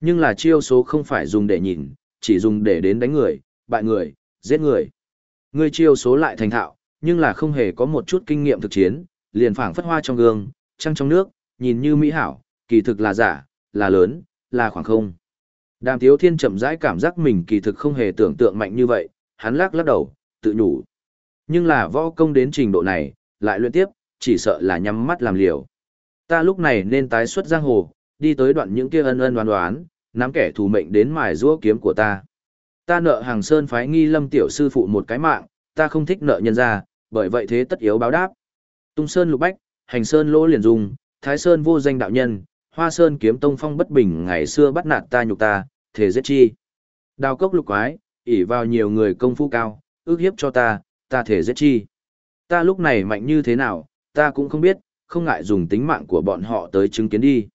Nhưng là chiêu số không phải dùng để nhìn, chỉ dùng để đến đánh người, bại người, giết người. Ngươi chiêu số lại thành thạo, nhưng là không hề có một chút kinh nghiệm thực chiến, liền phảng phất hoa trong gương, trăng trong nước, nhìn như mỹ hảo, kỳ thực là giả, là lớn, là khoảng không. Đàm Tiếu Thiên chậm rãi cảm giác mình kỳ thực không hề tưởng tượng mạnh như vậy, hắn lắc lắc đầu, tự nhủ. Nhưng là võ công đến trình độ này, lại luyện tiếp, chỉ sợ là nhắm mắt làm liều. Ta lúc này nên tái xuất giang hồ, đi tới đoạn những kia ân ân đoán đoán, nắm kẻ thù mệnh đến mài giũa kiếm của ta. Ta nợ hàng sơn phái nghi lâm tiểu sư phụ một cái mạng, ta không thích nợ nhân ra, bởi vậy thế tất yếu báo đáp. Tung sơn lục bách, hành sơn lỗ liền dung, thái sơn vô danh đạo nhân, hoa sơn kiếm tông phong bất bình ngày xưa bắt nạt ta nhục ta, thể giết chi. Đào cốc lục quái, ỉ vào nhiều người công phu cao, ước hiếp cho ta, ta thể giết chi. Ta lúc này mạnh như thế nào, ta cũng không biết, không ngại dùng tính mạng của bọn họ tới chứng kiến đi.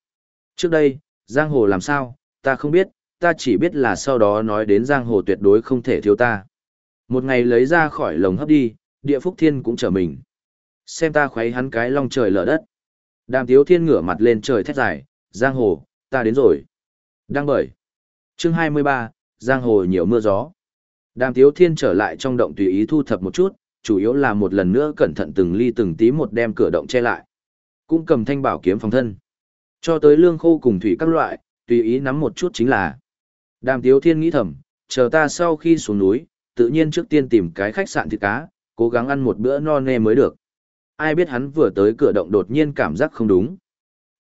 Trước đây, giang hồ làm sao, ta không biết, ta chỉ biết là sau đó nói đến giang hồ tuyệt đối không thể thiếu ta. Một ngày lấy ra khỏi lồng hấp đi, địa phúc thiên cũng trở mình. Xem ta khuấy hắn cái long trời lở đất. Đàm tiếu thiên ngửa mặt lên trời thét dài, giang hồ, ta đến rồi. Đang bởi. Chương 23, giang hồ nhiều mưa gió. Đàm tiếu thiên trở lại trong động tùy ý thu thập một chút, chủ yếu là một lần nữa cẩn thận từng ly từng tí một đem cửa động che lại. Cũng cầm thanh bảo kiếm phòng thân. Cho tới lương khô cùng thủy các loại, tùy ý nắm một chút chính là. Đàm tiếu thiên nghĩ thầm, chờ ta sau khi xuống núi, tự nhiên trước tiên tìm cái khách sạn thịt cá, cố gắng ăn một bữa no nê mới được. Ai biết hắn vừa tới cửa động đột nhiên cảm giác không đúng.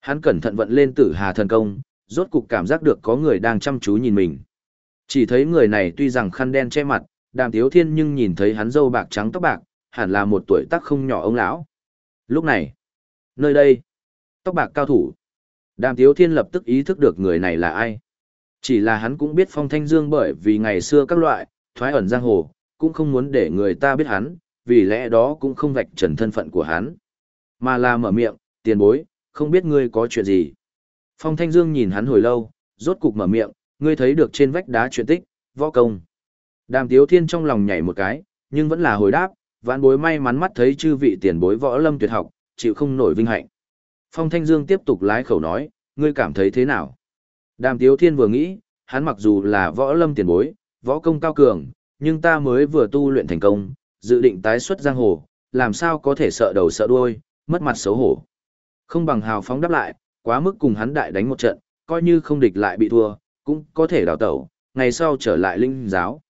Hắn cẩn thận vận lên tử hà thần công, rốt cục cảm giác được có người đang chăm chú nhìn mình. Chỉ thấy người này tuy rằng khăn đen che mặt, đàm tiếu thiên nhưng nhìn thấy hắn râu bạc trắng tóc bạc, hẳn là một tuổi tác không nhỏ ông lão. Lúc này, nơi đây, tóc bạc cao thủ. Đàm tiếu thiên lập tức ý thức được người này là ai. Chỉ là hắn cũng biết phong thanh dương bởi vì ngày xưa các loại, thoái ẩn giang hồ, cũng không muốn để người ta biết hắn, vì lẽ đó cũng không vạch trần thân phận của hắn. Mà là mở miệng, tiền bối, không biết ngươi có chuyện gì. Phong thanh dương nhìn hắn hồi lâu, rốt cục mở miệng, ngươi thấy được trên vách đá chuyện tích, võ công. Đàm tiếu thiên trong lòng nhảy một cái, nhưng vẫn là hồi đáp, vạn bối may mắn mắt thấy chư vị tiền bối võ lâm tuyệt học, chịu không nổi vinh hạnh. Phong Thanh Dương tiếp tục lái khẩu nói, ngươi cảm thấy thế nào? Đàm Tiếu Thiên vừa nghĩ, hắn mặc dù là võ lâm tiền bối, võ công cao cường, nhưng ta mới vừa tu luyện thành công, dự định tái xuất giang hồ, làm sao có thể sợ đầu sợ đuôi, mất mặt xấu hổ. Không bằng hào phóng đáp lại, quá mức cùng hắn đại đánh một trận, coi như không địch lại bị thua, cũng có thể đào tẩu, ngày sau trở lại linh giáo.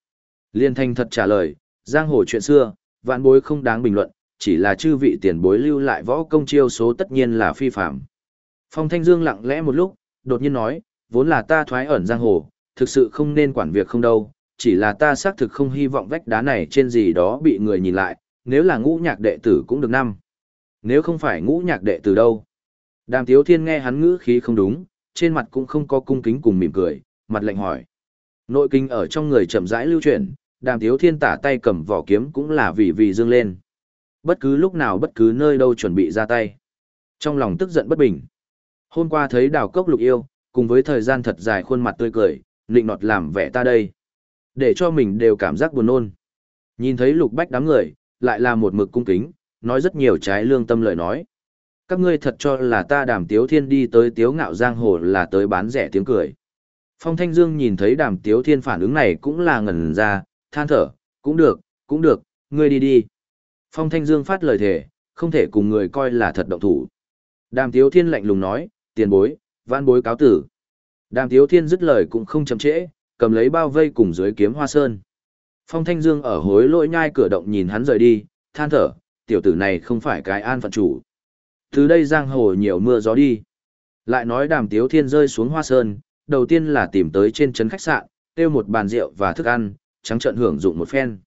Liên thanh thật trả lời, giang hồ chuyện xưa, vạn bối không đáng bình luận, chỉ là chư vị tiền bối lưu lại võ công chiêu số tất nhiên là phi phạm. Phong Thanh Dương lặng lẽ một lúc, đột nhiên nói, vốn là ta thoái ẩn giang hồ, thực sự không nên quản việc không đâu, chỉ là ta xác thực không hy vọng vách đá này trên gì đó bị người nhìn lại, nếu là ngũ nhạc đệ tử cũng được năm. Nếu không phải ngũ nhạc đệ tử đâu. Đàm Tiếu Thiên nghe hắn ngữ khí không đúng, trên mặt cũng không có cung kính cùng mỉm cười, mặt lạnh hỏi. Nội kinh ở trong người chậm rãi lưu chuyển, Đàm Tiếu Thiên tả tay cầm vỏ kiếm cũng là vì vì dương lên. Bất cứ lúc nào bất cứ nơi đâu chuẩn bị ra tay. Trong lòng tức giận bất bình. Hôm qua thấy đào cốc lục yêu, cùng với thời gian thật dài khuôn mặt tươi cười, nịnh nọt làm vẻ ta đây. Để cho mình đều cảm giác buồn nôn. Nhìn thấy lục bách đám người, lại là một mực cung kính, nói rất nhiều trái lương tâm lời nói. Các ngươi thật cho là ta đàm tiếu thiên đi tới tiếu ngạo giang hồ là tới bán rẻ tiếng cười. Phong Thanh Dương nhìn thấy đàm tiếu thiên phản ứng này cũng là ngẩn ra, than thở, cũng được, cũng được, ngươi đi đi. Phong Thanh Dương phát lời thề, không thể cùng người coi là thật động thủ. Đàm Tiếu Thiên lạnh lùng nói, tiền bối, vãn bối cáo tử. Đàm Tiếu Thiên dứt lời cũng không chậm trễ, cầm lấy bao vây cùng dưới kiếm hoa sơn. Phong Thanh Dương ở hối lỗi nhai cửa động nhìn hắn rời đi, than thở, tiểu tử này không phải cái an phận chủ. Từ đây giang hồ nhiều mưa gió đi. Lại nói đàm Tiếu Thiên rơi xuống hoa sơn, đầu tiên là tìm tới trên trấn khách sạn, tiêu một bàn rượu và thức ăn, trắng trợn hưởng dụng một phen.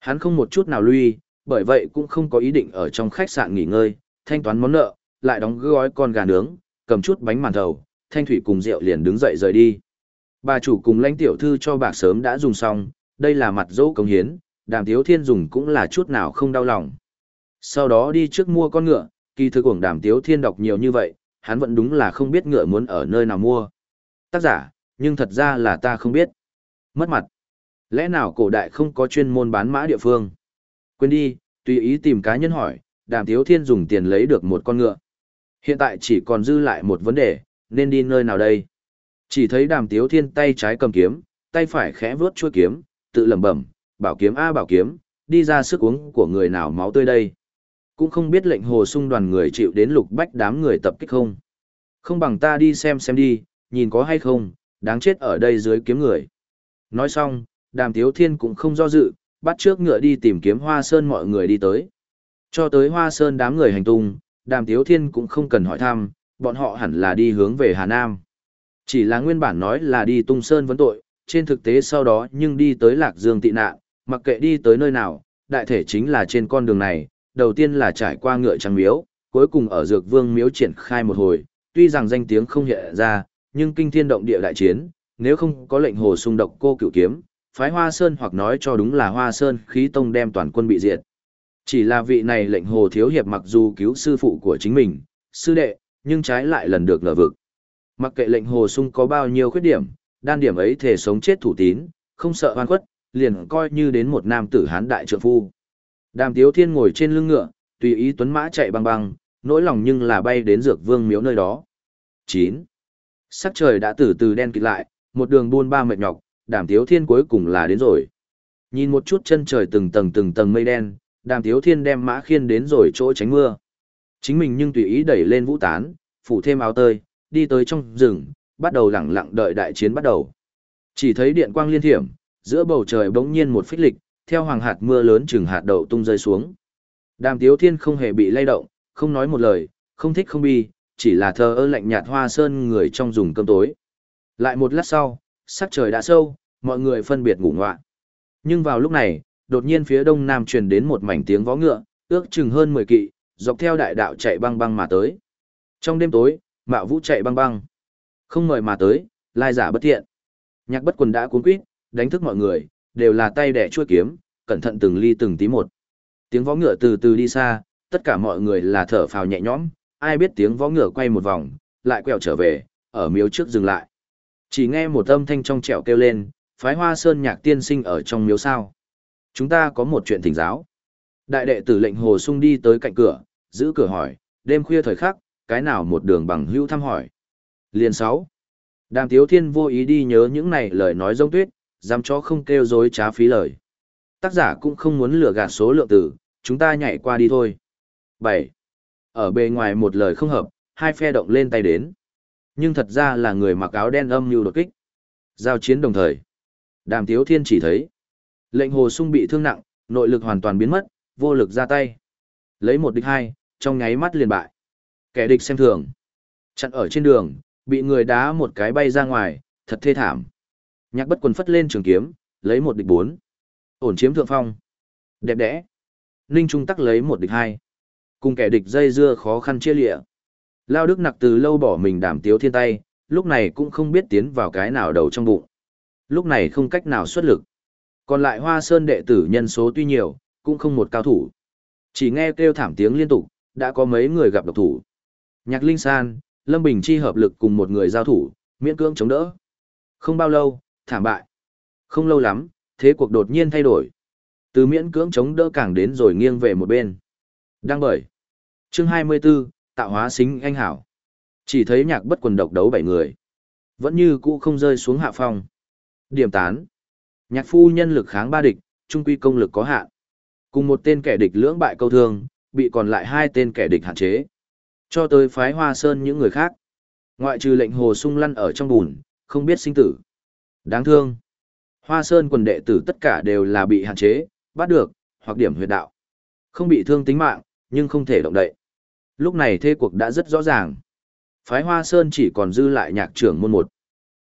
Hắn không một chút nào lui, bởi vậy cũng không có ý định ở trong khách sạn nghỉ ngơi, thanh toán món nợ, lại đóng gói con gà nướng, cầm chút bánh màn thầu, thanh thủy cùng rượu liền đứng dậy rời đi. Bà chủ cùng lãnh tiểu thư cho bạc sớm đã dùng xong, đây là mặt dỗ công hiến, đàm thiếu thiên dùng cũng là chút nào không đau lòng. Sau đó đi trước mua con ngựa, kỳ thư cuồng đàm tiếu thiên đọc nhiều như vậy, hắn vẫn đúng là không biết ngựa muốn ở nơi nào mua. Tác giả, nhưng thật ra là ta không biết. Mất mặt. Lẽ nào cổ đại không có chuyên môn bán mã địa phương? Quên đi, tùy ý tìm cá nhân hỏi, đàm thiếu thiên dùng tiền lấy được một con ngựa. Hiện tại chỉ còn dư lại một vấn đề, nên đi nơi nào đây? Chỉ thấy đàm tiếu thiên tay trái cầm kiếm, tay phải khẽ vướt chuôi kiếm, tự lẩm bẩm, bảo kiếm a bảo kiếm, đi ra sức uống của người nào máu tươi đây. Cũng không biết lệnh hồ sung đoàn người chịu đến lục bách đám người tập kích không. Không bằng ta đi xem xem đi, nhìn có hay không, đáng chết ở đây dưới kiếm người. Nói xong, đàm tiếu thiên cũng không do dự, bắt trước ngựa đi tìm kiếm hoa sơn mọi người đi tới. Cho tới hoa sơn đám người hành tung, đàm tiếu thiên cũng không cần hỏi thăm, bọn họ hẳn là đi hướng về Hà Nam. Chỉ là nguyên bản nói là đi tung sơn vấn tội, trên thực tế sau đó nhưng đi tới Lạc Dương tị nạn, mặc kệ đi tới nơi nào, đại thể chính là trên con đường này, đầu tiên là trải qua ngựa trắng miếu, cuối cùng ở dược vương miếu triển khai một hồi, tuy rằng danh tiếng không hiện ra, nhưng kinh thiên động địa đại chiến, nếu không có lệnh hồ xung độc cô cửu kiếm, phái Hoa Sơn hoặc nói cho đúng là Hoa Sơn khí tông đem toàn quân bị diệt. Chỉ là vị này lệnh hồ thiếu hiệp mặc dù cứu sư phụ của chính mình, sư đệ, nhưng trái lại lần được ngờ vực. Mặc kệ lệnh hồ sung có bao nhiêu khuyết điểm, đan điểm ấy thể sống chết thủ tín, không sợ hoan khuất, liền coi như đến một nam tử hán đại trượng phu. Đàm Tiếu Thiên ngồi trên lưng ngựa, tùy ý tuấn mã chạy băng băng, nỗi lòng nhưng là bay đến dược vương miếu nơi đó. 9. Sắc trời đã từ từ đen kịt lại, một đường buôn ba mệt nhọc, Đàm Tiếu Thiên cuối cùng là đến rồi. Nhìn một chút chân trời từng tầng từng tầng mây đen, Đàm Tiếu Thiên đem mã khiên đến rồi chỗ tránh mưa. Chính mình nhưng tùy ý đẩy lên vũ tán, phủ thêm áo tơi, đi tới trong rừng, bắt đầu lặng lặng đợi đại chiến bắt đầu. Chỉ thấy điện quang liên thiểm, giữa bầu trời bỗng nhiên một phích lịch, theo hoàng hạt mưa lớn chừng hạt đậu tung rơi xuống. Đàm Tiếu Thiên không hề bị lay động, không nói một lời, không thích không bi, chỉ là thờ ơ lạnh nhạt hoa sơn người trong dùng cơm tối. Lại một lát sau, sắc trời đã sâu, mọi người phân biệt ngủ ngoạn. Nhưng vào lúc này, đột nhiên phía đông nam truyền đến một mảnh tiếng vó ngựa, ước chừng hơn 10 kỵ, dọc theo đại đạo chạy băng băng mà tới. Trong đêm tối, Mạo Vũ chạy băng băng. Không ngờ mà tới, lai giả bất thiện. Nhạc bất quần đã cuốn quýt, đánh thức mọi người, đều là tay đẻ chuôi kiếm, cẩn thận từng ly từng tí một. Tiếng vó ngựa từ từ đi xa, tất cả mọi người là thở phào nhẹ nhõm, ai biết tiếng vó ngựa quay một vòng, lại quẹo trở về, ở miếu trước dừng lại. Chỉ nghe một âm thanh trong trẻo kêu lên, phái hoa sơn nhạc tiên sinh ở trong miếu sao. Chúng ta có một chuyện thỉnh giáo. Đại đệ tử lệnh hồ sung đi tới cạnh cửa, giữ cửa hỏi, đêm khuya thời khắc, cái nào một đường bằng hữu thăm hỏi. Liền sáu. Đàm Tiếu Thiên vô ý đi nhớ những này lời nói rông tuyết, dám cho không kêu dối trá phí lời. Tác giả cũng không muốn lừa gạt số lượng từ, chúng ta nhảy qua đi thôi. 7. Ở bề ngoài một lời không hợp, hai phe động lên tay đến. Nhưng thật ra là người mặc áo đen âm mưu đột kích. Giao chiến đồng thời. Đàm Tiếu Thiên chỉ thấy. Lệnh hồ sung bị thương nặng, nội lực hoàn toàn biến mất, vô lực ra tay. Lấy một địch hai, trong nháy mắt liền bại. Kẻ địch xem thường. Chặn ở trên đường, bị người đá một cái bay ra ngoài, thật thê thảm. Nhạc bất quần phất lên trường kiếm, lấy một địch bốn. Ổn chiếm thượng phong. Đẹp đẽ. Ninh Trung tắc lấy một địch hai. Cùng kẻ địch dây dưa khó khăn chia lịa. Lao Đức nặc từ lâu bỏ mình đảm tiếu thiên tay, lúc này cũng không biết tiến vào cái nào đầu trong bụng. Lúc này không cách nào xuất lực. Còn lại hoa sơn đệ tử nhân số tuy nhiều, cũng không một cao thủ. Chỉ nghe kêu thảm tiếng liên tục, đã có mấy người gặp độc thủ. Nhạc Linh San, Lâm Bình Chi hợp lực cùng một người giao thủ, miễn cưỡng chống đỡ. Không bao lâu, thảm bại. Không lâu lắm, thế cuộc đột nhiên thay đổi. Từ miễn cưỡng chống đỡ càng đến rồi nghiêng về một bên. Đang bởi. Chương 24, tạo hóa xính anh hảo. Chỉ thấy nhạc bất quần độc đấu bảy người. Vẫn như cũ không rơi xuống hạ phong. Điểm tán. Nhạc phu nhân lực kháng ba địch, trung quy công lực có hạn. Cùng một tên kẻ địch lưỡng bại câu thương, bị còn lại hai tên kẻ địch hạn chế. Cho tới phái hoa sơn những người khác. Ngoại trừ lệnh hồ sung lăn ở trong bùn, không biết sinh tử. Đáng thương. Hoa sơn quần đệ tử tất cả đều là bị hạn chế, bắt được, hoặc điểm huyệt đạo. Không bị thương tính mạng, nhưng không thể động đậy. Lúc này thế cuộc đã rất rõ ràng. Phái Hoa Sơn chỉ còn dư lại nhạc trưởng môn một.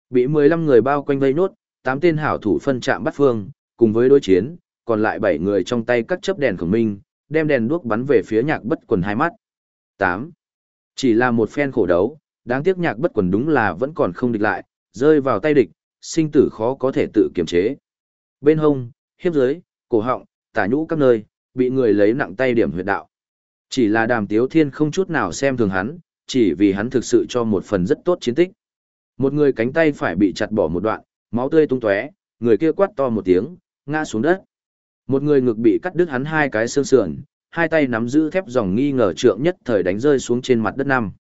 Bị 15 người bao quanh vây nốt, 8 tên hảo thủ phân trạm bắt phương, cùng với đối chiến, còn lại 7 người trong tay cắt chấp đèn khổng minh, đem đèn đuốc bắn về phía nhạc bất quần hai mắt. 8. Chỉ là một phen khổ đấu, đáng tiếc nhạc bất quần đúng là vẫn còn không địch lại, rơi vào tay địch, sinh tử khó có thể tự kiềm chế. Bên hông, hiếp dưới, cổ họng, tả nhũ các nơi, bị người lấy nặng tay điểm huyệt đạo. Chỉ là đàm tiếu thiên không chút nào xem thường hắn, chỉ vì hắn thực sự cho một phần rất tốt chiến tích. Một người cánh tay phải bị chặt bỏ một đoạn, máu tươi tung tóe, người kia quát to một tiếng, ngã xuống đất. Một người ngực bị cắt đứt hắn hai cái xương sườn, hai tay nắm giữ thép dòng nghi ngờ trượng nhất thời đánh rơi xuống trên mặt đất năm.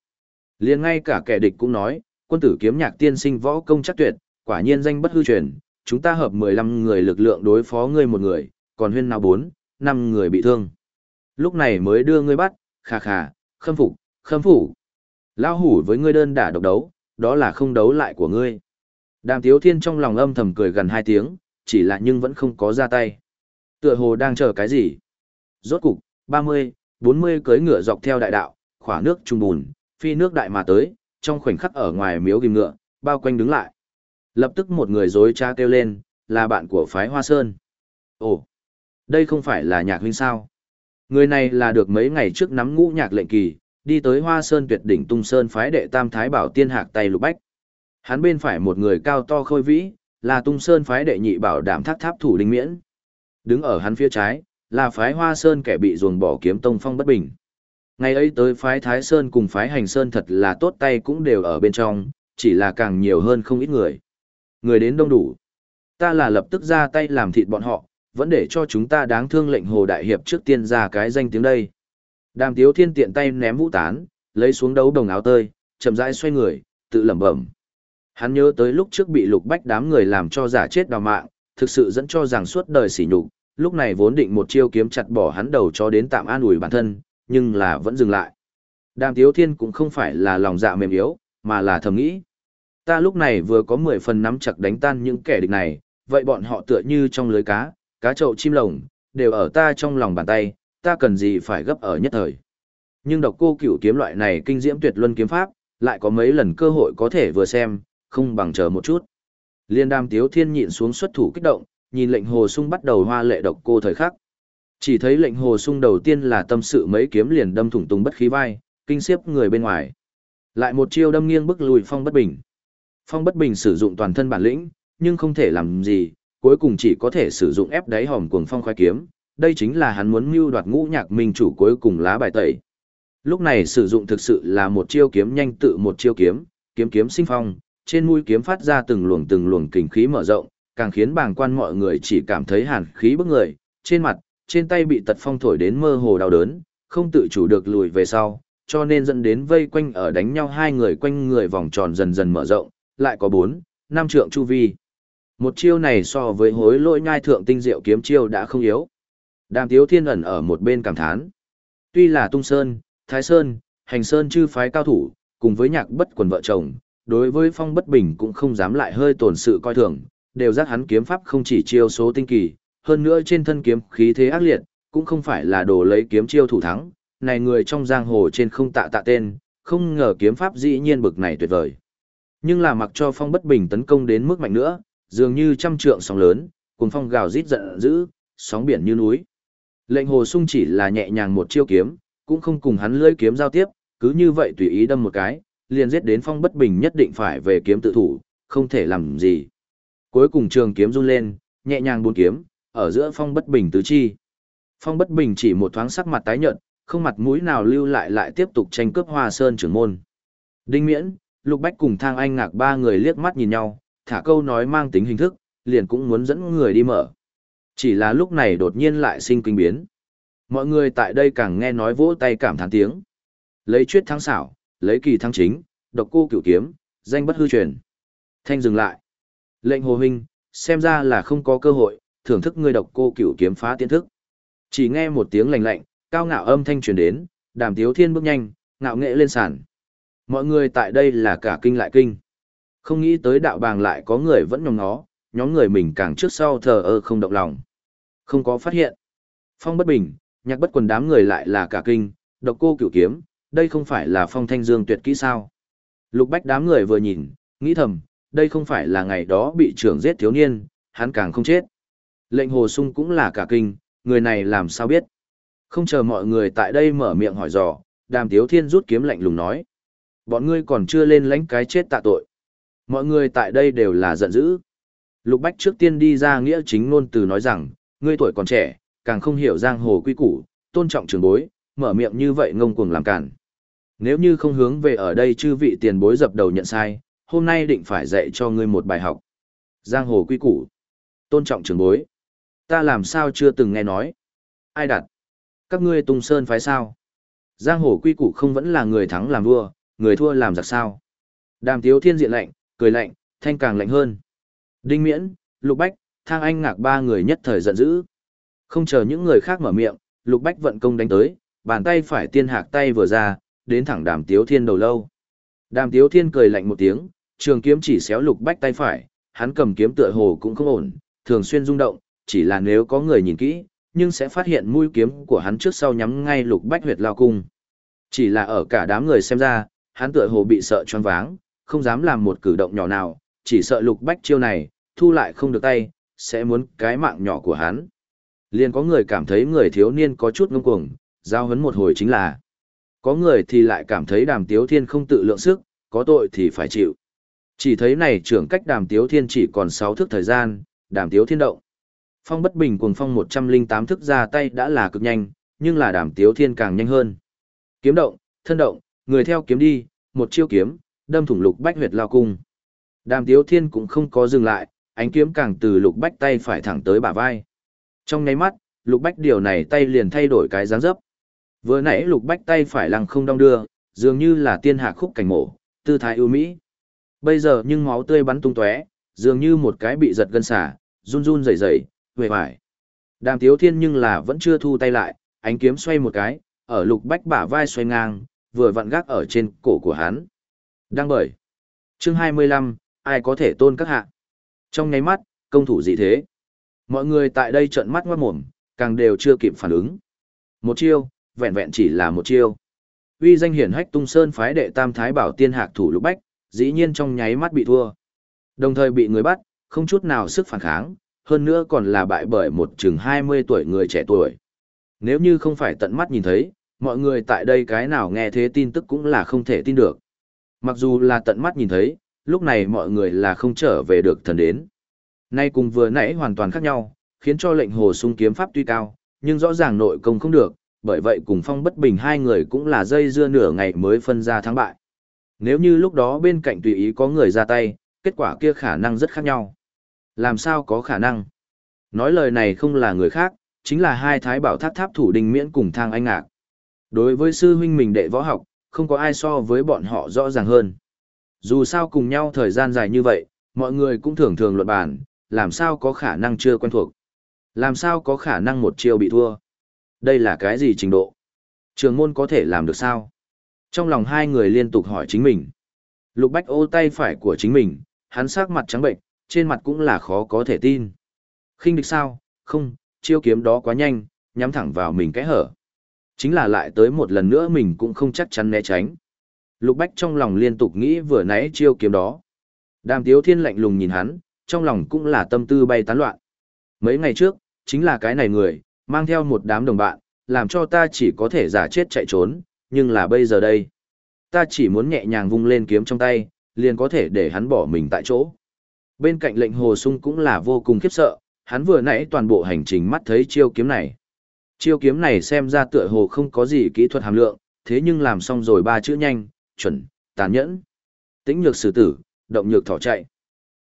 Liền ngay cả kẻ địch cũng nói, quân tử kiếm nhạc tiên sinh võ công chắc tuyệt, quả nhiên danh bất hư truyền, chúng ta hợp 15 người lực lượng đối phó ngươi một người, còn huyên nào 4, 5 người bị thương. Lúc này mới đưa ngươi bắt, khà khà, khâm phục, khâm phủ. Lao hủ với ngươi đơn đả độc đấu, đó là không đấu lại của ngươi. Đàm Tiếu Thiên trong lòng âm thầm cười gần hai tiếng, chỉ là nhưng vẫn không có ra tay. Tựa hồ đang chờ cái gì? Rốt cục, 30, 40 cưới ngựa dọc theo đại đạo, khỏa nước trung bùn, phi nước đại mà tới, trong khoảnh khắc ở ngoài miếu ghim ngựa, bao quanh đứng lại. Lập tức một người dối cha kêu lên, là bạn của phái Hoa Sơn. Ồ, đây không phải là nhạc huynh sao? Người này là được mấy ngày trước nắm ngũ nhạc lệnh kỳ, đi tới Hoa Sơn tuyệt đỉnh tung sơn phái đệ tam thái bảo tiên hạc tay lục bách. Hắn bên phải một người cao to khôi vĩ, là tung sơn phái đệ nhị bảo đảm tháp tháp thủ đinh miễn. Đứng ở hắn phía trái, là phái Hoa Sơn kẻ bị ruồng bỏ kiếm tông phong bất bình. Ngày ấy tới phái Thái Sơn cùng phái Hành Sơn thật là tốt tay cũng đều ở bên trong, chỉ là càng nhiều hơn không ít người. Người đến đông đủ. Ta là lập tức ra tay làm thịt bọn họ, vẫn để cho chúng ta đáng thương lệnh Hồ Đại Hiệp trước tiên ra cái danh tiếng đây. Đàm Tiếu Thiên tiện tay ném vũ tán, lấy xuống đấu đồng áo tơi, chậm rãi xoay người, tự lẩm bẩm. Hắn nhớ tới lúc trước bị lục bách đám người làm cho giả chết đào mạng, thực sự dẫn cho rằng suốt đời sỉ nhục, lúc này vốn định một chiêu kiếm chặt bỏ hắn đầu cho đến tạm an ủi bản thân, nhưng là vẫn dừng lại. Đàm Tiếu Thiên cũng không phải là lòng dạ mềm yếu, mà là thầm nghĩ. Ta lúc này vừa có 10 phần nắm chặt đánh tan những kẻ địch này, vậy bọn họ tựa như trong lưới cá, cá trậu chim lồng, đều ở ta trong lòng bàn tay, ta cần gì phải gấp ở nhất thời. Nhưng độc cô cửu kiếm loại này kinh diễm tuyệt luân kiếm pháp, lại có mấy lần cơ hội có thể vừa xem, không bằng chờ một chút. Liên đam tiếu thiên nhịn xuống xuất thủ kích động, nhìn lệnh hồ sung bắt đầu hoa lệ độc cô thời khắc. Chỉ thấy lệnh hồ sung đầu tiên là tâm sự mấy kiếm liền đâm thủng tung bất khí vai, kinh siếp người bên ngoài. Lại một chiêu đâm nghiêng bức lùi phong bất bình. Phong bất bình sử dụng toàn thân bản lĩnh, nhưng không thể làm gì, cuối cùng chỉ có thể sử dụng ép đáy hòm cuồng phong khoái kiếm. Đây chính là hắn muốn mưu đoạt ngũ nhạc minh chủ cuối cùng lá bài tẩy. Lúc này sử dụng thực sự là một chiêu kiếm nhanh tự một chiêu kiếm, kiếm kiếm sinh phong, trên mũi kiếm phát ra từng luồng từng luồng kình khí mở rộng, càng khiến bàng quan mọi người chỉ cảm thấy hàn khí bức người, trên mặt, trên tay bị tật phong thổi đến mơ hồ đau đớn, không tự chủ được lùi về sau, cho nên dẫn đến vây quanh ở đánh nhau hai người quanh người vòng tròn dần dần mở rộng, lại có bốn, năm trượng chu vi. Một chiêu này so với hối lỗi nhai thượng tinh diệu kiếm chiêu đã không yếu. Đàm tiếu thiên ẩn ở một bên cảm thán. Tuy là tung sơn, thái sơn, hành sơn chư phái cao thủ, cùng với nhạc bất quần vợ chồng, đối với phong bất bình cũng không dám lại hơi tổn sự coi thường, đều giác hắn kiếm pháp không chỉ chiêu số tinh kỳ, hơn nữa trên thân kiếm khí thế ác liệt, cũng không phải là đồ lấy kiếm chiêu thủ thắng, này người trong giang hồ trên không tạ tạ tên, không ngờ kiếm pháp dĩ nhiên bực này tuyệt vời. Nhưng là mặc cho phong bất bình tấn công đến mức mạnh nữa, dường như trăm trượng sóng lớn, cùng phong gào rít giận dữ, sóng biển như núi. Lệnh hồ sung chỉ là nhẹ nhàng một chiêu kiếm, cũng không cùng hắn lưỡi kiếm giao tiếp, cứ như vậy tùy ý đâm một cái, liền giết đến phong bất bình nhất định phải về kiếm tự thủ, không thể làm gì. Cuối cùng trường kiếm run lên, nhẹ nhàng buôn kiếm, ở giữa phong bất bình tứ chi. Phong bất bình chỉ một thoáng sắc mặt tái nhợt, không mặt mũi nào lưu lại lại tiếp tục tranh cướp hoa sơn trưởng môn. Đinh miễn, lục bách cùng thang anh ngạc ba người liếc mắt nhìn nhau, thả câu nói mang tính hình thức, liền cũng muốn dẫn người đi mở. Chỉ là lúc này đột nhiên lại sinh kinh biến. Mọi người tại đây càng nghe nói vỗ tay cảm thán tiếng. Lấy chuyết thắng xảo, lấy kỳ thắng chính, độc cô cửu kiếm, danh bất hư truyền. Thanh dừng lại. Lệnh hồ huynh, xem ra là không có cơ hội, thưởng thức ngươi độc cô cửu kiếm phá tiến thức. Chỉ nghe một tiếng lạnh lạnh, cao ngạo âm thanh truyền đến, đàm tiếu thiên bước nhanh, ngạo nghệ lên sàn. Mọi người tại đây là cả kinh lại kinh. Không nghĩ tới đạo bàng lại có người vẫn nhòm nó, nhóm người mình càng trước sau thờ ơ không động lòng. Không có phát hiện. Phong bất bình, nhạc bất quần đám người lại là cả kinh, độc cô cửu kiếm, đây không phải là phong thanh dương tuyệt kỹ sao. Lục bách đám người vừa nhìn, nghĩ thầm, đây không phải là ngày đó bị trưởng giết thiếu niên, hắn càng không chết. Lệnh hồ sung cũng là cả kinh, người này làm sao biết. Không chờ mọi người tại đây mở miệng hỏi dò, đàm tiếu thiên rút kiếm lạnh lùng nói. Bọn ngươi còn chưa lên lãnh cái chết tạ tội. Mọi người tại đây đều là giận dữ. Lục Bách trước tiên đi ra nghĩa chính ngôn từ nói rằng, ngươi tuổi còn trẻ, càng không hiểu giang hồ quy củ, tôn trọng trường bối, mở miệng như vậy ngông cuồng làm cản. Nếu như không hướng về ở đây chư vị tiền bối dập đầu nhận sai, hôm nay định phải dạy cho ngươi một bài học. Giang hồ quy củ, tôn trọng trường bối. Ta làm sao chưa từng nghe nói. Ai đặt? Các ngươi tung sơn phái sao? Giang hồ quy củ không vẫn là người thắng làm vua, người thua làm giặc sao? Đàm Tiếu Thiên diện lệnh cười lạnh, thanh càng lạnh hơn. Đinh Miễn, Lục Bách, Thang Anh Ngạc ba người nhất thời giận dữ. Không chờ những người khác mở miệng, Lục Bách vận công đánh tới, bàn tay phải tiên hạc tay vừa ra, đến thẳng Đàm Tiếu Thiên đầu lâu. Đàm Tiếu Thiên cười lạnh một tiếng, trường kiếm chỉ xéo Lục Bách tay phải, hắn cầm kiếm tựa hồ cũng không ổn, thường xuyên rung động, chỉ là nếu có người nhìn kỹ, nhưng sẽ phát hiện mũi kiếm của hắn trước sau nhắm ngay Lục Bách huyệt lao cung. Chỉ là ở cả đám người xem ra, hắn tựa hồ bị sợ choáng váng, không dám làm một cử động nhỏ nào, chỉ sợ Lục Bách chiêu này, thu lại không được tay, sẽ muốn cái mạng nhỏ của hắn. Liền có người cảm thấy người thiếu niên có chút ngông cuồng, giao hấn một hồi chính là. Có người thì lại cảm thấy đàm tiếu thiên không tự lượng sức, có tội thì phải chịu. Chỉ thấy này trưởng cách đàm tiếu thiên chỉ còn 6 thước thời gian, đàm tiếu thiên động. Phong bất bình cuồng phong 108 thức ra tay đã là cực nhanh, nhưng là đàm tiếu thiên càng nhanh hơn. Kiếm động, thân động, người theo kiếm đi, một chiêu kiếm, đâm thủng lục bách huyệt lao cung. Đàm tiếu thiên cũng không có dừng lại, ánh kiếm càng từ lục bách tay phải thẳng tới bả vai. Trong nháy mắt, lục bách điều này tay liền thay đổi cái dáng dấp. Vừa nãy lục bách tay phải lăng không đong đưa, dường như là tiên hạ khúc cảnh mổ, tư thái ưu mỹ. Bây giờ nhưng máu tươi bắn tung tóe, dường như một cái bị giật gân xả, run run rẩy rẩy, huệ vải. Đàm Tiếu Thiên nhưng là vẫn chưa thu tay lại, ánh kiếm xoay một cái, ở lục bách bả vai xoay ngang, vừa vặn gác ở trên cổ của hắn. Đang bởi. Chương 25, ai có thể tôn các hạ. Trong nháy mắt, công thủ dị thế. Mọi người tại đây trợn mắt ngoát mồm, càng đều chưa kịp phản ứng. Một chiêu, vẹn vẹn chỉ là một chiêu. Uy danh hiển hách tung sơn phái đệ tam thái bảo tiên hạc thủ lục bách, dĩ nhiên trong nháy mắt bị thua. Đồng thời bị người bắt, không chút nào sức phản kháng, hơn nữa còn là bại bởi một chừng 20 tuổi người trẻ tuổi. Nếu như không phải tận mắt nhìn thấy, mọi người tại đây cái nào nghe thế tin tức cũng là không thể tin được. Mặc dù là tận mắt nhìn thấy, lúc này mọi người là không trở về được thần đến. Nay cùng vừa nãy hoàn toàn khác nhau, khiến cho lệnh hồ sung kiếm pháp tuy cao, nhưng rõ ràng nội công không được, bởi vậy cùng phong bất bình hai người cũng là dây dưa nửa ngày mới phân ra thắng bại. Nếu như lúc đó bên cạnh tùy ý có người ra tay, kết quả kia khả năng rất khác nhau. Làm sao có khả năng? Nói lời này không là người khác, chính là hai thái bảo tháp tháp thủ đình miễn cùng thang anh ngạc. Đối với sư huynh mình đệ võ học, không có ai so với bọn họ rõ ràng hơn. Dù sao cùng nhau thời gian dài như vậy, mọi người cũng thường thường luận bàn, làm sao có khả năng chưa quen thuộc. Làm sao có khả năng một chiêu bị thua. Đây là cái gì trình độ? Trường môn có thể làm được sao? Trong lòng hai người liên tục hỏi chính mình. Lục Bách ô tay phải của chính mình, hắn sắc mặt trắng bệnh, trên mặt cũng là khó có thể tin. khinh địch sao? Không, chiêu kiếm đó quá nhanh, nhắm thẳng vào mình cái hở. Chính là lại tới một lần nữa mình cũng không chắc chắn né tránh. Lục Bách trong lòng liên tục nghĩ vừa nãy chiêu kiếm đó. Đàm Tiếu Thiên lạnh lùng nhìn hắn, trong lòng cũng là tâm tư bay tán loạn. Mấy ngày trước, chính là cái này người, mang theo một đám đồng bạn, làm cho ta chỉ có thể giả chết chạy trốn, nhưng là bây giờ đây. Ta chỉ muốn nhẹ nhàng vung lên kiếm trong tay, liền có thể để hắn bỏ mình tại chỗ. Bên cạnh lệnh hồ sung cũng là vô cùng khiếp sợ, hắn vừa nãy toàn bộ hành trình mắt thấy chiêu kiếm này. Chiêu kiếm này xem ra tựa hồ không có gì kỹ thuật hàm lượng, thế nhưng làm xong rồi ba chữ nhanh, chuẩn, tàn nhẫn. Tĩnh nhược xử tử, động nhược thỏ chạy.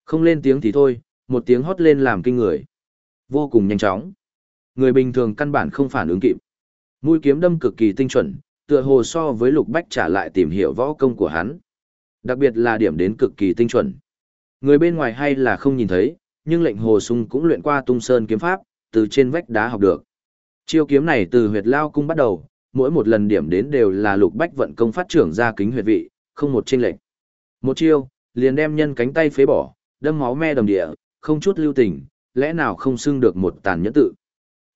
Không lên tiếng thì thôi, một tiếng hót lên làm kinh người. Vô cùng nhanh chóng. Người bình thường căn bản không phản ứng kịp. Mũi kiếm đâm cực kỳ tinh chuẩn, tựa hồ so với lục bách trả lại tìm hiểu võ công của hắn. Đặc biệt là điểm đến cực kỳ tinh chuẩn. Người bên ngoài hay là không nhìn thấy, nhưng lệnh hồ sung cũng luyện qua tung sơn kiếm pháp, từ trên vách đá học được. Chiêu kiếm này từ huyệt lao cung bắt đầu, mỗi một lần điểm đến đều là lục bách vận công phát trưởng ra kính huyệt vị, không một chênh lệch. Một chiêu, liền đem nhân cánh tay phế bỏ, đâm máu me đồng địa, không chút lưu tình, lẽ nào không xưng được một tàn nhẫn tự.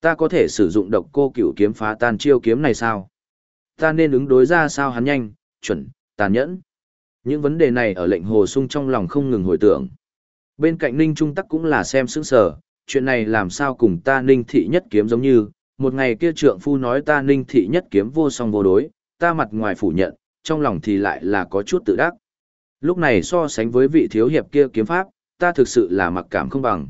Ta có thể sử dụng độc cô cửu kiếm phá tan chiêu kiếm này sao? Ta nên ứng đối ra sao hắn nhanh, chuẩn, tàn nhẫn? Những vấn đề này ở lệnh hồ sung trong lòng không ngừng hồi tưởng. Bên cạnh Ninh Trung Tắc cũng là xem sững sờ, chuyện này làm sao cùng ta Ninh thị nhất kiếm giống như, một ngày kia trượng phu nói ta Ninh thị nhất kiếm vô song vô đối, ta mặt ngoài phủ nhận, trong lòng thì lại là có chút tự đắc. Lúc này so sánh với vị thiếu hiệp kia kiếm pháp, ta thực sự là mặc cảm không bằng.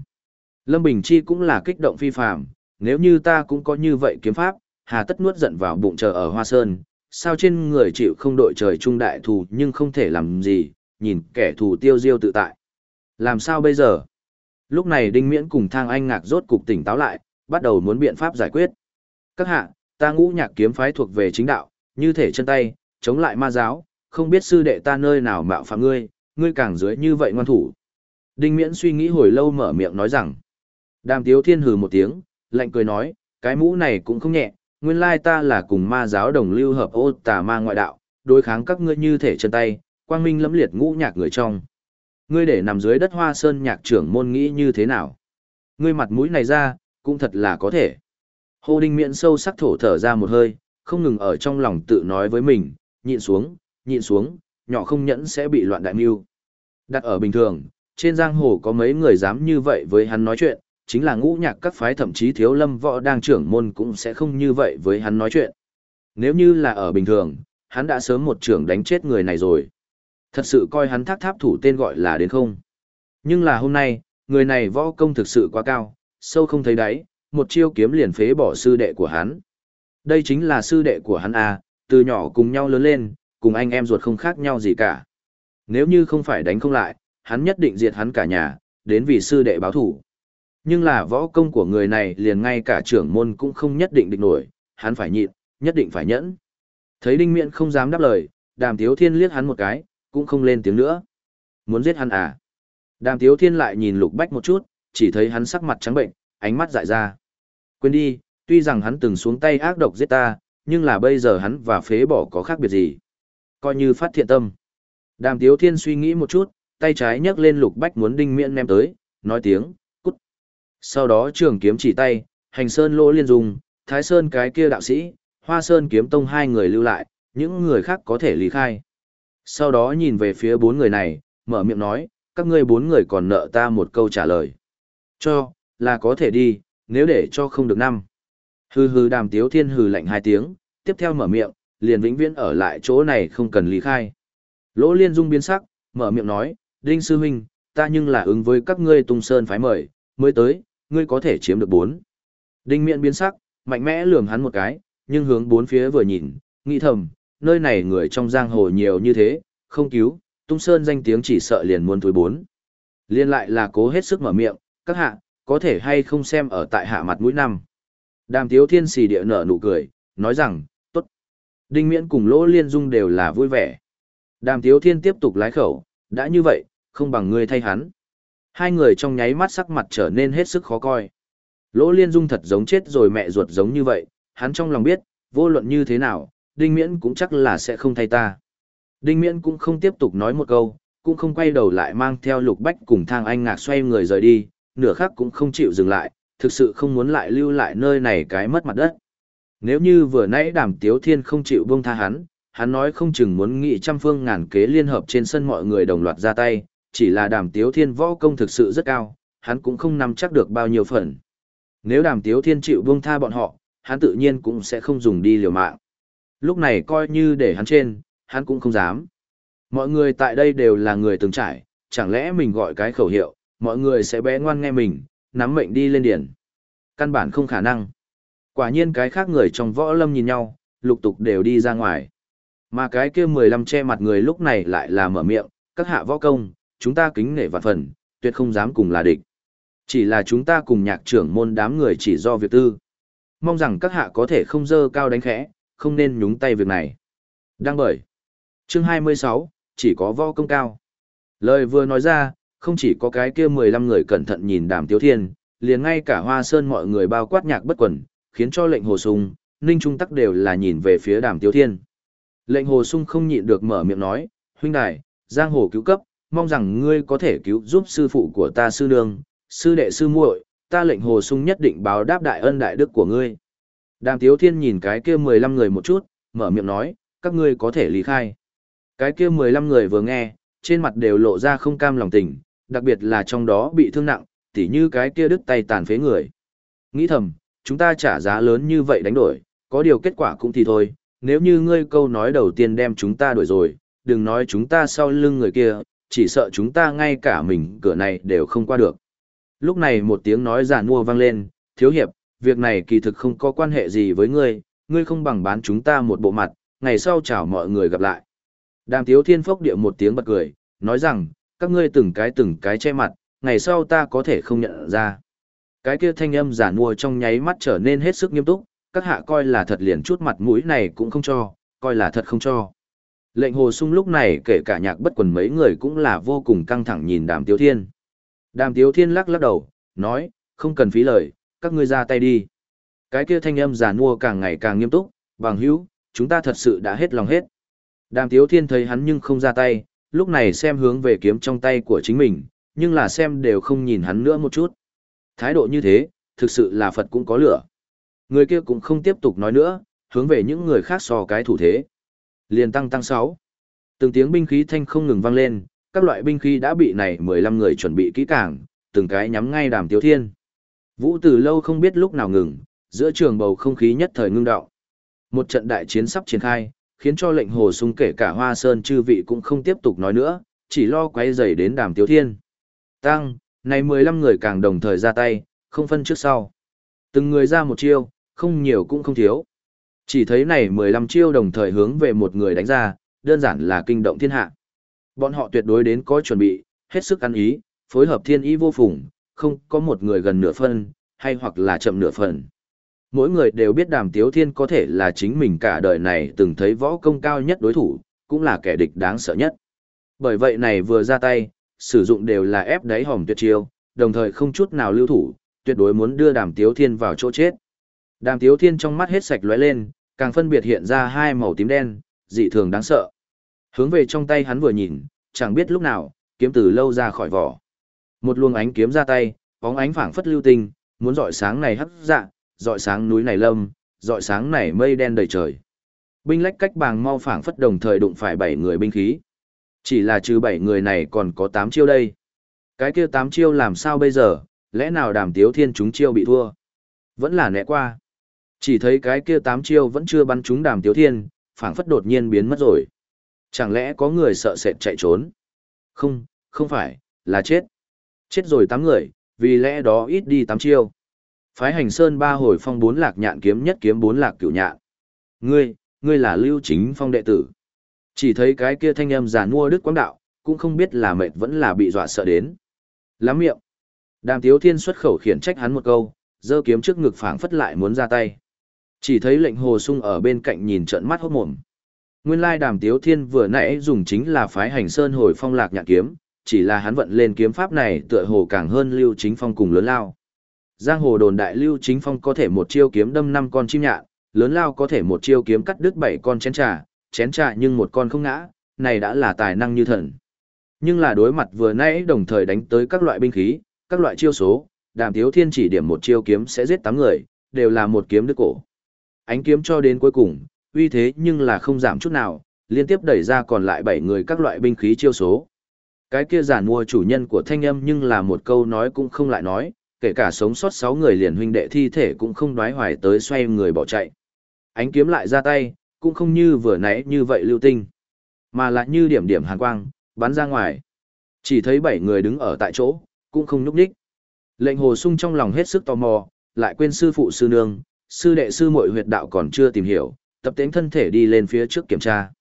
Lâm Bình Chi cũng là kích động phi phàm, nếu như ta cũng có như vậy kiếm pháp, hà tất nuốt giận vào bụng chờ ở Hoa Sơn, sao trên người chịu không đội trời trung đại thù nhưng không thể làm gì, nhìn kẻ thù tiêu diêu tự tại. Làm sao bây giờ? Lúc này Đinh Miễn cùng Thang Anh Ngạc rốt cục tỉnh táo lại, bắt đầu muốn biện pháp giải quyết. Các hạ, ta ngũ nhạc kiếm phái thuộc về chính đạo, như thể chân tay, chống lại ma giáo, không biết sư đệ ta nơi nào mạo phạm ngươi, ngươi càng dưới như vậy ngoan thủ. Đinh miễn suy nghĩ hồi lâu mở miệng nói rằng. Đàm tiếu thiên hừ một tiếng, lạnh cười nói, cái mũ này cũng không nhẹ, nguyên lai ta là cùng ma giáo đồng lưu hợp ô tà ma ngoại đạo, đối kháng các ngươi như thể chân tay, quang minh lẫm liệt ngũ nhạc người trong. Ngươi để nằm dưới đất hoa sơn nhạc trưởng môn nghĩ như thế nào? Ngươi mặt mũi này ra, cũng thật là có thể. Hồ Đinh miệng sâu sắc thổ thở ra một hơi, không ngừng ở trong lòng tự nói với mình, nhịn xuống, nhịn xuống, nhỏ không nhẫn sẽ bị loạn đại mưu. Đặt ở bình thường, trên giang hồ có mấy người dám như vậy với hắn nói chuyện, chính là ngũ nhạc các phái thậm chí thiếu lâm võ đang trưởng môn cũng sẽ không như vậy với hắn nói chuyện. Nếu như là ở bình thường, hắn đã sớm một trưởng đánh chết người này rồi. Thật sự coi hắn thác tháp thủ tên gọi là đến không. Nhưng là hôm nay, người này võ công thực sự quá cao, sâu không thấy đáy, một chiêu kiếm liền phế bỏ sư đệ của hắn. Đây chính là sư đệ của hắn à, từ nhỏ cùng nhau lớn lên, cùng anh em ruột không khác nhau gì cả. Nếu như không phải đánh không lại, hắn nhất định diệt hắn cả nhà, đến vì sư đệ báo thủ. Nhưng là võ công của người này liền ngay cả trưởng môn cũng không nhất định định nổi, hắn phải nhịn, nhất định phải nhẫn. Thấy đinh miệng không dám đáp lời, đàm tiếu thiên liếc hắn một cái, cũng không lên tiếng nữa. Muốn giết hắn à? Đàm tiếu thiên lại nhìn lục bách một chút, chỉ thấy hắn sắc mặt trắng bệnh, ánh mắt dại ra. Quên đi, tuy rằng hắn từng xuống tay ác độc giết ta, nhưng là bây giờ hắn và phế bỏ có khác biệt gì. Coi như phát thiện tâm. Đàm tiếu thiên suy nghĩ một chút, tay trái nhấc lên lục bách muốn đinh miễn ném tới, nói tiếng, cút. Sau đó trường kiếm chỉ tay, hành sơn lỗ liên dùng, thái sơn cái kia đạo sĩ, hoa sơn kiếm tông hai người lưu lại, những người khác có thể lý khai. Sau đó nhìn về phía bốn người này, mở miệng nói, các ngươi bốn người còn nợ ta một câu trả lời. Cho, là có thể đi, nếu để cho không được năm. Hừ hừ đàm tiếu thiên hừ lạnh hai tiếng, tiếp theo mở miệng, liền vĩnh viễn ở lại chỗ này không cần lý khai. Lỗ liên dung biến sắc, mở miệng nói, Đinh Sư Huynh, ta nhưng là ứng với các ngươi tung sơn phái mời, mới tới, ngươi có thể chiếm được bốn. Đinh miệng biến sắc, mạnh mẽ lườm hắn một cái, nhưng hướng bốn phía vừa nhìn, nghĩ thầm, nơi này người trong giang hồ nhiều như thế, không cứu, tung sơn danh tiếng chỉ sợ liền muốn thối bốn. Liên lại là cố hết sức mở miệng, các hạ, có thể hay không xem ở tại hạ mặt mũi năm. Đàm tiếu thiên xì địa nở nụ cười, nói rằng, tốt. Đinh miễn cùng lỗ liên dung đều là vui vẻ. Đàm tiếu thiên tiếp tục lái khẩu, đã như vậy, không bằng ngươi thay hắn. Hai người trong nháy mắt sắc mặt trở nên hết sức khó coi. Lỗ liên dung thật giống chết rồi mẹ ruột giống như vậy, hắn trong lòng biết, vô luận như thế nào, đinh miễn cũng chắc là sẽ không thay ta. Đinh miễn cũng không tiếp tục nói một câu, cũng không quay đầu lại mang theo lục bách cùng thang anh ngạc xoay người rời đi, nửa khắc cũng không chịu dừng lại, thực sự không muốn lại lưu lại nơi này cái mất mặt đất. Nếu như vừa nãy đàm tiếu thiên không chịu buông tha hắn, hắn nói không chừng muốn nghị trăm phương ngàn kế liên hợp trên sân mọi người đồng loạt ra tay, chỉ là đàm tiếu thiên võ công thực sự rất cao, hắn cũng không nắm chắc được bao nhiêu phần. Nếu đàm tiếu thiên chịu buông tha bọn họ, hắn tự nhiên cũng sẽ không dùng đi liều mạng. Lúc này coi như để hắn trên, hắn cũng không dám. Mọi người tại đây đều là người từng trải, chẳng lẽ mình gọi cái khẩu hiệu, mọi người sẽ bé ngoan nghe mình, nắm mệnh đi lên điển. Căn bản không khả năng. Quả nhiên cái khác người trong võ lâm nhìn nhau, lục tục đều đi ra ngoài. Mà cái kia mười lăm che mặt người lúc này lại là mở miệng, các hạ võ công, chúng ta kính nể vạn phần, tuyệt không dám cùng là địch. Chỉ là chúng ta cùng nhạc trưởng môn đám người chỉ do việc tư. Mong rằng các hạ có thể không dơ cao đánh khẽ, không nên nhúng tay việc này. Đăng bởi. Chương 26, chỉ có võ công cao. Lời vừa nói ra, không chỉ có cái kia 15 người cẩn thận nhìn đàm tiếu thiên, liền ngay cả hoa sơn mọi người bao quát nhạc bất quần, khiến cho lệnh hồ sung, ninh trung tắc đều là nhìn về phía đàm tiếu thiên. Lệnh hồ sung không nhịn được mở miệng nói, huynh đài, giang hồ cứu cấp, mong rằng ngươi có thể cứu giúp sư phụ của ta sư nương, sư đệ sư muội, ta lệnh hồ sung nhất định báo đáp đại ân đại đức của ngươi. Đàm tiếu thiên nhìn cái kia 15 người một chút, mở miệng nói, các ngươi có thể lý khai. Cái kia 15 người vừa nghe, trên mặt đều lộ ra không cam lòng tình, đặc biệt là trong đó bị thương nặng, tỉ như cái kia đứt tay tàn phế người. Nghĩ thầm, chúng ta trả giá lớn như vậy đánh đổi, có điều kết quả cũng thì thôi, nếu như ngươi câu nói đầu tiên đem chúng ta đuổi rồi, đừng nói chúng ta sau lưng người kia, chỉ sợ chúng ta ngay cả mình cửa này đều không qua được. Lúc này một tiếng nói giả mua vang lên, thiếu hiệp, việc này kỳ thực không có quan hệ gì với ngươi, ngươi không bằng bán chúng ta một bộ mặt, ngày sau chào mọi người gặp lại. Đàm tiếu thiên phốc địa một tiếng bật cười, nói rằng, các ngươi từng cái từng cái che mặt, ngày sau ta có thể không nhận ra. Cái kia thanh âm giả mua trong nháy mắt trở nên hết sức nghiêm túc, các hạ coi là thật liền chút mặt mũi này cũng không cho, coi là thật không cho. Lệnh hồ sung lúc này kể cả nhạc bất quần mấy người cũng là vô cùng căng thẳng nhìn đàm tiếu thiên. Đàm tiếu thiên lắc lắc đầu, nói, không cần phí lời, các ngươi ra tay đi. Cái kia thanh âm giả mua càng ngày càng nghiêm túc, bằng hữu, chúng ta thật sự đã hết lòng hết. Đàm tiếu thiên thấy hắn nhưng không ra tay, lúc này xem hướng về kiếm trong tay của chính mình, nhưng là xem đều không nhìn hắn nữa một chút. Thái độ như thế, thực sự là Phật cũng có lửa. Người kia cũng không tiếp tục nói nữa, hướng về những người khác so cái thủ thế. Liền tăng tăng 6. Từng tiếng binh khí thanh không ngừng vang lên, các loại binh khí đã bị này 15 người chuẩn bị kỹ càng, từng cái nhắm ngay đàm tiếu thiên. Vũ từ lâu không biết lúc nào ngừng, giữa trường bầu không khí nhất thời ngưng đạo. Một trận đại chiến sắp triển khai, khiến cho lệnh hồ sung kể cả hoa sơn chư vị cũng không tiếp tục nói nữa, chỉ lo quay dày đến đàm tiếu thiên. Tăng, này 15 người càng đồng thời ra tay, không phân trước sau. Từng người ra một chiêu, không nhiều cũng không thiếu. Chỉ thấy này 15 chiêu đồng thời hướng về một người đánh ra, đơn giản là kinh động thiên hạ. Bọn họ tuyệt đối đến có chuẩn bị, hết sức ăn ý, phối hợp thiên ý vô phùng, không có một người gần nửa phân, hay hoặc là chậm nửa phần. Mỗi người đều biết đàm tiếu thiên có thể là chính mình cả đời này từng thấy võ công cao nhất đối thủ, cũng là kẻ địch đáng sợ nhất. Bởi vậy này vừa ra tay, sử dụng đều là ép đáy hòm tuyệt chiêu, đồng thời không chút nào lưu thủ, tuyệt đối muốn đưa đàm tiếu thiên vào chỗ chết. Đàm tiếu thiên trong mắt hết sạch lóe lên, càng phân biệt hiện ra hai màu tím đen, dị thường đáng sợ. Hướng về trong tay hắn vừa nhìn, chẳng biết lúc nào, kiếm từ lâu ra khỏi vỏ. Một luồng ánh kiếm ra tay, bóng ánh phảng phất lưu tinh, muốn dọi sáng này hấp dạ, dọi sáng núi này lâm, dọi sáng này mây đen đầy trời. Binh lách cách bàng mau phảng phất đồng thời đụng phải bảy người binh khí. Chỉ là trừ bảy người này còn có tám chiêu đây. Cái kia tám chiêu làm sao bây giờ, lẽ nào đàm tiếu thiên chúng chiêu bị thua? Vẫn là nẹ qua. Chỉ thấy cái kia tám chiêu vẫn chưa bắn trúng đàm tiếu thiên, phảng phất đột nhiên biến mất rồi. Chẳng lẽ có người sợ sệt chạy trốn? Không, không phải, là chết. Chết rồi tám người, vì lẽ đó ít đi tám chiêu. Phái hành sơn ba hồi phong bốn lạc nhạn kiếm nhất kiếm bốn lạc cửu nhạn. Ngươi, ngươi là lưu chính phong đệ tử. Chỉ thấy cái kia thanh âm giàn mua đức quang đạo, cũng không biết là mệt vẫn là bị dọa sợ đến. Lắm miệng. Đàm tiếu thiên xuất khẩu khiển trách hắn một câu, giơ kiếm trước ngực phảng phất lại muốn ra tay. Chỉ thấy lệnh hồ sung ở bên cạnh nhìn trận mắt hốt mồm. Nguyên lai đàm tiếu thiên vừa nãy dùng chính là phái hành sơn hồi phong lạc nhạn kiếm, chỉ là hắn vận lên kiếm pháp này tựa hồ càng hơn lưu chính phong cùng lớn lao. Giang hồ đồn đại lưu chính phong có thể một chiêu kiếm đâm năm con chim nhạn, lớn lao có thể một chiêu kiếm cắt đứt bảy con chén trà, chén trà nhưng một con không ngã, này đã là tài năng như thần. Nhưng là đối mặt vừa nãy đồng thời đánh tới các loại binh khí, các loại chiêu số, đàm tiếu thiên chỉ điểm một chiêu kiếm sẽ giết tám người, đều là một kiếm đứt cổ. Ánh kiếm cho đến cuối cùng, uy thế nhưng là không giảm chút nào, liên tiếp đẩy ra còn lại bảy người các loại binh khí chiêu số. Cái kia giản mua chủ nhân của thanh âm nhưng là một câu nói cũng không lại nói, kể cả sống sót sáu người liền huynh đệ thi thể cũng không đoái hoài tới xoay người bỏ chạy. Ánh kiếm lại ra tay, cũng không như vừa nãy như vậy lưu tinh, mà lại như điểm điểm hàn quang, bắn ra ngoài. Chỉ thấy bảy người đứng ở tại chỗ, cũng không nhúc nhích. Lệnh hồ sung trong lòng hết sức tò mò, lại quên sư phụ sư nương, sư đệ sư muội huyệt đạo còn chưa tìm hiểu, tập tính thân thể đi lên phía trước kiểm tra.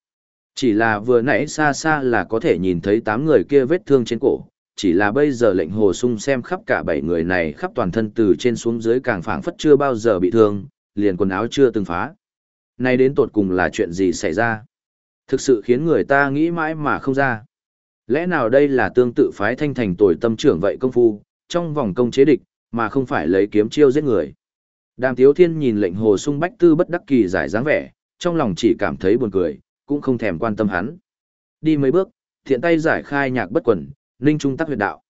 Chỉ là vừa nãy xa xa là có thể nhìn thấy tám người kia vết thương trên cổ, chỉ là bây giờ lệnh hồ sung xem khắp cả bảy người này khắp toàn thân từ trên xuống dưới càng phảng phất chưa bao giờ bị thương, liền quần áo chưa từng phá. Nay đến tột cùng là chuyện gì xảy ra? Thực sự khiến người ta nghĩ mãi mà không ra. Lẽ nào đây là tương tự phái thanh thành tuổi tâm trưởng vậy công phu, trong vòng công chế địch, mà không phải lấy kiếm chiêu giết người. Đàm Tiếu Thiên nhìn lệnh hồ sung bách tư bất đắc kỳ giải dáng vẻ, trong lòng chỉ cảm thấy buồn cười, cũng không thèm quan tâm hắn. Đi mấy bước, thiện tay giải khai nhạc bất quần, ninh trung tắc huyệt đạo.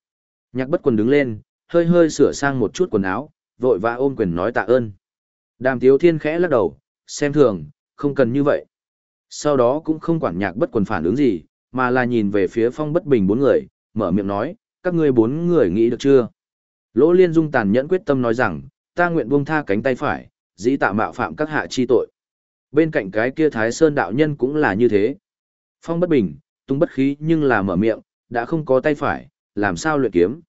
Nhạc bất quần đứng lên, hơi hơi sửa sang một chút quần áo, vội vã ôm quyền nói tạ ơn. Đàm Tiếu Thiên khẽ lắc đầu, xem thường, không cần như vậy. Sau đó cũng không quản nhạc bất quần phản ứng gì, mà là nhìn về phía phong bất bình bốn người, mở miệng nói, các ngươi bốn người nghĩ được chưa? Lỗ Liên Dung tàn nhẫn quyết tâm nói rằng, ta nguyện buông tha cánh tay phải, dĩ tạ mạo phạm các hạ chi tội. Bên cạnh cái kia Thái Sơn đạo nhân cũng là như thế. Phong bất bình, tung bất khí nhưng là mở miệng, đã không có tay phải, làm sao luyện kiếm?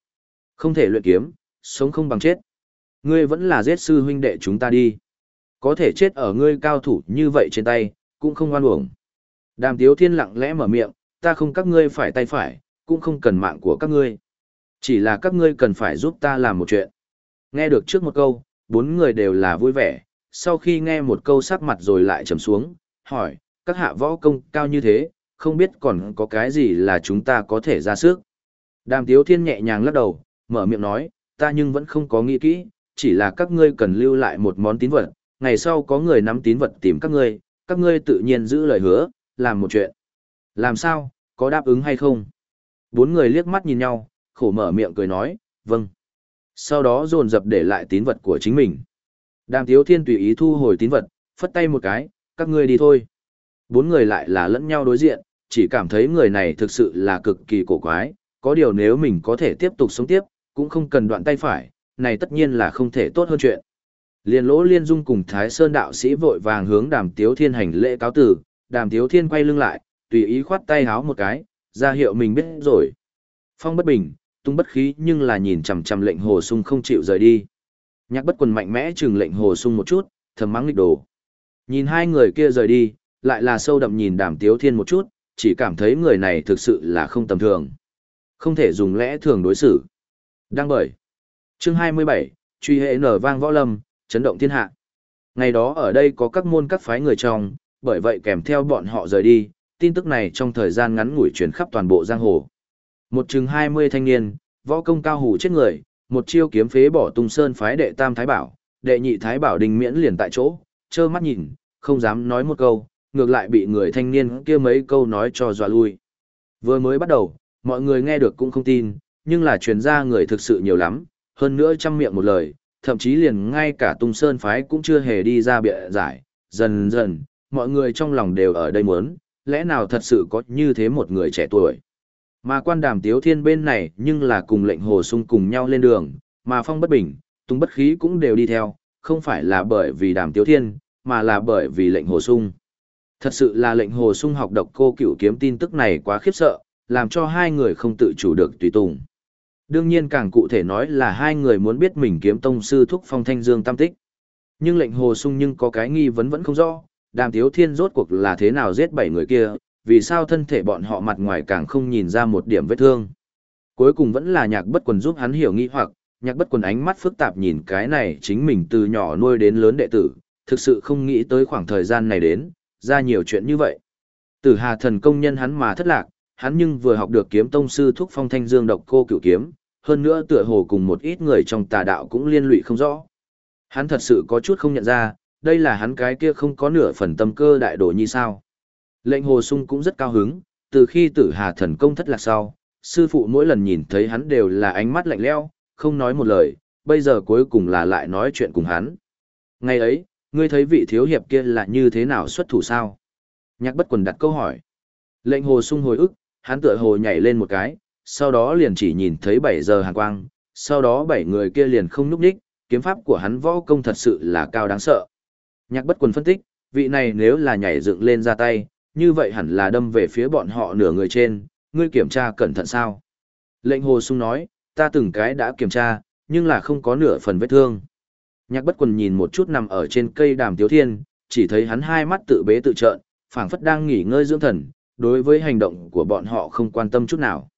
Không thể luyện kiếm, sống không bằng chết. Ngươi vẫn là giết sư huynh đệ chúng ta đi. Có thể chết ở ngươi cao thủ như vậy trên tay, cũng không oan uổng. Đàm Tiếu Thiên lặng lẽ mở miệng, ta không các ngươi phải tay phải, cũng không cần mạng của các ngươi. Chỉ là các ngươi cần phải giúp ta làm một chuyện. Nghe được trước một câu, bốn người đều là vui vẻ, sau khi nghe một câu sắc mặt rồi lại trầm xuống, hỏi, các hạ võ công cao như thế, không biết còn có cái gì là chúng ta có thể ra sức. Đàm Tiếu Thiên nhẹ nhàng lắc đầu, mở miệng nói, ta nhưng vẫn không có nghĩ kỹ, chỉ là các ngươi cần lưu lại một món tín vật, ngày sau có người nắm tín vật tìm các ngươi, các ngươi tự nhiên giữ lời hứa, làm một chuyện. Làm sao, có đáp ứng hay không? Bốn người liếc mắt nhìn nhau, khổ mở miệng cười nói, vâng. Sau đó dồn dập để lại tín vật của chính mình. Đàm Tiếu Thiên tùy ý thu hồi tín vật, phất tay một cái, các ngươi đi thôi. Bốn người lại là lẫn nhau đối diện, chỉ cảm thấy người này thực sự là cực kỳ cổ quái, có điều nếu mình có thể tiếp tục sống tiếp, cũng không cần đoạn tay phải, này tất nhiên là không thể tốt hơn chuyện. Liên lỗ liên dung cùng Thái Sơn đạo sĩ vội vàng hướng đàm tiếu thiên hành lễ cáo tử, đàm tiếu thiên quay lưng lại, tùy ý khoát tay háo một cái, ra hiệu mình biết rồi. Phong bất bình, tung bất khí nhưng là nhìn chằm chằm lệnh hồ sung không chịu rời đi. Nhạc bất quần mạnh mẽ chừng lệnh hồ sung một chút, thầm mắng nghịch đồ. Nhìn hai người kia rời đi, lại là sâu đậm nhìn đàm tiếu thiên một chút, chỉ cảm thấy người này thực sự là không tầm thường. Không thể dùng lẽ thường đối xử. Đăng bởi. Chương 27, truy hệ nở vang võ lâm, chấn động thiên hạ. Ngày đó ở đây có các môn các phái người trong, bởi vậy kèm theo bọn họ rời đi, tin tức này trong thời gian ngắn ngủi truyền khắp toàn bộ giang hồ. Một chừng 20 thanh niên, võ công cao hủ chết người, một chiêu kiếm phế bỏ tung sơn phái đệ tam thái bảo, đệ nhị thái bảo đình miễn liền tại chỗ, trơ mắt nhìn, không dám nói một câu, ngược lại bị người thanh niên kia mấy câu nói cho dọa lui. Vừa mới bắt đầu, mọi người nghe được cũng không tin, nhưng là truyền ra người thực sự nhiều lắm, hơn nữa trăm miệng một lời, thậm chí liền ngay cả tung sơn phái cũng chưa hề đi ra bịa giải, dần dần, mọi người trong lòng đều ở đây muốn, lẽ nào thật sự có như thế một người trẻ tuổi. Mà quan đàm tiếu thiên bên này nhưng là cùng lệnh hồ sung cùng nhau lên đường, mà phong bất bình, tung bất khí cũng đều đi theo, không phải là bởi vì đàm tiếu thiên, mà là bởi vì lệnh hồ sung. Thật sự là lệnh hồ sung học độc cô cựu kiếm tin tức này quá khiếp sợ, làm cho hai người không tự chủ được tùy tùng. Đương nhiên càng cụ thể nói là hai người muốn biết mình kiếm tông sư thúc phong thanh dương tam tích. Nhưng lệnh hồ sung nhưng có cái nghi vấn vẫn không rõ, đàm tiếu thiên rốt cuộc là thế nào giết bảy người kia, vì sao thân thể bọn họ mặt ngoài càng không nhìn ra một điểm vết thương. Cuối cùng vẫn là nhạc bất quần giúp hắn hiểu nghi hoặc, nhạc bất quần ánh mắt phức tạp nhìn cái này chính mình từ nhỏ nuôi đến lớn đệ tử, thực sự không nghĩ tới khoảng thời gian này đến, ra nhiều chuyện như vậy. Tử hà thần công nhân hắn mà thất lạc, hắn nhưng vừa học được kiếm tông sư thúc phong thanh dương độc cô cửu kiếm, hơn nữa tựa hồ cùng một ít người trong tà đạo cũng liên lụy không rõ. Hắn thật sự có chút không nhận ra, đây là hắn cái kia không có nửa phần tâm cơ đại đồ như sao. Lệnh hồ sung cũng rất cao hứng, từ khi tử hà thần công thất lạc sau, sư phụ mỗi lần nhìn thấy hắn đều là ánh mắt lạnh lẽo, không nói một lời, bây giờ cuối cùng là lại nói chuyện cùng hắn. Ngày ấy, ngươi thấy vị thiếu hiệp kia là như thế nào xuất thủ sao? Nhạc bất quần đặt câu hỏi. Lệnh hồ sung hồi ức, hắn tựa hồ nhảy lên một cái, sau đó liền chỉ nhìn thấy 7 giờ hàn quang, sau đó bảy người kia liền không núp đích, kiếm pháp của hắn võ công thật sự là cao đáng sợ. Nhạc bất quần phân tích, vị này nếu là nhảy dựng lên ra tay, như vậy hẳn là đâm về phía bọn họ nửa người trên, ngươi kiểm tra cẩn thận sao. Lệnh hồ sung nói, ta từng cái đã kiểm tra, nhưng là không có nửa phần vết thương. Nhạc bất quần nhìn một chút nằm ở trên cây đàm tiếu thiên, chỉ thấy hắn hai mắt tự bế tự trợn, phảng phất đang nghỉ ngơi dưỡng thần, đối với hành động của bọn họ không quan tâm chút nào.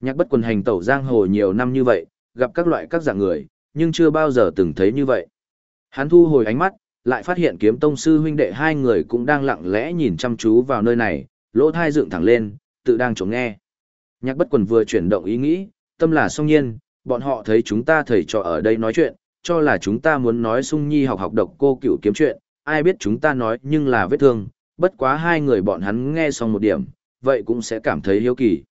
Nhạc bất quần hành tẩu giang hồ nhiều năm như vậy, gặp các loại các dạng người, nhưng chưa bao giờ từng thấy như vậy. Hắn thu hồi ánh mắt, lại phát hiện kiếm tông sư huynh đệ hai người cũng đang lặng lẽ nhìn chăm chú vào nơi này, lỗ thai dựng thẳng lên, tự đang chống nghe. Nhạc bất quần vừa chuyển động ý nghĩ, tâm là song nhiên, bọn họ thấy chúng ta thầy trò ở đây nói chuyện, cho là chúng ta muốn nói sung nhi học học độc cô cựu kiếm chuyện, ai biết chúng ta nói nhưng là vết thương, bất quá hai người bọn hắn nghe xong một điểm, vậy cũng sẽ cảm thấy hiếu kỳ.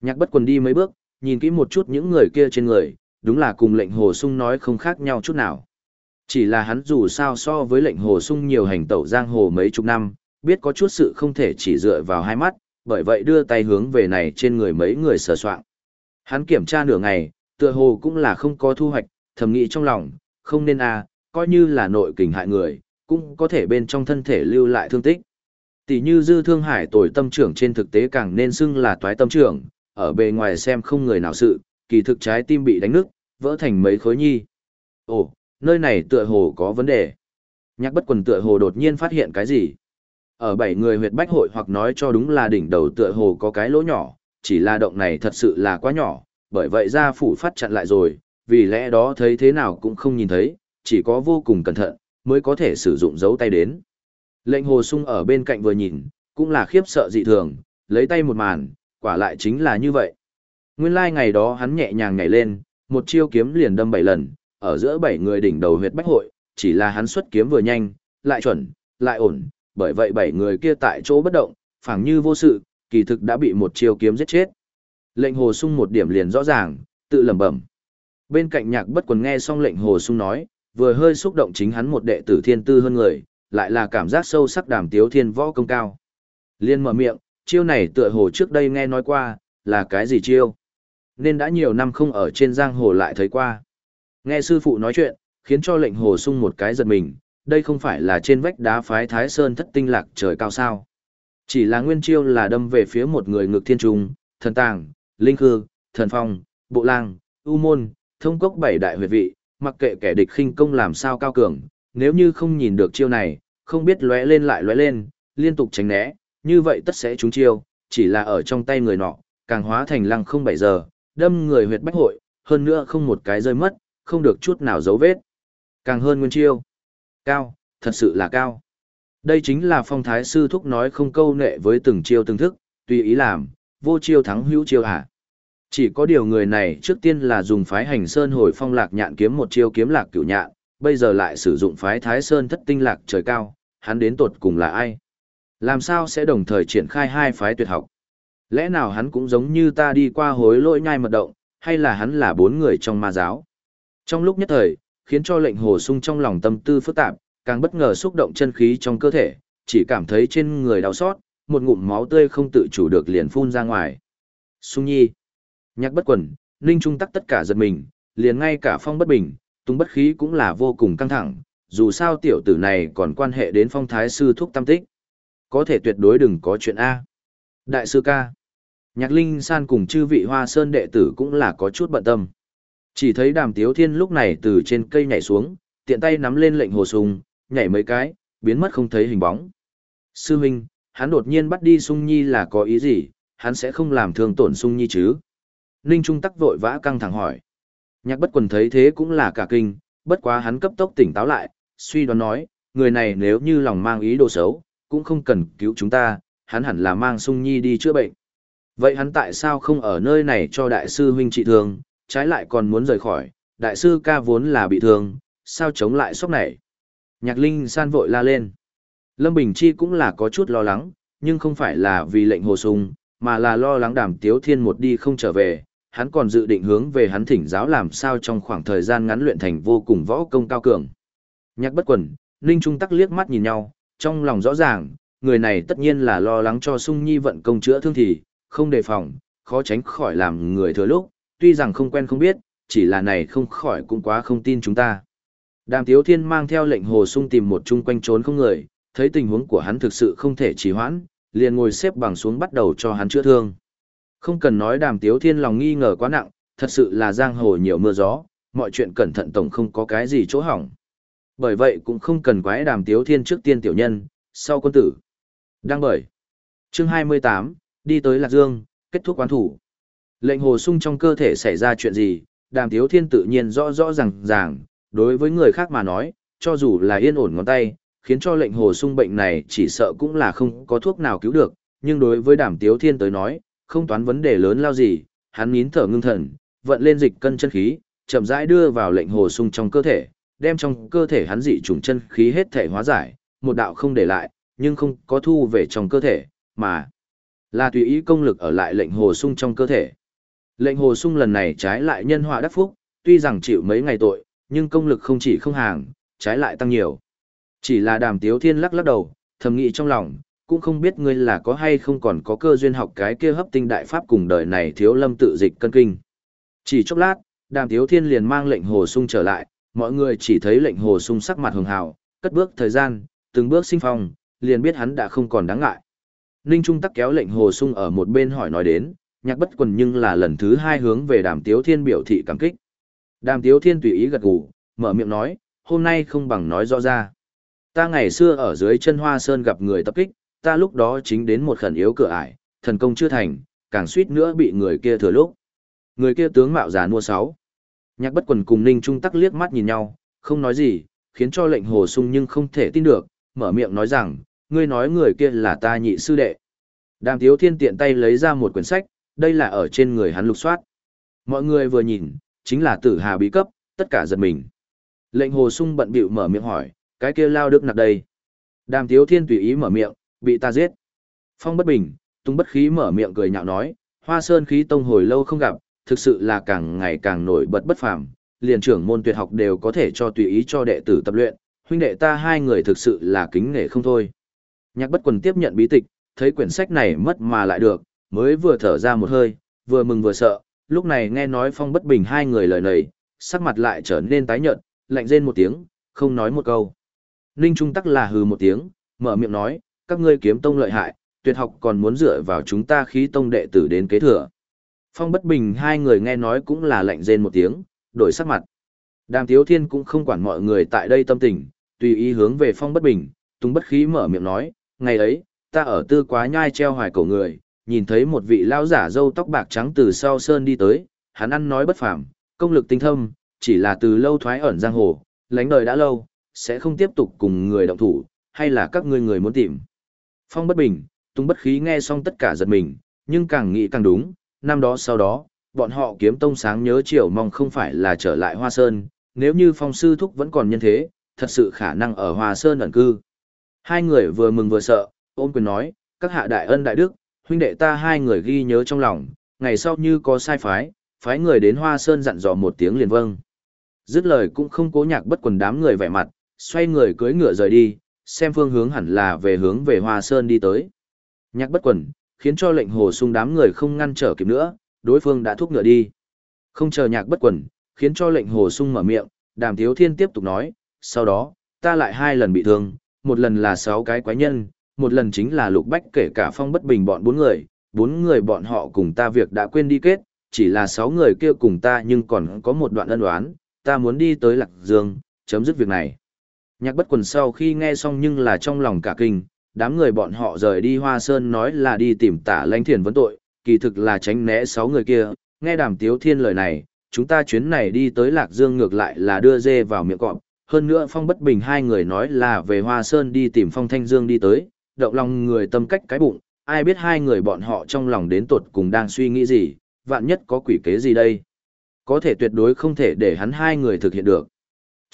Nhạc bất quần đi mấy bước, nhìn kỹ một chút những người kia trên người, đúng là cùng lệnh hồ sung nói không khác nhau chút nào. Chỉ là hắn dù sao so với lệnh hồ sung nhiều hành tẩu giang hồ mấy chục năm, biết có chút sự không thể chỉ dựa vào hai mắt, bởi vậy đưa tay hướng về này trên người mấy người sờ soạn. Hắn kiểm tra nửa ngày, tựa hồ cũng là không có thu hoạch, thầm nghĩ trong lòng, không nên à, coi như là nội kình hại người, cũng có thể bên trong thân thể lưu lại thương tích. Tỷ như dư thương hải tồi tâm trưởng trên thực tế càng nên xưng là toái tâm trưởng, ở bề ngoài xem không người nào sự, kỳ thực trái tim bị đánh nứt, vỡ thành mấy khối nhi. Ồ, nơi này tựa hồ có vấn đề. Nhạc bất quần tựa hồ đột nhiên phát hiện cái gì. Ở bảy người huyệt bách hội hoặc nói cho đúng là đỉnh đầu tựa hồ có cái lỗ nhỏ, chỉ là động này thật sự là quá nhỏ, bởi vậy ra phủ phát chặn lại rồi, vì lẽ đó thấy thế nào cũng không nhìn thấy, chỉ có vô cùng cẩn thận, mới có thể sử dụng dấu tay đến. Lệnh hồ sung ở bên cạnh vừa nhìn, cũng là khiếp sợ dị thường, lấy tay một màn, quả lại chính là như vậy. Nguyên lai like ngày đó hắn nhẹ nhàng nhảy lên, một chiêu kiếm liền đâm bảy lần, ở giữa bảy người đỉnh đầu huyệt bách hội, chỉ là hắn xuất kiếm vừa nhanh, lại chuẩn, lại ổn, bởi vậy bảy người kia tại chỗ bất động, phảng như vô sự, kỳ thực đã bị một chiêu kiếm giết chết. Lệnh hồ sung một điểm liền rõ ràng, tự lẩm bẩm. Bên cạnh nhạc bất quần nghe xong lệnh hồ sung nói, vừa hơi xúc động chính hắn một đệ tử thiên tư hơn người, lại là cảm giác sâu sắc đàm tiếu thiên võ công cao. Liên mở miệng, chiêu này tựa hồ trước đây nghe nói qua, là cái gì chiêu? Nên đã nhiều năm không ở trên giang hồ lại thấy qua. Nghe sư phụ nói chuyện, khiến cho lệnh hồ sung một cái giật mình, đây không phải là trên vách đá phái Thái Sơn thất tinh lạc trời cao sao. Chỉ là nguyên chiêu là đâm về phía một người ngực thiên trung, thần tàng, linh khư, thần phong, bộ lang, u môn, thông cốc bảy đại huyệt vị, mặc kệ kẻ địch khinh công làm sao cao cường, nếu như không nhìn được chiêu này, không biết lóe lên lại lóe lên, liên tục tránh né, như vậy tất sẽ trúng chiêu, chỉ là ở trong tay người nọ, càng hóa thành lăng không bảy giờ, đâm người huyệt bách hội, hơn nữa không một cái rơi mất, không được chút nào dấu vết. Càng hơn nguyên chiêu. Cao, thật sự là cao. Đây chính là phong thái sư thúc nói không câu nệ với từng chiêu từng thức, tùy ý làm, vô chiêu thắng hữu chiêu hả. Chỉ có điều người này trước tiên là dùng phái hành sơn hồi phong lạc nhạn kiếm một chiêu kiếm lạc cửu nhạn, bây giờ lại sử dụng phái thái sơn thất tinh lạc trời cao, hắn đến tột cùng là ai? Làm sao sẽ đồng thời triển khai hai phái tuyệt học? Lẽ nào hắn cũng giống như ta đi qua hối lỗi nhai mật động, hay là hắn là bốn người trong ma giáo? Trong lúc nhất thời, khiến cho lệnh hồ sung trong lòng tâm tư phức tạp, càng bất ngờ xúc động chân khí trong cơ thể, chỉ cảm thấy trên người đau xót, một ngụm máu tươi không tự chủ được liền phun ra ngoài. Sung nhi, Nhạc bất quần, ninh trung tắc tất cả giật mình, liền ngay cả phong bất bình, tung bất khí cũng là vô cùng căng thẳng, dù sao tiểu tử này còn quan hệ đến phong thái sư thúc tam tích. Có thể tuyệt đối đừng có chuyện A. Đại sư ca. Nhạc Linh San cùng chư vị hoa sơn đệ tử cũng là có chút bận tâm. Chỉ thấy đàm tiếu thiên lúc này từ trên cây nhảy xuống, tiện tay nắm lên lệnh hồ sùng, nhảy mấy cái, biến mất không thấy hình bóng. Sư huynh, hắn đột nhiên bắt đi sung nhi là có ý gì, hắn sẽ không làm thương tổn sung nhi chứ? Ninh Trung tắc vội vã căng thẳng hỏi. Nhạc bất quần thấy thế cũng là cả kinh, bất quá hắn cấp tốc tỉnh táo lại, suy đoán nói, người này nếu như lòng mang ý đồ xấu, cũng không cần cứu chúng ta, hắn hẳn là mang sung nhi đi chữa bệnh. Vậy hắn tại sao không ở nơi này cho đại sư huynh trị thương, trái lại còn muốn rời khỏi, đại sư ca vốn là bị thương, sao chống lại sốc này. Nhạc Linh san vội la lên. Lâm Bình Chi cũng là có chút lo lắng, nhưng không phải là vì lệnh hồ sung, mà là lo lắng đàm tiếu thiên một đi không trở về, hắn còn dự định hướng về hắn thỉnh giáo làm sao trong khoảng thời gian ngắn luyện thành vô cùng võ công cao cường. Nhạc bất quần, Ninh Trung tắc liếc mắt nhìn nhau, trong lòng rõ ràng, người này tất nhiên là lo lắng cho sung nhi vận công chữa thương thì, không đề phòng, khó tránh khỏi làm người thừa lúc, tuy rằng không quen không biết, chỉ là này không khỏi cũng quá không tin chúng ta. Đàm Tiếu Thiên mang theo lệnh hồ sung tìm một chung quanh trốn không người, thấy tình huống của hắn thực sự không thể trì hoãn, liền ngồi xếp bằng xuống bắt đầu cho hắn chữa thương. Không cần nói Đàm Tiếu Thiên lòng nghi ngờ quá nặng, thật sự là giang hồ nhiều mưa gió, mọi chuyện cẩn thận tổng không có cái gì chỗ hỏng. Bởi vậy cũng không cần quái Đàm Tiếu Thiên trước tiên tiểu nhân, sau quân tử. Đăng bởi. Chương 28, đi tới Lạc Dương, kết thúc quán thủ. Lệnh hồ sung trong cơ thể xảy ra chuyện gì, đàm tiếu thiên tự nhiên rõ rõ ràng ràng, đối với người khác mà nói, cho dù là yên ổn ngón tay, khiến cho lệnh hồ sung bệnh này chỉ sợ cũng là không có thuốc nào cứu được, nhưng đối với đàm tiếu thiên tới nói, không toán vấn đề lớn lao gì, hắn nín thở ngưng thần, vận lên dịch cân chân khí, chậm rãi đưa vào lệnh hồ sung trong cơ thể, đem trong cơ thể hắn dị trùng chân khí hết thể hóa giải, một đạo không để lại, nhưng không có thu về trong cơ thể, mà là tùy ý công lực ở lại lệnh hồ sung trong cơ thể. Lệnh hồ sung lần này trái lại nhân họa đắc phúc, tuy rằng chịu mấy ngày tội, nhưng công lực không chỉ không hàng, trái lại tăng nhiều. Chỉ là đàm tiếu thiên lắc lắc đầu, thầm nghĩ trong lòng, cũng không biết ngươi là có hay không còn có cơ duyên học cái kia hấp tinh đại pháp cùng đời này thiếu lâm tự dịch cân kinh. Chỉ chốc lát, đàm thiếu thiên liền mang lệnh hồ sung trở lại, mọi người chỉ thấy lệnh hồ sung sắc mặt hường hào, cất bước thời gian, từng bước sinh phong, liền biết hắn đã không còn đáng ngại. Ninh Trung tắc kéo lệnh hồ sung ở một bên hỏi nói đến, nhạc bất quần nhưng là lần thứ hai hướng về đàm tiếu thiên biểu thị cảm kích. Đàm tiếu thiên tùy ý gật gù, mở miệng nói, hôm nay không bằng nói rõ ra. Ta ngày xưa ở dưới chân hoa sơn gặp người tập kích, ta lúc đó chính đến một khẩn yếu cửa ải, thần công chưa thành, càng suýt nữa bị người kia thừa lúc. Người kia tướng mạo già mua sáu. Nhạc bất quần cùng ninh trung tắc liếc mắt nhìn nhau, không nói gì, khiến cho lệnh hồ sung nhưng không thể tin được, mở miệng nói rằng, ngươi nói người kia là ta nhị sư đệ. Đàm Tiếu Thiên tiện tay lấy ra một quyển sách, đây là ở trên người hắn lục soát. Mọi người vừa nhìn, chính là tử hà bí cấp, tất cả giật mình. Lệnh hồ sung bận bịu mở miệng hỏi, cái kia lao đức nặc đây. Đàm Tiếu Thiên tùy ý mở miệng, bị ta giết. Phong bất bình, tung bất khí mở miệng cười nhạo nói, hoa sơn khí tông hồi lâu không gặp, thực sự là càng ngày càng nổi bật bất phàm, liền trưởng môn tuyệt học đều có thể cho tùy ý cho đệ tử tập luyện, huynh đệ ta hai người thực sự là kính nể không thôi. Nhạc bất quần tiếp nhận bí tịch, thấy quyển sách này mất mà lại được, mới vừa thở ra một hơi, vừa mừng vừa sợ, lúc này nghe nói phong bất bình hai người lời này, sắc mặt lại trở nên tái nhợt, lạnh rên một tiếng, không nói một câu. Ninh Trung tắc là hừ một tiếng, mở miệng nói, các ngươi kiếm tông lợi hại, tuyệt học còn muốn dựa vào chúng ta khí tông đệ tử đến kế thừa. Phong bất bình hai người nghe nói cũng là lạnh rên một tiếng, đổi sắc mặt. Đàm Tiếu Thiên cũng không quản mọi người tại đây tâm tình, tùy ý hướng về phong bất bình, tung bất khí mở miệng nói, ngày ấy, ta ở tư quá nhai treo hoài cổ người, nhìn thấy một vị lao giả râu tóc bạc trắng từ sau sơn đi tới, hắn ăn nói bất phàm, công lực tinh thâm, chỉ là từ lâu thoái ẩn giang hồ, lánh đời đã lâu, sẽ không tiếp tục cùng người động thủ, hay là các ngươi người muốn tìm. Phong bất bình, tung bất khí nghe xong tất cả giật mình, nhưng càng nghĩ càng đúng, năm đó sau đó, bọn họ kiếm tông sáng nhớ chiều mong không phải là trở lại Hoa Sơn, nếu như phong sư thúc vẫn còn nhân thế, thật sự khả năng ở Hoa Sơn ẩn cư. Hai người vừa mừng vừa sợ, ôm quyền nói, các hạ đại ân đại đức, huynh đệ ta hai người ghi nhớ trong lòng, ngày sau như có sai phái, phái người đến Hoa Sơn dặn dò một tiếng liền vâng. Dứt lời cũng không cố nhạc bất quần đám người vẻ mặt, xoay người cưỡi ngựa rời đi, xem phương hướng hẳn là về hướng về Hoa Sơn đi tới. Nhạc bất quần, khiến cho lệnh hồ sung đám người không ngăn trở kịp nữa, đối phương đã thúc ngựa đi. Không chờ nhạc bất quần, khiến cho lệnh hồ sung mở miệng, đàm thiếu thiên tiếp tục nói, sau đó, ta lại hai lần bị thương, một lần là sáu cái quái nhân, một lần chính là lục bách kể cả phong bất bình bọn bốn người, bốn người bọn họ cùng ta việc đã quên đi kết, chỉ là sáu người kia cùng ta nhưng còn có một đoạn ân oán, ta muốn đi tới Lạc Dương, chấm dứt việc này. Nhạc bất quần sau khi nghe xong nhưng là trong lòng cả kinh, đám người bọn họ rời đi Hoa Sơn nói là đi tìm tả lãnh thiền vấn tội, kỳ thực là tránh né sáu người kia, nghe đàm tiếu thiên lời này, chúng ta chuyến này đi tới Lạc Dương ngược lại là đưa dê vào miệng cọp, hơn nữa Phong Bất Bình hai người nói là về Hoa Sơn đi tìm Phong Thanh Dương đi tới, động lòng người tâm cách cái bụng, ai biết hai người bọn họ trong lòng đến tột cùng đang suy nghĩ gì, vạn nhất có quỷ kế gì đây. Có thể tuyệt đối không thể để hắn hai người thực hiện được.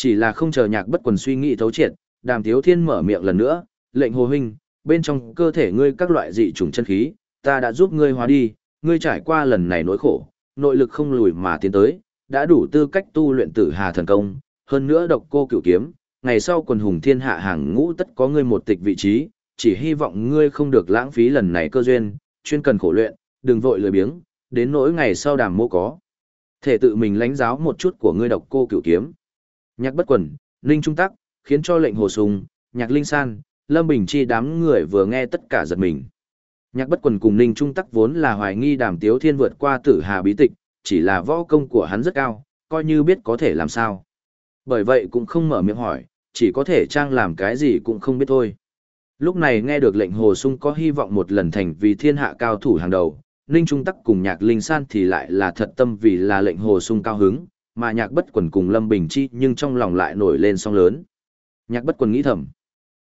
Chỉ là không chờ nhạc bất quần suy nghĩ thấu triệt, đàm thiếu thiên mở miệng lần nữa, lệnh hồ huynh, bên trong cơ thể ngươi các loại dị trùng chân khí, ta đã giúp ngươi hóa đi, ngươi trải qua lần này nỗi khổ, nội lực không lùi mà tiến tới, đã đủ tư cách tu luyện tử hà thần công, hơn nữa độc cô cửu kiếm, ngày sau quần hùng thiên hạ hàng ngũ tất có ngươi một tịch vị trí, chỉ hy vọng ngươi không được lãng phí lần này cơ duyên, chuyên cần khổ luyện, đừng vội lười biếng, đến nỗi ngày sau đàm mô có. Thể tự mình lãnh giáo một chút của ngươi độc cô cửu kiếm. Nhạc bất quần, linh trung tắc, khiến cho lệnh hồ sùng, nhạc linh san, lâm bình chi đám người vừa nghe tất cả giật mình. Nhạc bất quần cùng ninh trung tắc vốn là hoài nghi đàm tiếu thiên vượt qua tử hà bí tịch, chỉ là võ công của hắn rất cao, coi như biết có thể làm sao. Bởi vậy cũng không mở miệng hỏi, chỉ có thể trang làm cái gì cũng không biết thôi. Lúc này nghe được lệnh hồ sung có hy vọng một lần thành vì thiên hạ cao thủ hàng đầu, Ninh Trung Tắc cùng nhạc Linh San thì lại là thật tâm vì là lệnh hồ sung cao hứng, mà nhạc bất quần cùng Lâm Bình Chi nhưng trong lòng lại nổi lên song lớn. Nhạc bất quần nghĩ thầm.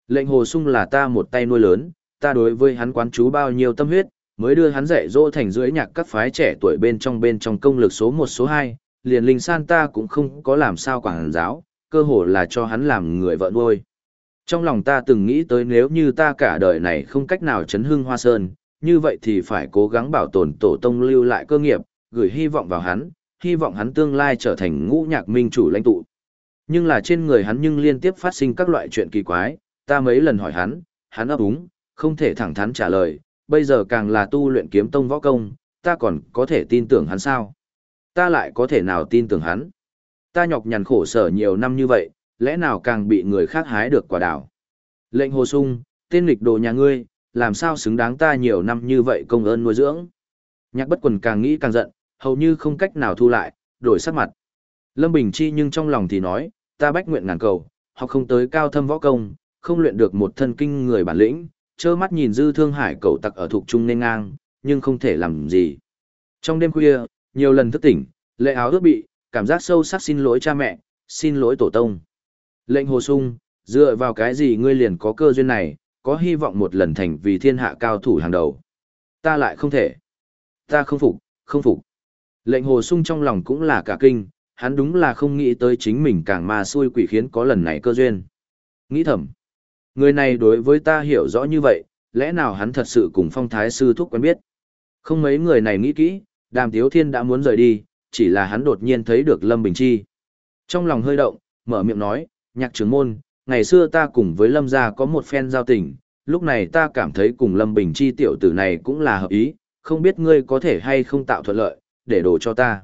Lệnh hồ sung là ta một tay nuôi lớn, ta đối với hắn quán chú bao nhiêu tâm huyết, mới đưa hắn dạy dỗ thành dưới nhạc các phái trẻ tuổi bên trong bên trong công lực số một số hai, liền Linh San ta cũng không có làm sao quảng giáo, cơ hồ là cho hắn làm người vợ nuôi. Trong lòng ta từng nghĩ tới nếu như ta cả đời này không cách nào chấn hưng hoa sơn, như vậy thì phải cố gắng bảo tồn tổ tông lưu lại cơ nghiệp, gửi hy vọng vào hắn, hy vọng hắn tương lai trở thành ngũ nhạc minh chủ lãnh tụ. Nhưng là trên người hắn nhưng liên tiếp phát sinh các loại chuyện kỳ quái, ta mấy lần hỏi hắn, hắn ấp úng, không thể thẳng thắn trả lời, bây giờ càng là tu luyện kiếm tông võ công, ta còn có thể tin tưởng hắn sao? Ta lại có thể nào tin tưởng hắn? Ta nhọc nhằn khổ sở nhiều năm như vậy, lẽ nào càng bị người khác hái được quả đảo? Lệnh hồ sung, tên lịch đồ nhà ngươi, làm sao xứng đáng ta nhiều năm như vậy công ơn nuôi dưỡng? Nhạc bất quần càng nghĩ càng giận, hầu như không cách nào thu lại, đổi sắc mặt. Lâm Bình Chi nhưng trong lòng thì nói, ta bách nguyện ngàn cầu, học không tới cao thâm võ công, không luyện được một thân kinh người bản lĩnh, trơ mắt nhìn dư thương hải cậu tặc ở thuộc trung nên ngang, nhưng không thể làm gì. Trong đêm khuya, nhiều lần thức tỉnh, lệ áo ước bị, cảm giác sâu sắc xin lỗi cha mẹ, xin lỗi tổ tông. Lệnh hồ sung, dựa vào cái gì ngươi liền có cơ duyên này, có hy vọng một lần thành vì thiên hạ cao thủ hàng đầu. Ta lại không thể. Ta không phục, không phục. Lệnh hồ sung trong lòng cũng là cả kinh, hắn đúng là không nghĩ tới chính mình càng ma xui quỷ khiến có lần này cơ duyên. Nghĩ thầm, người này đối với ta hiểu rõ như vậy, lẽ nào hắn thật sự cùng phong thái sư thúc quen biết. Không mấy người này nghĩ kỹ, đàm tiếu thiên đã muốn rời đi, chỉ là hắn đột nhiên thấy được Lâm Bình Chi. Trong lòng hơi động, mở miệng nói, nhạc trưởng môn, ngày xưa ta cùng với Lâm gia có một phen giao tình, lúc này ta cảm thấy cùng Lâm Bình Chi tiểu tử này cũng là hợp ý, không biết ngươi có thể hay không tạo thuận lợi, để đổ cho ta.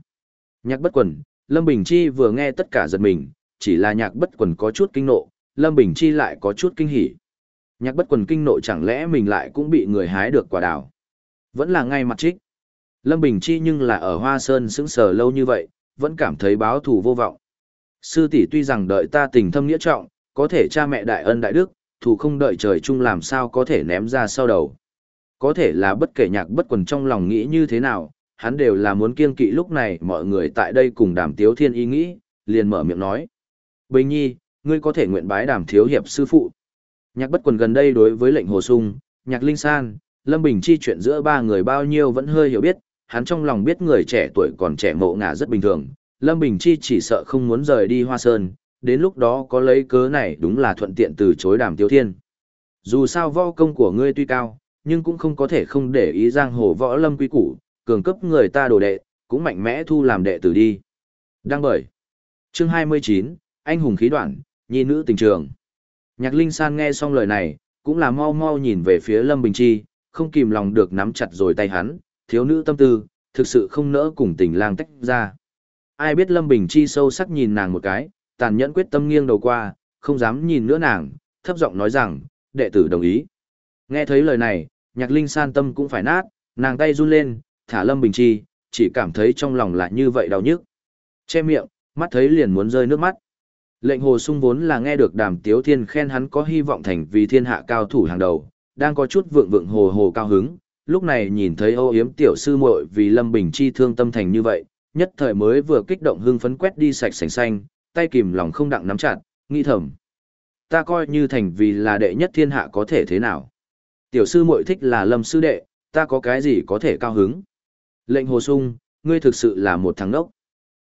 Nhạc bất quần, Lâm Bình Chi vừa nghe tất cả giật mình, chỉ là nhạc bất quần có chút kinh nộ, Lâm Bình Chi lại có chút kinh hỉ. Nhạc bất quần kinh nộ chẳng lẽ mình lại cũng bị người hái được quả đào. Vẫn là ngay mặt trích. Lâm Bình Chi nhưng là ở Hoa Sơn sững sờ lâu như vậy, vẫn cảm thấy báo thù vô vọng. Sư tỷ tuy rằng đợi ta tình thâm nghĩa trọng, có thể cha mẹ đại ân đại đức, thù không đợi trời chung làm sao có thể ném ra sau đầu. Có thể là bất kể nhạc bất quần trong lòng nghĩ như thế nào, hắn đều là muốn kiêng kỵ lúc này mọi người tại đây cùng đàm tiếu thiên ý nghĩ, liền mở miệng nói. Bình nhi, ngươi có thể nguyện bái đàm thiếu hiệp sư phụ. Nhạc bất quần gần đây đối với lệnh hồ sung, nhạc linh san, lâm bình chi chuyện giữa ba người bao nhiêu vẫn hơi hiểu biết, hắn trong lòng biết người trẻ tuổi còn trẻ mộ ngả rất bình thường. Lâm Bình Chi chỉ sợ không muốn rời đi Hoa Sơn, đến lúc đó có lấy cớ này đúng là thuận tiện từ chối đàm tiếu thiên. Dù sao võ công của ngươi tuy cao, nhưng cũng không có thể không để ý giang hồ võ lâm quy củ, cường cấp người ta đồ đệ, cũng mạnh mẽ thu làm đệ tử đi. Đăng bởi. Chương 29, anh hùng khí đoạn, nhi nữ tình trường. Nhạc Linh San nghe xong lời này, cũng là mau mau nhìn về phía Lâm Bình Chi, không kìm lòng được nắm chặt rồi tay hắn, thiếu nữ tâm tư, thực sự không nỡ cùng tình lang tách ra. Ai biết Lâm Bình Chi sâu sắc nhìn nàng một cái, tàn nhẫn quyết tâm nghiêng đầu qua, không dám nhìn nữa nàng, thấp giọng nói rằng, đệ tử đồng ý. Nghe thấy lời này, nhạc linh san tâm cũng phải nát, nàng tay run lên, thả Lâm Bình Chi, chỉ cảm thấy trong lòng lại như vậy đau nhức. Che miệng, mắt thấy liền muốn rơi nước mắt. Lệnh hồ sung vốn là nghe được đàm tiếu thiên khen hắn có hy vọng thành vì thiên hạ cao thủ hàng đầu, đang có chút vượng vượng hồ hồ cao hứng, lúc này nhìn thấy ô yếm tiểu sư muội vì Lâm Bình Chi thương tâm thành như vậy, nhất thời mới vừa kích động hưng phấn quét đi sạch sành xanh, tay kìm lòng không đặng nắm chặt, nghĩ thầm. Ta coi như thành vì là đệ nhất thiên hạ có thể thế nào. Tiểu sư muội thích là Lâm sư đệ, ta có cái gì có thể cao hứng. Lệnh hồ sung, ngươi thực sự là một thằng đốc.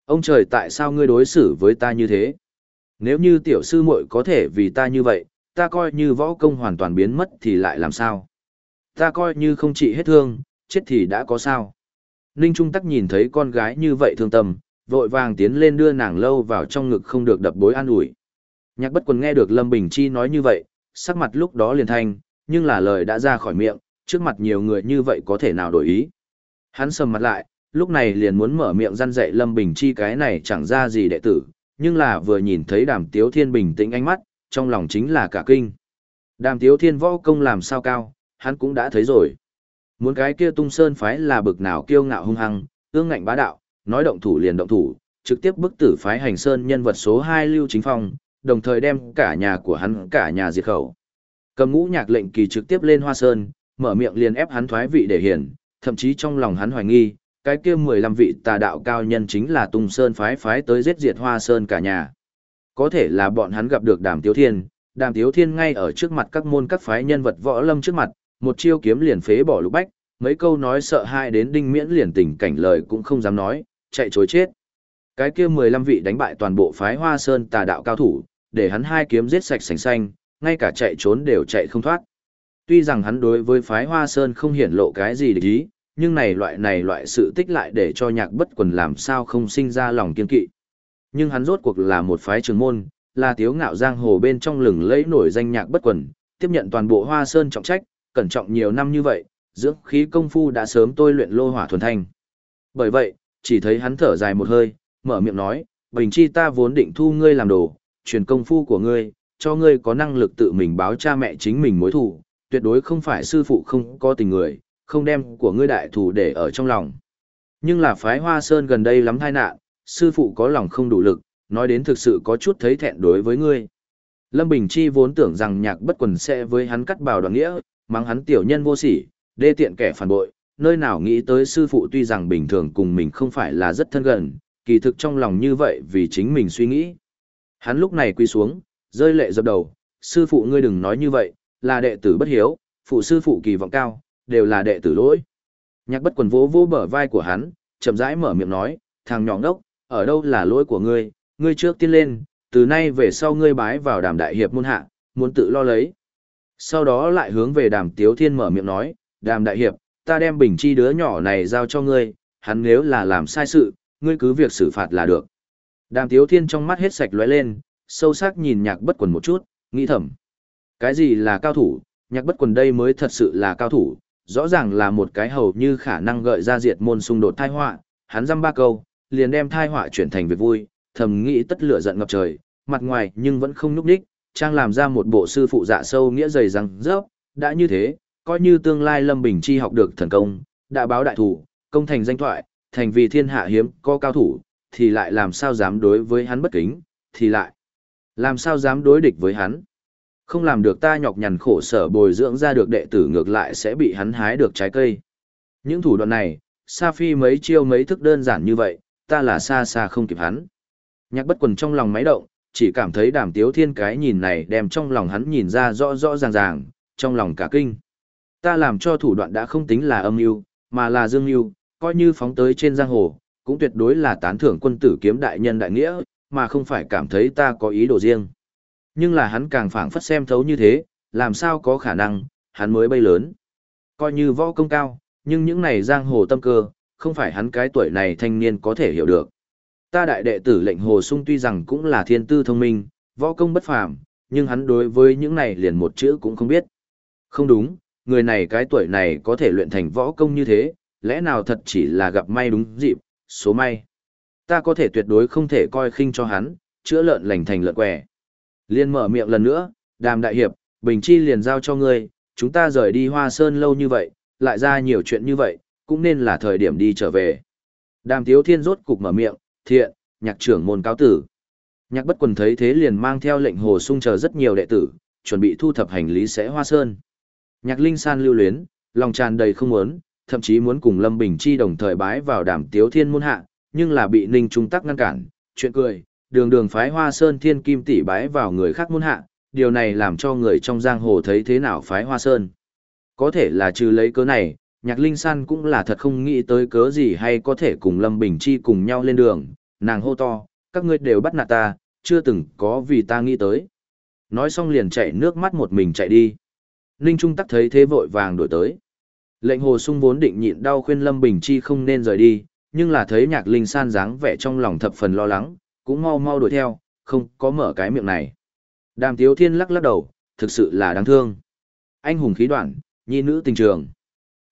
Ông trời tại sao ngươi đối xử với ta như thế? Nếu như tiểu sư muội có thể vì ta như vậy, ta coi như võ công hoàn toàn biến mất thì lại làm sao? Ta coi như không trị hết thương, chết thì đã có sao. Ninh Trung Tắc nhìn thấy con gái như vậy thương tâm, vội vàng tiến lên đưa nàng lâu vào trong ngực không được đập bối an ủi. Nhạc bất quần nghe được Lâm Bình Chi nói như vậy, sắc mặt lúc đó liền thanh, nhưng là lời đã ra khỏi miệng, trước mặt nhiều người như vậy có thể nào đổi ý. Hắn sầm mặt lại, lúc này liền muốn mở miệng răn dạy Lâm Bình Chi cái này chẳng ra gì đệ tử, nhưng là vừa nhìn thấy đàm tiếu thiên bình tĩnh ánh mắt, trong lòng chính là cả kinh. Đàm tiếu thiên võ công làm sao cao, hắn cũng đã thấy rồi. Muốn cái kia tung sơn phái là bực nào kiêu ngạo hung hăng, ương ngạnh bá đạo, nói động thủ liền động thủ, trực tiếp bức tử phái hành sơn nhân vật số 2 Lưu Chính Phong, đồng thời đem cả nhà của hắn cả nhà diệt khẩu. Cầm ngũ nhạc lệnh kỳ trực tiếp lên hoa sơn, mở miệng liền ép hắn thoái vị để hiển, thậm chí trong lòng hắn hoài nghi, cái kia 15 vị tà đạo cao nhân chính là tung sơn phái phái tới giết diệt hoa sơn cả nhà. Có thể là bọn hắn gặp được đàm tiếu thiên, đàm tiếu thiên ngay ở trước mặt các môn các phái nhân vật võ lâm trước mặt, một chiêu kiếm liền phế bỏ lục bách, mấy câu nói sợ hai đến đinh miễn liền tình cảnh lời cũng không dám nói, chạy chối chết. Cái kia 15 vị đánh bại toàn bộ phái hoa sơn tà đạo cao thủ, để hắn hai kiếm giết sạch sành xanh, ngay cả chạy trốn đều chạy không thoát. Tuy rằng hắn đối với phái hoa sơn không hiển lộ cái gì để ý, nhưng này loại này loại sự tích lại để cho nhạc bất quần làm sao không sinh ra lòng kiên kỵ. Nhưng hắn rốt cuộc là một phái trường môn, là tiếu ngạo giang hồ bên trong lừng lẫy nổi danh nhạc bất quần, tiếp nhận toàn bộ hoa sơn trọng trách, cẩn trọng nhiều năm như vậy, dưỡng khí công phu đã sớm tôi luyện lô hỏa thuần thanh. Bởi vậy, chỉ thấy hắn thở dài một hơi, mở miệng nói, Bình Chi ta vốn định thu ngươi làm đồ, truyền công phu của ngươi, cho ngươi có năng lực tự mình báo cha mẹ chính mình mối thù, tuyệt đối không phải sư phụ không có tình người, không đem của ngươi đại thủ để ở trong lòng. Nhưng là phái Hoa Sơn gần đây lắm tai nạn, sư phụ có lòng không đủ lực, nói đến thực sự có chút thấy thẹn đối với ngươi. Lâm Bình Chi vốn tưởng rằng nhạc bất quần sẽ với hắn cắt bào đoạn nghĩa, mang hắn tiểu nhân vô sỉ, đê tiện kẻ phản bội, nơi nào nghĩ tới sư phụ tuy rằng bình thường cùng mình không phải là rất thân gần, kỳ thực trong lòng như vậy vì chính mình suy nghĩ. Hắn lúc này quy xuống, rơi lệ dập đầu, sư phụ ngươi đừng nói như vậy, là đệ tử bất hiếu, phụ sư phụ kỳ vọng cao, đều là đệ tử lỗi, Nhạc bất quần vỗ vỗ bờ vai của hắn, chậm rãi mở miệng nói, thằng nhỏ ngốc, ở đâu là lỗi của ngươi, ngươi trước tiên lên, từ nay về sau ngươi bái vào đàm đại hiệp môn hạ, muốn tự lo lấy. Sau đó lại hướng về đàm tiếu thiên mở miệng nói, đàm đại hiệp, ta đem bình chi đứa nhỏ này giao cho ngươi, hắn nếu là làm sai sự, ngươi cứ việc xử phạt là được. Đàm tiếu thiên trong mắt hết sạch lóe lên, sâu sắc nhìn nhạc bất quần một chút, nghĩ thầm. Cái gì là cao thủ, nhạc bất quần đây mới thật sự là cao thủ, rõ ràng là một cái hầu như khả năng gợi ra diệt môn xung đột thai họa, hắn dăm ba câu, liền đem thai họa chuyển thành việc vui, thầm nghĩ tất lửa giận ngập trời, mặt ngoài nhưng vẫn không nhúc đích, trang làm ra một bộ sư phụ dạ sâu nghĩa dày rằng, rớp, đã như thế, coi như tương lai Lâm Bình Chi học được thần công, đã báo đại thủ, công thành danh thoại, thành vì thiên hạ hiếm có cao thủ, thì lại làm sao dám đối với hắn bất kính, thì lại làm sao dám đối địch với hắn. Không làm được ta nhọc nhằn khổ sở bồi dưỡng ra được đệ tử ngược lại sẽ bị hắn hái được trái cây. Những thủ đoạn này, Sa Phi mấy chiêu mấy thức đơn giản như vậy, ta là xa xa không kịp hắn. Nhạc bất quần trong lòng máy động, chỉ cảm thấy đàm tiếu thiên cái nhìn này đem trong lòng hắn nhìn ra rõ rõ ràng ràng, trong lòng cả kinh. Ta làm cho thủ đoạn đã không tính là âm mưu mà là dương mưu coi như phóng tới trên giang hồ, cũng tuyệt đối là tán thưởng quân tử kiếm đại nhân đại nghĩa, mà không phải cảm thấy ta có ý đồ riêng. Nhưng là hắn càng phảng phất xem thấu như thế, làm sao có khả năng, hắn mới bay lớn. Coi như võ công cao, nhưng những này giang hồ tâm cơ, không phải hắn cái tuổi này thanh niên có thể hiểu được. Ta đại đệ tử lệnh hồ sung tuy rằng cũng là thiên tư thông minh, võ công bất phàm, nhưng hắn đối với những này liền một chữ cũng không biết. Không đúng, người này cái tuổi này có thể luyện thành võ công như thế, lẽ nào thật chỉ là gặp may đúng dịp, số may. Ta có thể tuyệt đối không thể coi khinh cho hắn, chữa lợn lành thành lợn què. Liên mở miệng lần nữa, đàm đại hiệp, bình chi liền giao cho ngươi, chúng ta rời đi hoa sơn lâu như vậy, lại ra nhiều chuyện như vậy, cũng nên là thời điểm đi trở về. Đàm tiếu thiên rốt cục mở miệng, thiện, nhạc trưởng môn cáo tử. Nhạc bất quần thấy thế liền mang theo lệnh hồ sung chờ rất nhiều đệ tử, chuẩn bị thu thập hành lý sẽ hoa sơn. Nhạc linh san lưu luyến, lòng tràn đầy không muốn, thậm chí muốn cùng Lâm Bình Chi đồng thời bái vào đàm tiếu thiên môn hạ, nhưng là bị Ninh Trung Tắc ngăn cản, chuyện cười, đường đường phái hoa sơn thiên kim tỷ bái vào người khác môn hạ, điều này làm cho người trong giang hồ thấy thế nào phái hoa sơn. Có thể là trừ lấy cớ này, nhạc linh san cũng là thật không nghĩ tới cớ gì hay có thể cùng Lâm Bình Chi cùng nhau lên đường, nàng hô to, các ngươi đều bắt nạt ta, chưa từng có vì ta nghĩ tới. Nói xong liền chạy nước mắt một mình chạy đi. Ninh Trung tắc thấy thế vội vàng đổi tới. Lệnh hồ sung vốn định nhịn đau khuyên Lâm Bình Chi không nên rời đi, nhưng là thấy nhạc linh san dáng vẻ trong lòng thập phần lo lắng, cũng mau mau đuổi theo, không có mở cái miệng này. Đàm Tiếu Thiên lắc lắc đầu, thực sự là đáng thương. Anh hùng khí đoạn, nhi nữ tình trường.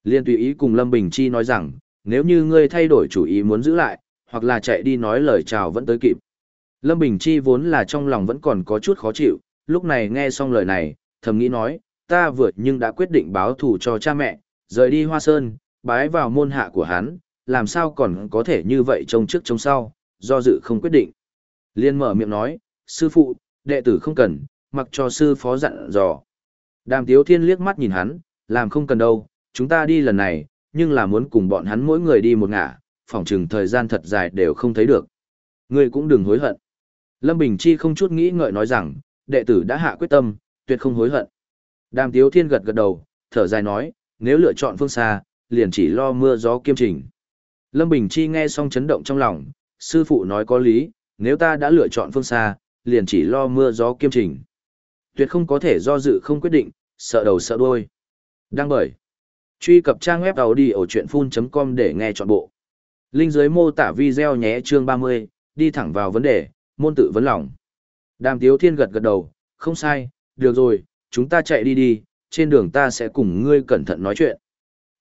Liên tùy ý cùng Lâm Bình Chi nói rằng, nếu như ngươi thay đổi chủ ý muốn giữ lại, hoặc là chạy đi nói lời chào vẫn tới kịp. Lâm Bình Chi vốn là trong lòng vẫn còn có chút khó chịu, lúc này nghe xong lời này, thầm nghĩ nói, ta vượt nhưng đã quyết định báo thù cho cha mẹ, rời đi Hoa Sơn, bái vào môn hạ của hắn, làm sao còn có thể như vậy trông trước trông sau, do dự không quyết định. Liên mở miệng nói, sư phụ, đệ tử không cần, mặc cho sư phó dặn dò. Đàm Tiếu Thiên liếc mắt nhìn hắn, làm không cần đâu, chúng ta đi lần này, nhưng là muốn cùng bọn hắn mỗi người đi một ngả, phỏng chừng thời gian thật dài đều không thấy được. Ngươi cũng đừng hối hận. Lâm Bình Chi không chút nghĩ ngợi nói rằng, đệ tử đã hạ quyết tâm, tuyệt không hối hận. Đàm Tiếu Thiên gật gật đầu, thở dài nói, nếu lựa chọn phương xa, liền chỉ lo mưa gió kiêm trình. Lâm Bình Chi nghe xong chấn động trong lòng, sư phụ nói có lý, nếu ta đã lựa chọn phương xa, liền chỉ lo mưa gió kiêm trình. Tuyệt không có thể do dự không quyết định, sợ đầu sợ đuôi. Đăng bởi. Truy cập trang web đầu đi ở chuyện full.com để nghe trọn bộ. Linh dưới mô tả video nhé chương 30, đi thẳng vào vấn đề, môn tự vấn lòng. Đàm Tiếu Thiên gật gật đầu, không sai, được rồi, chúng ta chạy đi đi, trên đường ta sẽ cùng ngươi cẩn thận nói chuyện.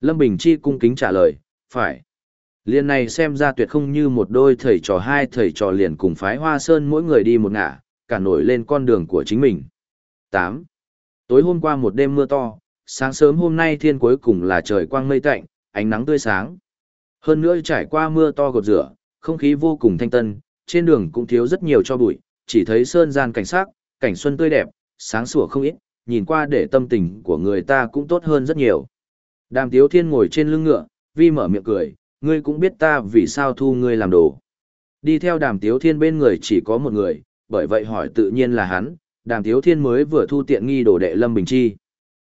Lâm Bình Chi cung kính trả lời, phải. Liên này xem ra tuyệt không như một đôi thầy trò hai thầy trò liền cùng phái hoa sơn mỗi người đi một ngả, cả nổi lên con đường của chính mình. 8. Tối hôm qua một đêm mưa to, sáng sớm hôm nay thiên cuối cùng là trời quang mây tạnh, ánh nắng tươi sáng. Hơn nữa trải qua mưa to gột rửa, không khí vô cùng thanh tân, trên đường cũng thiếu rất nhiều cho bụi, chỉ thấy sơn gian cảnh sắc, cảnh xuân tươi đẹp, sáng sủa không ít, nhìn qua để tâm tình của người ta cũng tốt hơn rất nhiều. Đàm Tiếu Thiên ngồi trên lưng ngựa, vi mở miệng cười, ngươi cũng biết ta vì sao thu ngươi làm đồ. Đi theo đàm Tiếu Thiên bên người chỉ có một người, bởi vậy hỏi tự nhiên là hắn, đàm Tiếu Thiên mới vừa thu tiện nghi đồ đệ Lâm Bình Chi.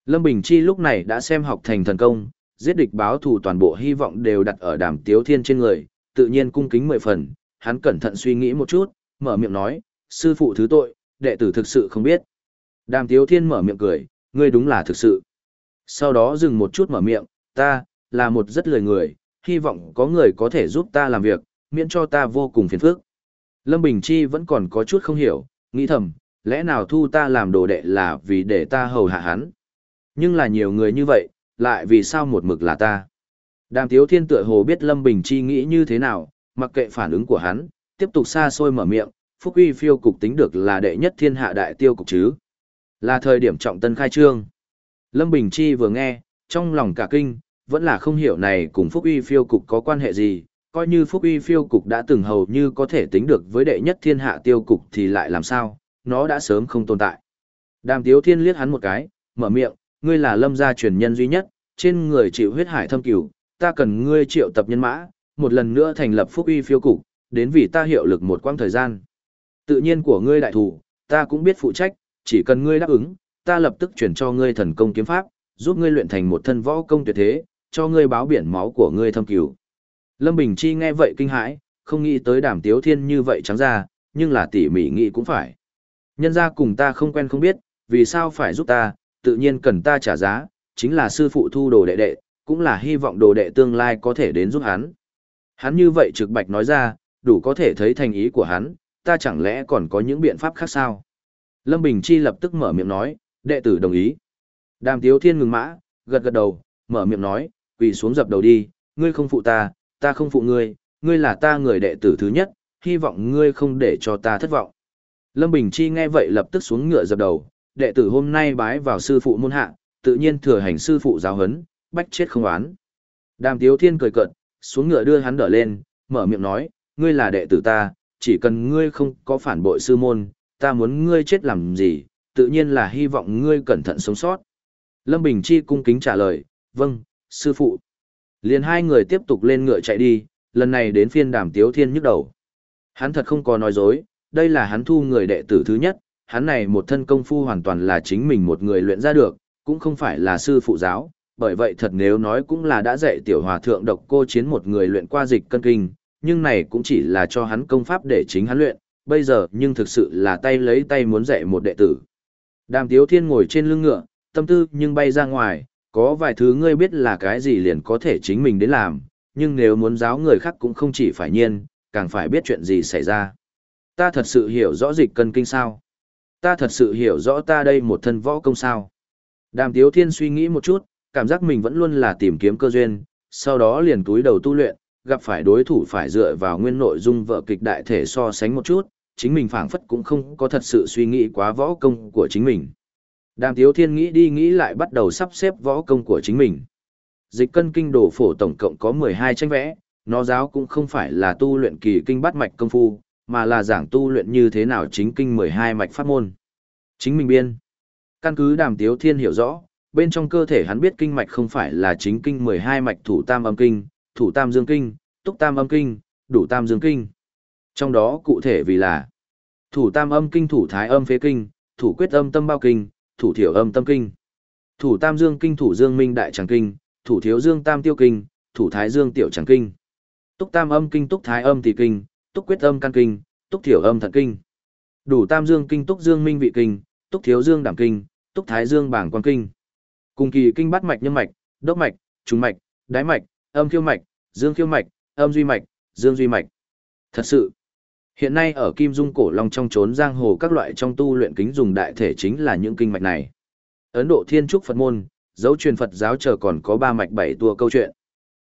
Lâm Bình Chi lúc này đã xem học thành thần công, giết địch báo thù toàn bộ hy vọng đều đặt ở đàm tiếu thiên trên người, tự nhiên cung kính mười phần, hắn cẩn thận suy nghĩ một chút, mở miệng nói, sư phụ thứ tội, đệ tử thực sự không biết. Đàm tiếu thiên mở miệng cười, ngươi đúng là thực sự. Sau đó dừng một chút mở miệng, ta, là một rất lười người, hy vọng có người có thể giúp ta làm việc, miễn cho ta vô cùng phiền phức. Lâm Bình Chi vẫn còn có chút không hiểu, nghĩ thầm, lẽ nào thu ta làm đồ đệ là vì để ta hầu hạ hắn. Nhưng là nhiều người như vậy, lại vì sao một mực là ta. Đàm Tiếu Thiên tựa hồ biết Lâm Bình Chi nghĩ như thế nào, mặc kệ phản ứng của hắn, tiếp tục xa xôi mở miệng, Phúc Uy phiêu cục tính được là đệ nhất thiên hạ đại tiêu cục chứ. Là thời điểm trọng tân khai trương. Lâm Bình Chi vừa nghe, trong lòng cả kinh, vẫn là không hiểu này cùng Phúc Uy phiêu cục có quan hệ gì, coi như Phúc Uy phiêu cục đã từng hầu như có thể tính được với đệ nhất thiên hạ tiêu cục thì lại làm sao, nó đã sớm không tồn tại. Đàm Tiếu Thiên liếc hắn một cái, mở miệng, ngươi là lâm gia truyền nhân duy nhất, trên người chịu huyết hải thâm cửu, ta cần ngươi triệu tập nhân mã, một lần nữa thành lập Phúc Uy phiêu cục, đến vì ta hiệu lực một quãng thời gian. Tự nhiên của ngươi đại thủ, ta cũng biết phụ trách, chỉ cần ngươi đáp ứng, ta lập tức chuyển cho ngươi thần công kiếm pháp, giúp ngươi luyện thành một thân võ công tuyệt thế, cho ngươi báo biển máu của ngươi thâm cứu Lâm Bình Chi nghe vậy kinh hãi, không nghĩ tới đàm tiếu thiên như vậy trắng ra, nhưng là tỉ mỉ nghĩ cũng phải. Nhân ra cùng ta không quen không biết, vì sao phải giúp ta, tự nhiên cần ta trả giá, chính là sư phụ thu đồ đệ đệ, cũng là hy vọng đồ đệ tương lai có thể đến giúp hắn. Hắn như vậy trực bạch nói ra, đủ có thể thấy thành ý của hắn, ta chẳng lẽ còn có những biện pháp khác sao? Lâm Bình Chi lập tức mở miệng nói, đệ tử đồng ý. Đàm Tiếu Thiên ngừng mã, gật gật đầu, mở miệng nói, quỳ xuống dập đầu đi, ngươi không phụ ta, ta không phụ ngươi, ngươi là ta người đệ tử thứ nhất, hy vọng ngươi không để cho ta thất vọng. Lâm Bình Chi nghe vậy lập tức xuống ngựa dập đầu, đệ tử hôm nay bái vào sư phụ môn hạ, tự nhiên thừa hành sư phụ giáo huấn, bách chết không oán. Đàm Tiếu Thiên cười cợt, xuống ngựa đưa hắn đỡ lên, mở miệng nói, ngươi là đệ tử ta, chỉ cần ngươi không có phản bội sư môn, ta muốn ngươi chết làm gì, tự nhiên là hy vọng ngươi cẩn thận sống sót. Lâm Bình Chi cung kính trả lời, vâng, sư phụ. Liền hai người tiếp tục lên ngựa chạy đi, lần này đến phiên đàm tiếu thiên nhức đầu. Hắn thật không có nói dối, đây là hắn thu người đệ tử thứ nhất, hắn này một thân công phu hoàn toàn là chính mình một người luyện ra được, cũng không phải là sư phụ giáo, bởi vậy thật nếu nói cũng là đã dạy tiểu hòa thượng độc cô chiến một người luyện qua dịch cân kinh, nhưng này cũng chỉ là cho hắn công pháp để chính hắn luyện, bây giờ nhưng thực sự là tay lấy tay muốn dạy một đệ tử. Đàm Tiếu Thiên ngồi trên lưng ngựa, tâm tư nhưng bay ra ngoài, có vài thứ ngươi biết là cái gì liền có thể chính mình đến làm, nhưng nếu muốn giáo người khác cũng không chỉ phải nhiên, càng phải biết chuyện gì xảy ra. Ta thật sự hiểu rõ dịch cân kinh sao. Ta thật sự hiểu rõ ta đây một thân võ công sao. Đàm Tiếu Thiên suy nghĩ một chút, cảm giác mình vẫn luôn là tìm kiếm cơ duyên, sau đó liền túi đầu tu luyện, gặp phải đối thủ phải dựa vào nguyên nội dung vợ kịch đại thể so sánh một chút, chính mình phảng phất cũng không có thật sự suy nghĩ quá võ công của chính mình. Đàm Tiếu Thiên nghĩ đi nghĩ lại bắt đầu sắp xếp võ công của chính mình. Dịch cân kinh đồ phổ tổng cộng có 12 tranh vẽ, nó giáo cũng không phải là tu luyện kỳ kinh bắt mạch công phu, mà là giảng tu luyện như thế nào chính kinh 12 mạch pháp môn. Chính mình biên. Căn cứ Đàm Tiếu Thiên hiểu rõ, bên trong cơ thể hắn biết kinh mạch không phải là chính kinh 12 mạch thủ tam âm kinh, thủ tam dương kinh, túc tam âm kinh, đủ tam dương kinh. Trong đó cụ thể vì là thủ tam âm kinh thủ thái âm phế kinh, thủ quyết âm tâm bao kinh, thủ thiểu âm tâm kinh. Thủ tam dương kinh thủ dương minh đại tràng kinh, thủ thiếu dương tam tiêu kinh, thủ thái dương tiểu tràng kinh. Túc tam âm kinh túc thái âm tỷ kinh, túc quyết âm căn kinh, túc thiểu âm thận kinh. Đủ tam dương kinh túc dương minh vị kinh, túc thiếu dương đảm kinh, túc thái dương bảng quan kinh. Cùng kỳ kinh bát mạch nhân mạch, đốc mạch, trùng mạch, đái mạch, âm khiêu mạch, dương khiêu mạch, âm duy mạch, dương duy mạch. Thật sự, hiện nay ở Kim Dung Cổ Long trong trốn giang hồ các loại trong tu luyện kính dùng đại thể chính là những kinh mạch này. Ấn Độ Thiên Trúc Phật môn, dấu truyền Phật giáo chờ còn có ba mạch bảy tua câu chuyện.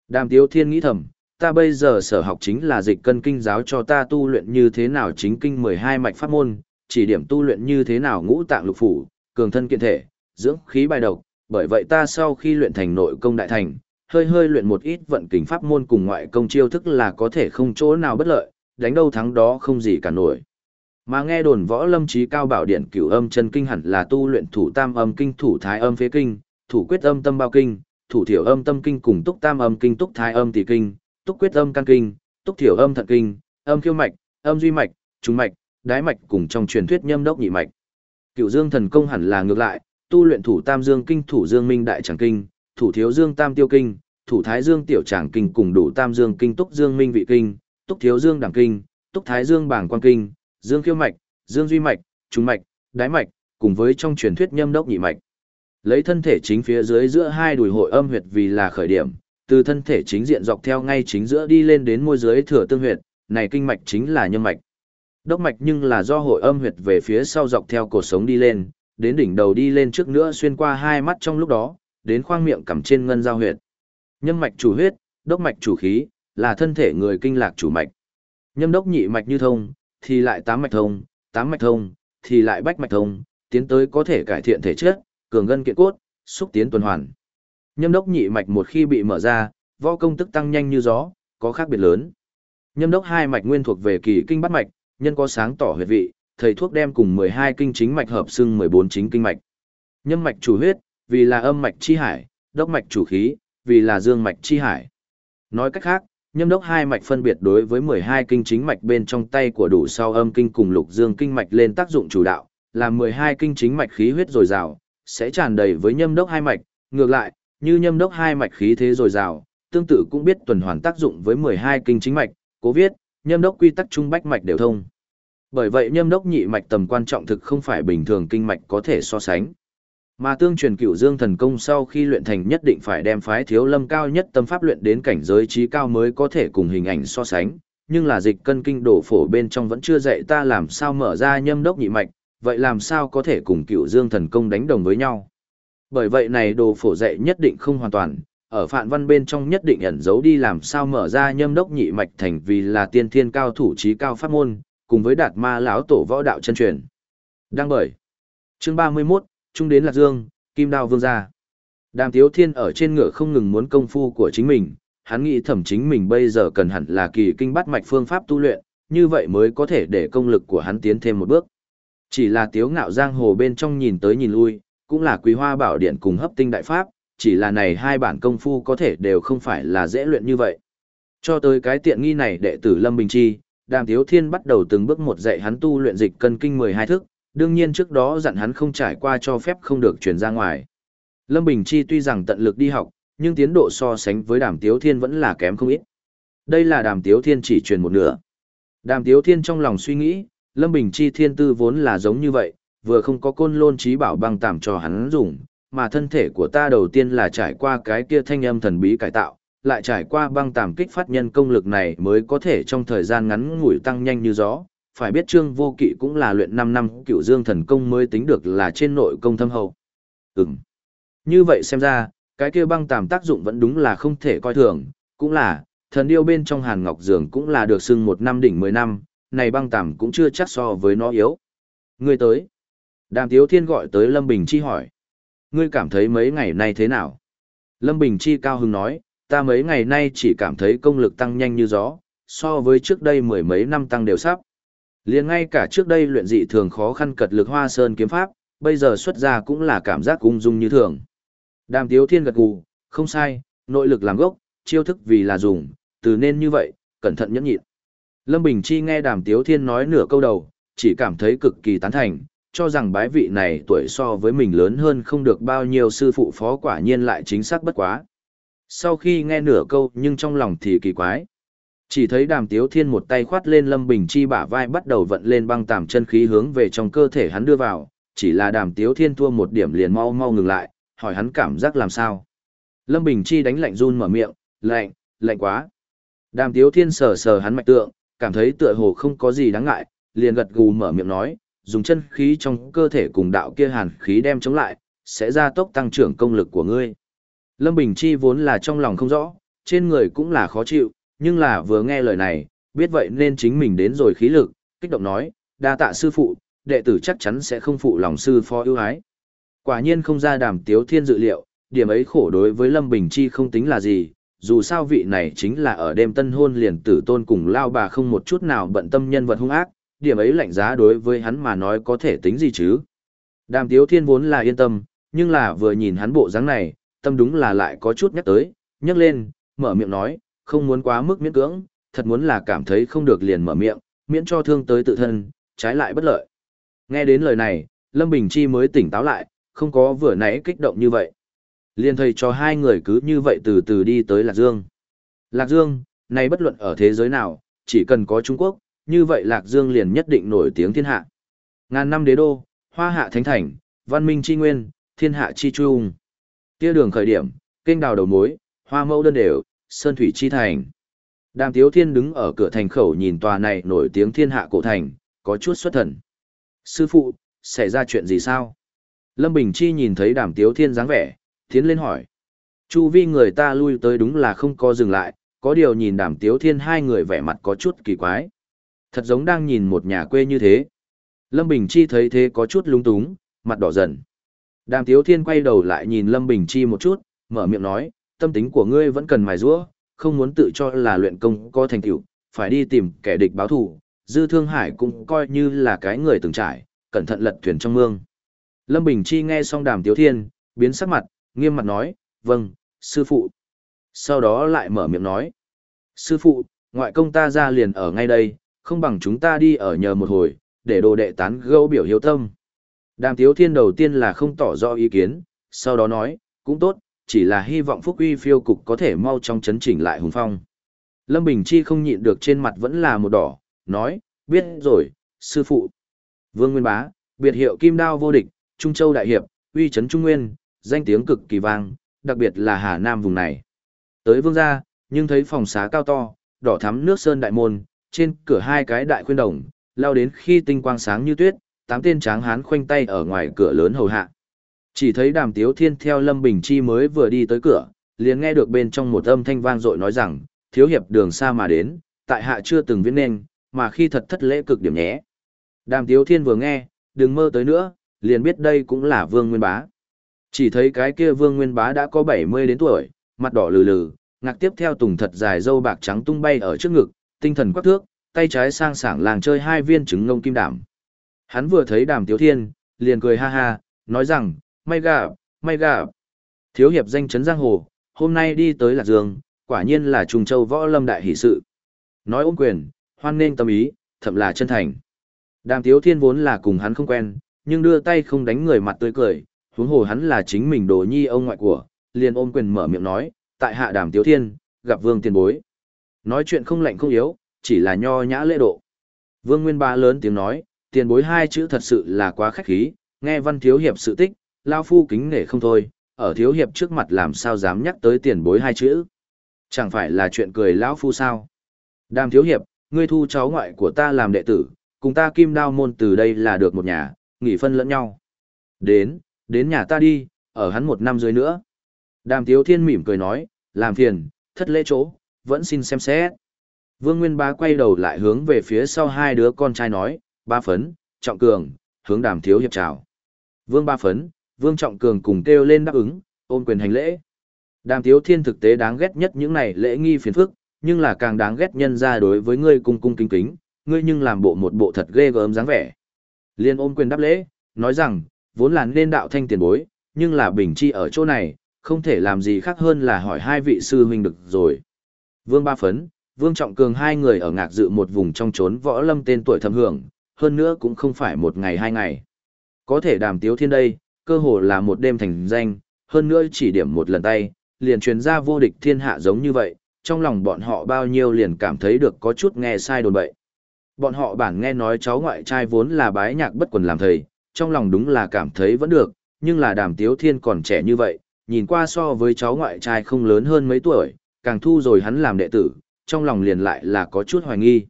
Đàm Tiếu Thiên nghĩ thầm, ta bây giờ sở học chính là dịch cân kinh giáo cho ta tu luyện như thế nào chính kinh 12 mạch pháp môn, chỉ điểm tu luyện như thế nào ngũ tạng lục phủ, cường thân kiện thể, dưỡng khí bài độc, bởi vậy ta sau khi luyện thành nội công đại thành, hơi hơi luyện một ít vận kình pháp môn cùng ngoại công chiêu thức là có thể không chỗ nào bất lợi, đánh đâu thắng đó không gì cả nổi. Mà nghe đồn võ lâm trí cao bảo điện cửu âm chân kinh hẳn là tu luyện thủ tam âm kinh thủ thái âm phế kinh, thủ quyết âm tâm bao kinh, thủ thiểu âm tâm kinh cùng túc tam âm kinh túc thái âm tỷ kinh, túc quyết âm căn kinh, túc thiểu âm thận kinh, âm khiêu mạch, âm duy mạch, trung mạch, đái mạch cùng trong truyền thuyết nhâm đốc nhị mạch. Cửu dương thần công hẳn là ngược lại, tu luyện thủ tam dương kinh thủ dương minh đại tràng kinh, thủ thiếu dương tam tiêu kinh, thủ thái dương tiểu tràng kinh cùng đủ tam dương kinh túc dương minh vị kinh, túc thiếu dương đẳng kinh, túc thái dương bảng quan kinh, dương khiêu mạch, dương duy mạch, trung mạch, đái mạch, cùng với trong truyền thuyết nhâm đốc nhị mạch. Lấy thân thể chính phía dưới giữa hai đùi hội âm huyệt vì là khởi điểm, từ thân thể chính diện dọc theo ngay chính giữa đi lên đến môi dưới thừa tương huyệt, này kinh mạch chính là nhâm mạch. Đốc mạch nhưng là do hội âm huyệt về phía sau dọc theo cột sống đi lên, đến đỉnh đầu đi lên trước nữa xuyên qua hai mắt trong lúc đó, đến khoang miệng cằm trên ngân giao huyệt. Nhâm mạch chủ huyết, đốc mạch chủ khí, là thân thể người kinh lạc chủ mạch. Nhâm đốc nhị mạch như thông, thì lại tám mạch thông, tám mạch thông, thì lại bách mạch thông, tiến tới có thể cải thiện thể chất, cường gân kiện cốt, xúc tiến tuần hoàn. Nhâm đốc nhị mạch một khi bị mở ra, võ công tức tăng nhanh như gió, có khác biệt lớn. Nhâm đốc hai mạch nguyên thuộc về kỳ kinh bát mạch, nhân có sáng tỏ huyệt vị, thầy thuốc đem cùng 12 kinh chính mạch hợp xưng 14 chính kinh mạch. Nhâm mạch chủ huyết, vì là âm mạch chi hải, đốc mạch chủ khí, vì là dương mạch chi hải. Nói cách khác, nhâm đốc hai mạch phân biệt đối với 12 kinh chính mạch bên trong tay của đủ sau âm kinh cùng lục dương kinh mạch lên tác dụng chủ đạo, làm 12 kinh chính mạch khí huyết dồi dào, sẽ tràn đầy với nhâm đốc hai mạch, ngược lại, như nhâm đốc hai mạch khí thế dồi dào, tương tự cũng biết tuần hoàn tác dụng với 12 kinh chính mạch, cố viết, nhâm đốc quy tắc trung bách mạch đều thông. Bởi vậy nhâm đốc nhị mạch tầm quan trọng thực không phải bình thường kinh mạch có thể so sánh. Mà tương truyền cửu dương thần công sau khi luyện thành nhất định phải đem phái thiếu lâm cao nhất tâm pháp luyện đến cảnh giới trí cao mới có thể cùng hình ảnh so sánh, nhưng là dịch cân kinh đổ phổ bên trong vẫn chưa dạy ta làm sao mở ra nhâm đốc nhị mạch, vậy làm sao có thể cùng cửu dương thần công đánh đồng với nhau. Bởi vậy này đồ phổ dạy nhất định không hoàn toàn, ở phạn văn bên trong nhất định ẩn giấu đi làm sao mở ra nhâm đốc nhị mạch thành vì là tiên thiên cao thủ trí cao pháp môn, cùng với đạt ma lão tổ võ đạo chân truyền. Đăng bởi. Chương 31, Trung đến Lạc Dương, Kim Đao Vương gia. Đàm Tiếu Thiên ở trên ngựa không ngừng muốn công phu của chính mình, hắn nghĩ thẩm chính mình bây giờ cần hẳn là kỳ kinh bắt mạch phương pháp tu luyện, như vậy mới có thể để công lực của hắn tiến thêm một bước. Chỉ là tiếu ngạo giang hồ bên trong nhìn tới nhìn lui, cũng là quý hoa bảo điện cùng hấp tinh đại pháp, chỉ là này hai bản công phu có thể đều không phải là dễ luyện như vậy. Cho tới cái tiện nghi này đệ tử Lâm Bình Chi, Đàm Tiếu Thiên bắt đầu từng bước một dạy hắn tu luyện dịch cân kinh 12 thức, đương nhiên trước đó dặn hắn không trải qua cho phép không được truyền ra ngoài. Lâm Bình Chi tuy rằng tận lực đi học, nhưng tiến độ so sánh với Đàm Tiếu Thiên vẫn là kém không ít. Đây là Đàm Tiếu Thiên chỉ truyền một nửa. Đàm Tiếu Thiên trong lòng suy nghĩ, Lâm Bình Chi thiên tư vốn là giống như vậy, vừa không có côn lôn trí bảo băng tạm cho hắn dùng, mà thân thể của ta đầu tiên là trải qua cái kia thanh âm thần bí cải tạo, lại trải qua băng tạm kích phát nhân công lực này mới có thể trong thời gian ngắn ngủi tăng nhanh như gió. Phải biết Trương Vô Kỵ cũng là luyện 5 năm cựu dương thần công mới tính được là trên nội công thâm hậu. Ừm. Như vậy xem ra, cái kia băng tàm tác dụng vẫn đúng là không thể coi thường, cũng là, thần điêu bên trong hàn ngọc dường cũng là được xưng một năm đỉnh 10 năm, này băng tàm cũng chưa chắc so với nó yếu. Người tới. Đàm Tiếu Thiên gọi tới Lâm Bình Chi hỏi. Ngươi cảm thấy mấy ngày nay thế nào? Lâm Bình Chi cao hứng nói, ta mấy ngày nay chỉ cảm thấy công lực tăng nhanh như gió, so với trước đây mười mấy năm tăng đều sắp liền ngay cả trước đây luyện dị thường khó khăn cật lực hoa sơn kiếm pháp, bây giờ xuất ra cũng là cảm giác ung dung như thường. Đàm Tiếu Thiên gật gù, không sai, nội lực làm gốc, chiêu thức vì là dùng, từ nên như vậy, cẩn thận nhẫn nhịn. Lâm Bình Chi nghe Đàm Tiếu Thiên nói nửa câu đầu, chỉ cảm thấy cực kỳ tán thành, cho rằng bái vị này tuổi so với mình lớn hơn không được bao nhiêu sư phụ phó quả nhiên lại chính xác bất quá. Sau khi nghe nửa câu nhưng trong lòng thì kỳ quái. Chỉ thấy đàm tiếu thiên một tay khoát lên lâm bình chi bả vai bắt đầu vận lên băng tàm chân khí hướng về trong cơ thể hắn đưa vào, chỉ là đàm tiếu thiên thua một điểm liền mau mau ngừng lại, hỏi hắn cảm giác làm sao. Lâm bình chi đánh lạnh run mở miệng, lạnh, lạnh quá. Đàm tiếu thiên sờ sờ hắn mạch tượng, cảm thấy tựa hồ không có gì đáng ngại, liền gật gù mở miệng nói, dùng chân khí trong cơ thể cùng đạo kia hàn khí đem chống lại, sẽ gia tốc tăng trưởng công lực của ngươi. Lâm Bình Chi vốn là trong lòng không rõ, trên người cũng là khó chịu, nhưng là vừa nghe lời này, biết vậy nên chính mình đến rồi khí lực, kích động nói, đa tạ sư phụ, đệ tử chắc chắn sẽ không phụ lòng sư phó ưu ái. Quả nhiên không ra đàm tiếu thiên dự liệu, điểm ấy khổ đối với Lâm Bình Chi không tính là gì, dù sao vị này chính là ở đêm tân hôn liền tử tôn cùng lao bà không một chút nào bận tâm nhân vật hung ác, điểm ấy lạnh giá đối với hắn mà nói có thể tính gì chứ. Đàm Tiếu Thiên vốn là yên tâm, nhưng là vừa nhìn hắn bộ dáng này, tâm đúng là lại có chút nhắc tới, nhắc lên, mở miệng nói, không muốn quá mức miễn cưỡng, thật muốn là cảm thấy không được liền mở miệng, miễn cho thương tới tự thân, trái lại bất lợi. Nghe đến lời này, Lâm Bình Chi mới tỉnh táo lại, không có vừa nãy kích động như vậy. Liên thầy cho hai người cứ như vậy từ từ đi tới Lạc Dương. Lạc Dương, này bất luận ở thế giới nào, chỉ cần có Trung Quốc, như vậy Lạc Dương liền nhất định nổi tiếng thiên hạ. Ngàn năm đế đô, hoa hạ thánh thành, văn minh chi nguyên, thiên hạ chi trung. Tia đường khởi điểm, kênh đào đầu mối, hoa mẫu đơn đều, sơn thủy chi thành. Đàm Tiếu Thiên đứng ở cửa thành khẩu nhìn tòa này nổi tiếng thiên hạ cổ thành, có chút xuất thần. Sư phụ, xảy ra chuyện gì sao? Lâm Bình Chi nhìn thấy đàm Tiếu Thiên dáng vẻ, tiến lên hỏi. Chu vi người ta lui tới đúng là không có dừng lại, có điều nhìn đàm Tiếu Thiên hai người vẻ mặt có chút kỳ quái. Thật giống đang nhìn một nhà quê như thế. Lâm Bình Chi thấy thế có chút lung túng, mặt đỏ dần. Đàm Tiếu Thiên quay đầu lại nhìn Lâm Bình Chi một chút, mở miệng nói, tâm tính của ngươi vẫn cần mài rũa, không muốn tự cho là luyện công có thành tựu, phải đi tìm kẻ địch báo thù. Dư Thương Hải cũng coi như là cái người từng trải, cẩn thận lật thuyền trong mương. Lâm Bình Chi nghe xong Đàm Tiếu Thiên, biến sắc mặt, nghiêm mặt nói, "Vâng, sư phụ." Sau đó lại mở miệng nói, "Sư phụ, ngoại công ta ra liền ở ngay đây, không bằng chúng ta đi ở nhờ một hồi, để đồ đệ tán gẫu biểu hiếu tâm." Đàm Tiếu Thiên đầu tiên là không tỏ rõ ý kiến, sau đó nói, "Cũng tốt, chỉ là hy vọng Phúc Uy phiêu cục có thể mau chóng chấn chỉnh lại hùng phong. Lâm Bình Chi không nhịn được trên mặt vẫn là một đỏ, nói, biết rồi, sư phụ. Vương Nguyên Bá, biệt hiệu Kim Đao vô địch, Trung Châu Đại Hiệp, uy chấn Trung Nguyên, danh tiếng cực kỳ vang, đặc biệt là Hà Nam vùng này. Tới vương gia, nhưng thấy phòng xá cao to, đỏ thắm nước sơn đại môn, trên cửa hai cái đại khuyên đồng, lao đến khi tinh quang sáng như tuyết, tám tên tráng hán khoanh tay ở ngoài cửa lớn hầu hạ. Chỉ thấy đàm tiếu thiên theo Lâm Bình Chi mới vừa đi tới cửa, liền nghe được bên trong một âm thanh vang dội nói rằng, thiếu hiệp đường xa mà đến, tại hạ chưa từng viết nên, mà khi thật thất lễ cực điểm nhé. Đàm tiếu thiên vừa nghe, đừng mơ tới nữa, liền biết đây cũng là vương nguyên bá. Chỉ thấy cái kia vương nguyên bá đã có 70 đến tuổi, mặt đỏ lừ lừ, ngạc tiếp theo tùng thật dài dâu bạc trắng tung bay ở trước ngực, tinh thần quắc thước, tay trái sang sảng làng chơi hai viên trứng ngông kim đảm. Hắn vừa thấy đàm tiếu thiên, liền cười ha ha, nói rằng, may gà, may gà. Thiếu hiệp danh chấn giang hồ, hôm nay đi tới Lạc Dương, quả nhiên là trùng châu võ lâm đại hỷ sự. Nói ôm quyền, hoan nên tâm ý, thậm là chân thành. Đàm Tiếu Thiên vốn là cùng hắn không quen, nhưng đưa tay không đánh người mặt tươi cười, huống hồ hắn là chính mình đồ nhi ông ngoại của, liền ôm quyền mở miệng nói, tại hạ Đàm Tiếu Thiên, gặp vương tiền bối. Nói chuyện không lạnh không yếu, chỉ là nho nhã lễ độ. Vương Nguyên Ba lớn tiếng nói, tiền bối hai chữ thật sự là quá khách khí, nghe văn thiếu hiệp sự tích, lao phu kính nể không thôi, ở thiếu hiệp trước mặt làm sao dám nhắc tới tiền bối hai chữ. Chẳng phải là chuyện cười lão phu sao. Đàm thiếu hiệp, ngươi thu cháu ngoại của ta làm đệ tử, cùng ta kim đao môn từ đây là được một nhà, nghỉ phân lẫn nhau. Đến, đến nhà ta đi, ở hắn một năm dưới nữa. Đàm thiếu thiên mỉm cười nói, làm phiền, thất lễ chỗ, vẫn xin xem xét. Vương Nguyên Bá quay đầu lại hướng về phía sau hai đứa con trai nói, ba phấn, trọng cường, hướng đàm thiếu hiệp chào. Vương ba phấn, Vương Trọng Cường cùng kêu lên đáp ứng, ôm quyền hành lễ. Đàm Tiếu Thiên thực tế đáng ghét nhất những này lễ nghi phiền phức, nhưng là càng đáng ghét nhân ra đối với ngươi cung cung kính kính, ngươi nhưng làm bộ một bộ thật ghê gớm dáng vẻ. Liên ôm quyền đáp lễ, nói rằng, vốn là nên đạo thanh tiền bối, nhưng là bình chi ở chỗ này, không thể làm gì khác hơn là hỏi hai vị sư huynh được rồi. Vương Ba Phấn, Vương Trọng Cường hai người ở ngạc dự một vùng trong trốn võ lâm tên tuổi thâm hưởng, hơn nữa cũng không phải một ngày hai ngày. Có thể đàm tiếu thiên đây, cơ hồ là một đêm thành danh, hơn nữa chỉ điểm một lần tay, liền truyền ra vô địch thiên hạ giống như vậy, trong lòng bọn họ bao nhiêu liền cảm thấy được có chút nghe sai đồn bậy. Bọn họ bản nghe nói cháu ngoại trai vốn là bái nhạc bất quần làm thầy, trong lòng đúng là cảm thấy vẫn được, nhưng là đàm tiếu thiên còn trẻ như vậy, nhìn qua so với cháu ngoại trai không lớn hơn mấy tuổi, càng thu rồi hắn làm đệ tử, trong lòng liền lại là có chút hoài nghi.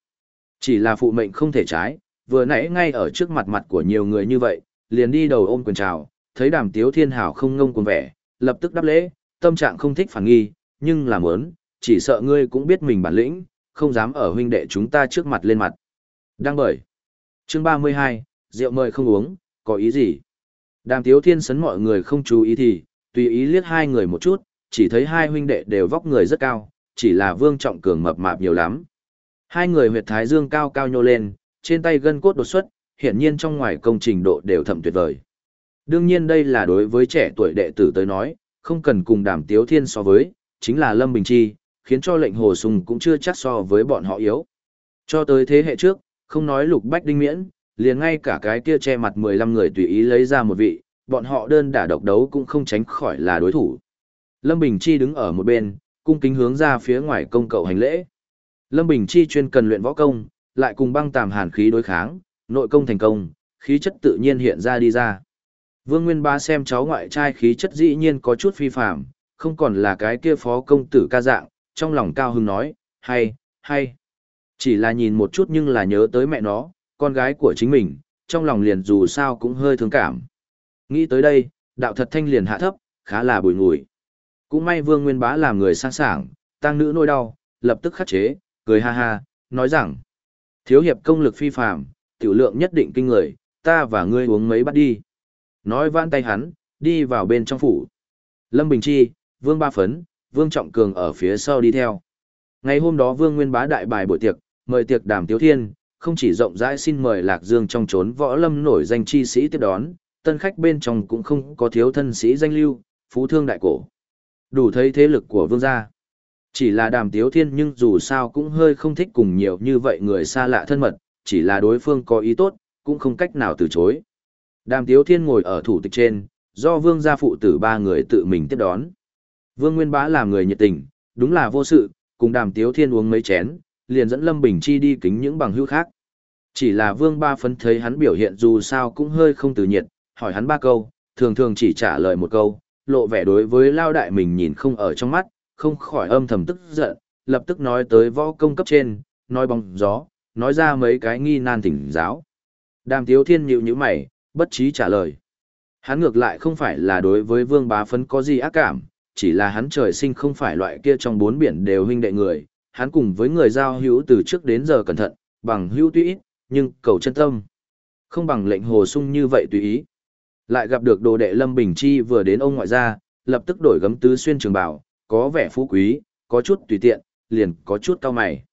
Chỉ là phụ mệnh không thể trái, vừa nãy ngay ở trước mặt mặt của nhiều người như vậy, liền đi đầu ôm quyền chào, thấy đàm tiếu thiên hảo không ngông cuồng vẻ, lập tức đáp lễ, tâm trạng không thích phản nghi, nhưng làm ớn, chỉ sợ ngươi cũng biết mình bản lĩnh, không dám ở huynh đệ chúng ta trước mặt lên mặt. Đăng bởi. Chương 32, rượu mời không uống, có ý gì? Đàm tiếu thiên sấn mọi người không chú ý thì, tùy ý liếc hai người một chút, chỉ thấy hai huynh đệ đều vóc người rất cao, chỉ là vương trọng cường mập mạp nhiều lắm. Hai người huyệt thái dương cao cao nhô lên, trên tay gân cốt đột xuất, hiển nhiên trong ngoài công trình độ đều thậm tuyệt vời. Đương nhiên đây là đối với trẻ tuổi đệ tử tới nói, không cần cùng đàm tiếu thiên so với, chính là Lâm Bình Chi, khiến cho lệnh hồ sùng cũng chưa chắc so với bọn họ yếu. Cho tới thế hệ trước, không nói lục bách đinh miễn, liền ngay cả cái kia che mặt 15 người tùy ý lấy ra một vị, bọn họ đơn đả độc đấu cũng không tránh khỏi là đối thủ. Lâm Bình Chi đứng ở một bên, cung kính hướng ra phía ngoài công cậu hành lễ. Lâm Bình Chi chuyên cần luyện võ công, lại cùng băng tàm hàn khí đối kháng, nội công thành công, khí chất tự nhiên hiện ra đi ra. Vương Nguyên Ba xem cháu ngoại trai khí chất dĩ nhiên có chút phi phạm, không còn là cái kia phó công tử ca dạng, trong lòng cao Hưng nói, hay, hay. Chỉ là nhìn một chút nhưng là nhớ tới mẹ nó, con gái của chính mình, trong lòng liền dù sao cũng hơi thương cảm. Nghĩ tới đây, đạo thật thanh liền hạ thấp, khá là bùi ngùi. Cũng may Vương Nguyên Bá làm người sang sảng, tăng nữ nỗi đau, lập tức khắc chế, cười ha ha, nói rằng: "Thiếu hiệp công lực phi phàm, tiểu lượng nhất định kinh người, ta và ngươi uống mấy bát đi." Nói vãn tay hắn, đi vào bên trong phủ. Lâm Bình Chi, Vương Ba Phấn, Vương Trọng Cường ở phía sau đi theo. Ngày hôm đó Vương Nguyên Bá đại bài buổi tiệc, mời tiệc Đàm Tiếu Thiên, không chỉ rộng rãi xin mời Lạc Dương trong trốn võ lâm nổi danh chi sĩ tiếp đón, tân khách bên trong cũng không có thiếu thân sĩ danh lưu, phú thương đại cổ. Đủ thấy thế lực của vương gia. Chỉ là đàm tiếu thiên nhưng dù sao cũng hơi không thích cùng nhiều như vậy người xa lạ thân mật, chỉ là đối phương có ý tốt, cũng không cách nào từ chối. Đàm tiếu thiên ngồi ở thủ tịch trên, do vương gia phụ tử ba người tự mình tiếp đón. Vương Nguyên Bá là người nhiệt tình, đúng là vô sự, cùng đàm tiếu thiên uống mấy chén, liền dẫn Lâm Bình Chi đi kính những bằng hữu khác. Chỉ là vương ba phấn thấy hắn biểu hiện dù sao cũng hơi không từ nhiệt, hỏi hắn ba câu, thường thường chỉ trả lời một câu, lộ vẻ đối với lao đại mình nhìn không ở trong mắt, không khỏi âm thầm tức giận, lập tức nói tới võ công cấp trên, nói bóng gió, nói ra mấy cái nghi nan thỉnh giáo. Đàm tiếu thiên nhịu như mày, bất trí trả lời. Hắn ngược lại không phải là đối với vương bá phấn có gì ác cảm, chỉ là hắn trời sinh không phải loại kia trong bốn biển đều huynh đệ người, hắn cùng với người giao hữu từ trước đến giờ cẩn thận, bằng hữu tuy ít, nhưng cầu chân tâm. Không bằng lệnh hồ sung như vậy tùy ý. Lại gặp được đồ đệ Lâm Bình Chi vừa đến ông ngoại gia, lập tức đổi gấm tứ xuyên trường bảo, có vẻ phú quý, có chút tùy tiện, liền có chút cao mày.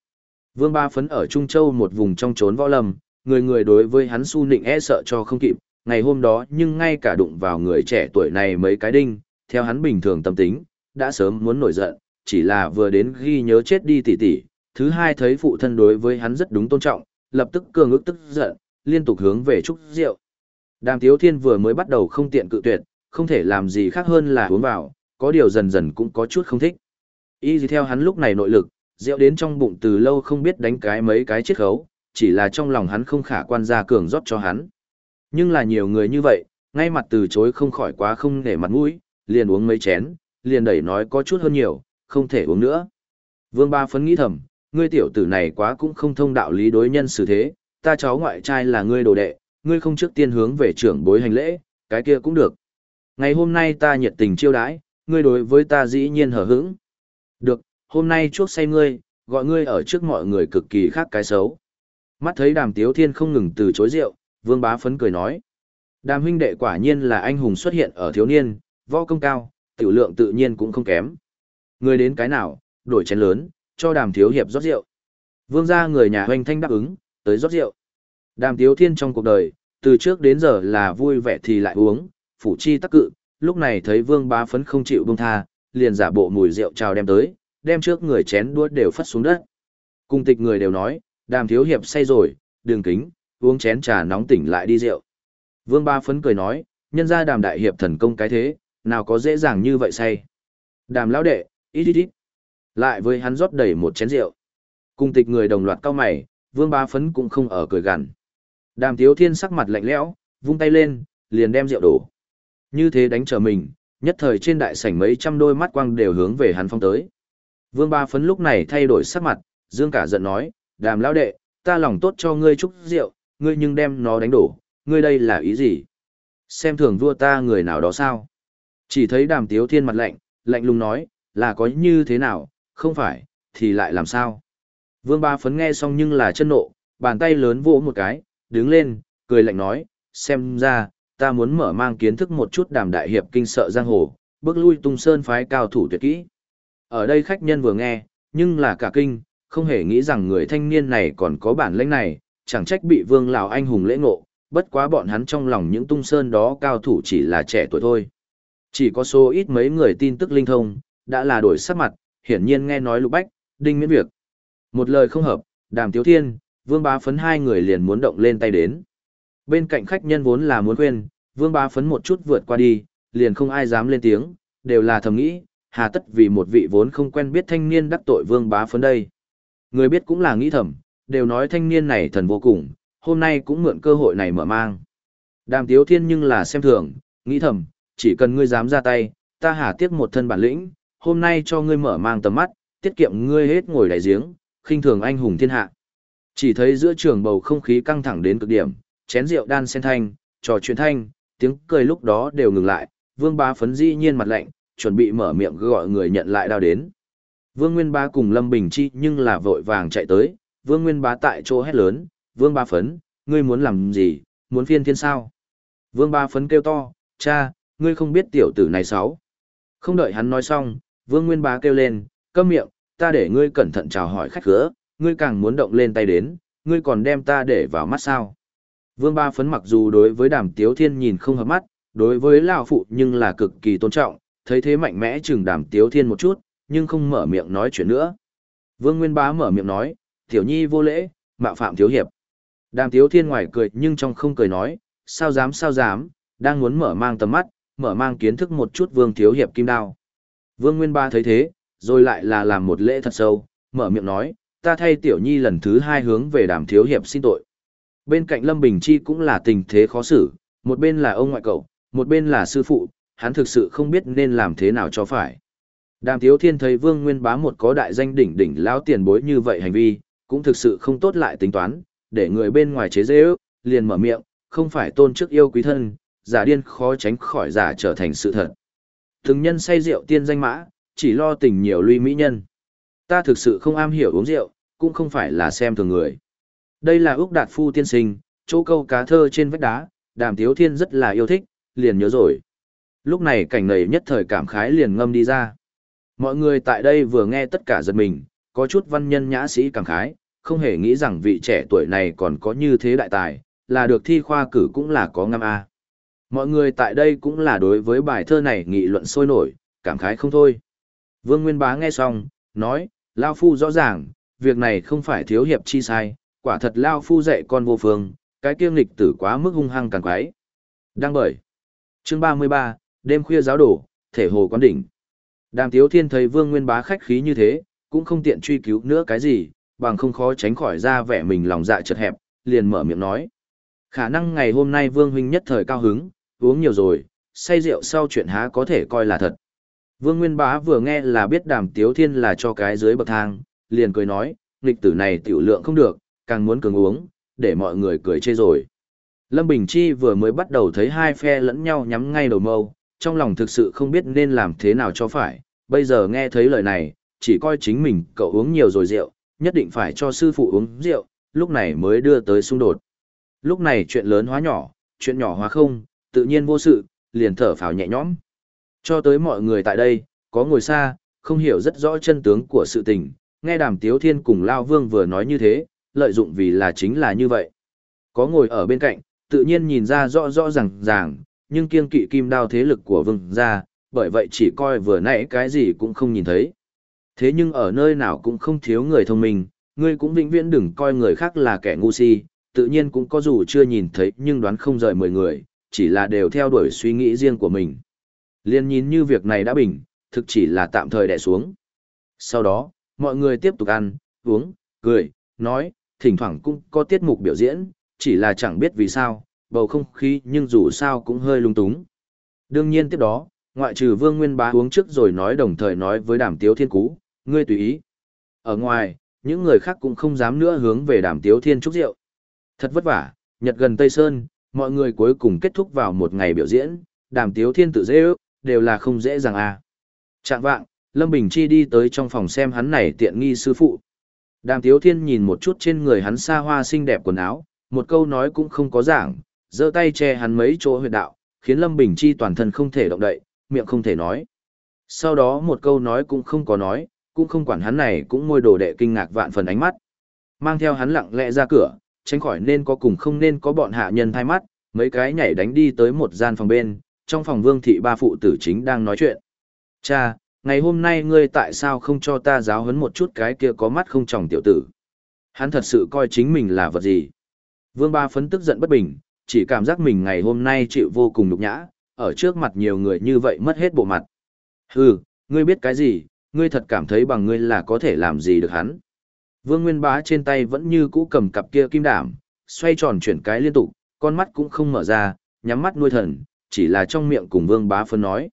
Vương Ba Phấn ở Trung Châu một vùng trong trốn võ lâm, người người đối với hắn su nịnh e sợ cho không kịp, ngày hôm đó nhưng ngay cả đụng vào người trẻ tuổi này mấy cái đinh, theo hắn bình thường tâm tính, đã sớm muốn nổi giận, chỉ là vừa đến ghi nhớ chết đi tỷ tỷ, thứ hai thấy phụ thân đối với hắn rất đúng tôn trọng, lập tức cường ức tức giận, liên tục hướng về trúc rượu. Đàm Tiếu Thiên vừa mới bắt đầu không tiện cự tuyệt, không thể làm gì khác hơn là uống vào, có điều dần dần cũng có chút không thích. Y gì theo hắn lúc này nội lực, rượu đến trong bụng từ lâu không biết đánh cái mấy cái chiết khấu, chỉ là trong lòng hắn không khả quan ra cường rót cho hắn. Nhưng là nhiều người như vậy, ngay mặt từ chối không khỏi quá không để mặt mũi, liền uống mấy chén, liền đẩy nói có chút hơn nhiều, không thể uống nữa. Vương Ba Phấn nghĩ thầm, ngươi tiểu tử này quá cũng không thông đạo lý đối nhân xử thế, ta cháu ngoại trai là ngươi đồ đệ, ngươi không trước tiên hướng về trưởng bối hành lễ, cái kia cũng được. Ngày hôm nay ta nhiệt tình chiêu đãi, ngươi đối với ta dĩ nhiên hở hững. Được, hôm nay chuốc say ngươi, gọi ngươi ở trước mọi người cực kỳ khác cái xấu. Mắt thấy đàm tiếu thiên không ngừng từ chối rượu, vương bá phấn cười nói. Đàm huynh đệ quả nhiên là anh hùng xuất hiện ở thiếu niên, võ công cao, tiểu lượng tự nhiên cũng không kém. Người đến cái nào, đổi chén lớn, cho đàm thiếu hiệp rót rượu. Vương gia người nhà hoành thanh đáp ứng, tới rót rượu. Đàm Thiếu Thiên trong cuộc đời, từ trước đến giờ là vui vẻ thì lại uống, phủ chi tắc cự, lúc này thấy Vương Bá Phấn không chịu buông tha, liền giả bộ mùi rượu trào đem tới, đem trước người chén đuốt đều phất xuống đất. Cung tịch người đều nói, Đàm Thiếu Hiệp say rồi, đường kính, uống chén trà nóng tỉnh lại đi rượu. Vương Ba Phấn cười nói, nhân ra Đàm Đại Hiệp thần công cái thế, nào có dễ dàng như vậy say. Đàm lão đệ, ít ít ít. Lại với hắn rót đầy một chén rượu. Cung tịch người đồng loạt cao mày, Vương Ba Phấn cũng không ở cười gằn. Đàm Tiếu Thiên sắc mặt lạnh lẽo, vung tay lên, liền đem rượu đổ. Như thế đánh trở mình, nhất thời trên đại sảnh mấy trăm đôi mắt quang đều hướng về hắn phong tới. Vương Ba Phấn lúc này thay đổi sắc mặt, dương cả giận nói, đàm lão đệ, ta lòng tốt cho ngươi chúc rượu, ngươi nhưng đem nó đánh đổ, ngươi đây là ý gì? Xem thường vua ta người nào đó sao? Chỉ thấy đàm tiếu thiên mặt lạnh, lạnh lùng nói, là có như thế nào, không phải, thì lại làm sao? Vương Ba Phấn nghe xong nhưng là chân nộ, bàn tay lớn vỗ một cái, đứng lên, cười lạnh nói, xem ra, ta muốn mở mang kiến thức một chút đàm đại hiệp kinh sợ giang hồ, bước lui tung sơn phái cao thủ tuyệt kỹ. Ở đây khách nhân vừa nghe, nhưng là cả kinh, không hề nghĩ rằng người thanh niên này còn có bản lĩnh này, chẳng trách bị vương lão anh hùng lễ ngộ, bất quá bọn hắn trong lòng những tung sơn đó cao thủ chỉ là trẻ tuổi thôi. Chỉ có số ít mấy người tin tức linh thông, đã là đổi sắc mặt, hiển nhiên nghe nói lục bách, đinh miễn việc. Một lời không hợp, đàm tiếu thiên, vương bá phấn hai người liền muốn động lên tay đến. Bên cạnh khách nhân vốn là muốn khuyên, vương bá phấn một chút vượt qua đi, liền không ai dám lên tiếng, đều là thầm nghĩ, hà tất vì một vị vốn không quen biết thanh niên đắc tội vương bá phấn đây. Người biết cũng là nghĩ thầm, đều nói thanh niên này thần vô cùng, hôm nay cũng mượn cơ hội này mở mang. Đàm tiếu thiên nhưng là xem thường, nghĩ thầm, chỉ cần ngươi dám ra tay, ta hà tiếc một thân bản lĩnh, hôm nay cho ngươi mở mang tầm mắt, tiết kiệm ngươi hết ngồi đại giếng, khinh thường anh hùng thiên hạ. Chỉ thấy giữa trường bầu không khí căng thẳng đến cực điểm, chén rượu đan sen thanh, trò chuyện thanh, tiếng cười lúc đó đều ngừng lại, vương bá phấn dĩ nhiên mặt lạnh, chuẩn bị mở miệng gọi người nhận lại đao đến. Vương Nguyên Bá cùng Lâm Bình Chi nhưng là vội vàng chạy tới, Vương Nguyên Bá tại chỗ hét lớn, Vương Ba phấn, ngươi muốn làm gì, muốn phiên thiên sao? Vương Ba phấn kêu to, cha, ngươi không biết tiểu tử này sáu. Không đợi hắn nói xong, Vương Nguyên Bá kêu lên, câm miệng, ta để ngươi cẩn thận chào hỏi khách khứa, ngươi càng muốn động lên tay đến, ngươi còn đem ta để vào mắt sao. Vương Ba Phấn mặc dù đối với đàm tiếu thiên nhìn không hợp mắt, đối với Lão Phụ nhưng là cực kỳ tôn trọng, thấy thế mạnh mẽ chừng đàm tiếu thiên một chút, nhưng không mở miệng nói chuyện nữa. Vương Nguyên Bá mở miệng nói, tiểu nhi vô lễ, mạo phạm thiếu hiệp. Đàm tiếu thiên ngoài cười nhưng trong không cười nói, sao dám sao dám, đang muốn mở mang tầm mắt, mở mang kiến thức một chút vương thiếu hiệp kim đao. Vương Nguyên Ba thấy thế, rồi lại là làm một lễ thật sâu, mở miệng nói, ta thay tiểu nhi lần thứ hai hướng về đàm thiếu hiệp xin tội. Bên cạnh Lâm Bình Chi cũng là tình thế khó xử, một bên là ông ngoại cậu, một bên là sư phụ, hắn thực sự không biết nên làm thế nào cho phải. Đàm Thiếu Thiên thấy Vương Nguyên Bá một có đại danh đỉnh đỉnh lão tiền bối như vậy hành vi, cũng thực sự không tốt lại tính toán, để người bên ngoài chế dễ ước, liền mở miệng, không phải tôn chức yêu quý thân, giả điên khó tránh khỏi giả trở thành sự thật. Từng nhân say rượu tiên danh mã, chỉ lo tình nhiều luy mỹ nhân. Ta thực sự không am hiểu uống rượu, cũng không phải là xem thường người. Đây là Úc Đạt Phu tiên sinh, chỗ câu cá thơ trên vách đá, đàm tiếu thiên rất là yêu thích, liền nhớ rồi. Lúc này cảnh này nhất thời cảm khái liền ngâm đi ra. Mọi người tại đây vừa nghe tất cả giật mình, có chút văn nhân nhã sĩ cảm khái, không hề nghĩ rằng vị trẻ tuổi này còn có như thế đại tài, là được thi khoa cử cũng là có ngâm A. Mọi người tại đây cũng là đối với bài thơ này nghị luận sôi nổi, cảm khái không thôi. Vương Nguyên Bá nghe xong, nói, Lao Phu rõ ràng, việc này không phải thiếu hiệp chi sai, quả thật Lao Phu dạy con vô phương, cái kiêng lịch tử quá mức hung hăng càng quái. Đăng bởi. Chương 33, đêm khuya giáo đổ, thể hồ quán đỉnh. Đàm Tiếu Thiên thấy Vương Nguyên Bá khách khí như thế, cũng không tiện truy cứu nữa cái gì, bằng không khó tránh khỏi ra vẻ mình lòng dạ chật hẹp, liền mở miệng nói. Khả năng ngày hôm nay Vương Huynh nhất thời cao hứng, uống nhiều rồi, say rượu sau chuyện há có thể coi là thật. Vương Nguyên Bá vừa nghe là biết đàm tiếu thiên là cho cái dưới bậc thang, liền cười nói, nghịch tử này tiểu lượng không được, càng muốn cường uống, để mọi người cười chê rồi. Lâm Bình Chi vừa mới bắt đầu thấy hai phe lẫn nhau nhắm ngay đầu mâu, trong lòng thực sự không biết nên làm thế nào cho phải, bây giờ nghe thấy lời này, chỉ coi chính mình cậu uống nhiều rồi rượu, nhất định phải cho sư phụ uống rượu, lúc này mới đưa tới xung đột. Lúc này chuyện lớn hóa nhỏ, chuyện nhỏ hóa không, tự nhiên vô sự, liền thở phào nhẹ nhõm. Cho tới mọi người tại đây, có ngồi xa, không hiểu rất rõ chân tướng của sự tình, nghe đàm tiếu thiên cùng Lao Vương vừa nói như thế, lợi dụng vì là chính là như vậy. Có ngồi ở bên cạnh, tự nhiên nhìn ra rõ rõ ràng ràng, nhưng kiêng kỵ kim đao thế lực của vương ra, bởi vậy chỉ coi vừa nãy cái gì cũng không nhìn thấy. Thế nhưng ở nơi nào cũng không thiếu người thông minh, ngươi cũng vĩnh viễn đừng coi người khác là kẻ ngu si, tự nhiên cũng có dù chưa nhìn thấy nhưng đoán không rời mười người, chỉ là đều theo đuổi suy nghĩ riêng của mình. Liên nhìn như việc này đã bình, thực chỉ là tạm thời đè xuống. Sau đó, mọi người tiếp tục ăn, uống, cười, nói, thỉnh thoảng cũng có tiết mục biểu diễn, chỉ là chẳng biết vì sao, bầu không khí nhưng dù sao cũng hơi lung túng. Đương nhiên tiếp đó, ngoại trừ Vương Nguyên Bá uống trước rồi nói đồng thời nói với Đàm Tiếu Thiên Cú, ngươi tùy ý. Ở ngoài, những người khác cũng không dám nữa hướng về Đàm Tiếu Thiên trúc rượu. Thật vất vả, Nhật gần Tây Sơn, mọi người cuối cùng kết thúc vào một ngày biểu diễn, Đàm Tiếu Thiên tự dễ ước, đều là không dễ dàng à. Trạng vạng, Lâm Bình Chi đi tới trong phòng xem hắn này tiện nghi sư phụ. Đàm Tiếu Thiên nhìn một chút trên người hắn xa hoa xinh đẹp quần áo, một câu nói cũng không có giảng, giơ tay che hắn mấy chỗ huyệt đạo, khiến Lâm Bình Chi toàn thân không thể động đậy, miệng không thể nói. Sau đó một câu nói cũng không có nói, cũng không quản hắn này cũng môi đồ đệ kinh ngạc vạn phần ánh mắt. Mang theo hắn lặng lẽ ra cửa, tránh khỏi nên có cùng không nên có bọn hạ nhân thay mắt, mấy cái nhảy đánh đi tới một gian phòng bên, trong phòng vương thị ba phụ tử chính đang nói chuyện. Cha, ngày hôm nay ngươi tại sao không cho ta giáo huấn một chút cái kia có mắt không tròng tiểu tử? Hắn thật sự coi chính mình là vật gì? Vương ba phấn tức giận bất bình, chỉ cảm giác mình ngày hôm nay chịu vô cùng nhục nhã, ở trước mặt nhiều người như vậy mất hết bộ mặt. Hừ, Ngươi biết cái gì, ngươi thật cảm thấy bằng ngươi là có thể làm gì được hắn. Vương Nguyên Bá trên tay vẫn như cũ cầm cặp kia kim đảm, xoay tròn chuyển cái liên tục, con mắt cũng không mở ra, nhắm mắt nuôi thần, chỉ là trong miệng cùng Vương Bá phân nói.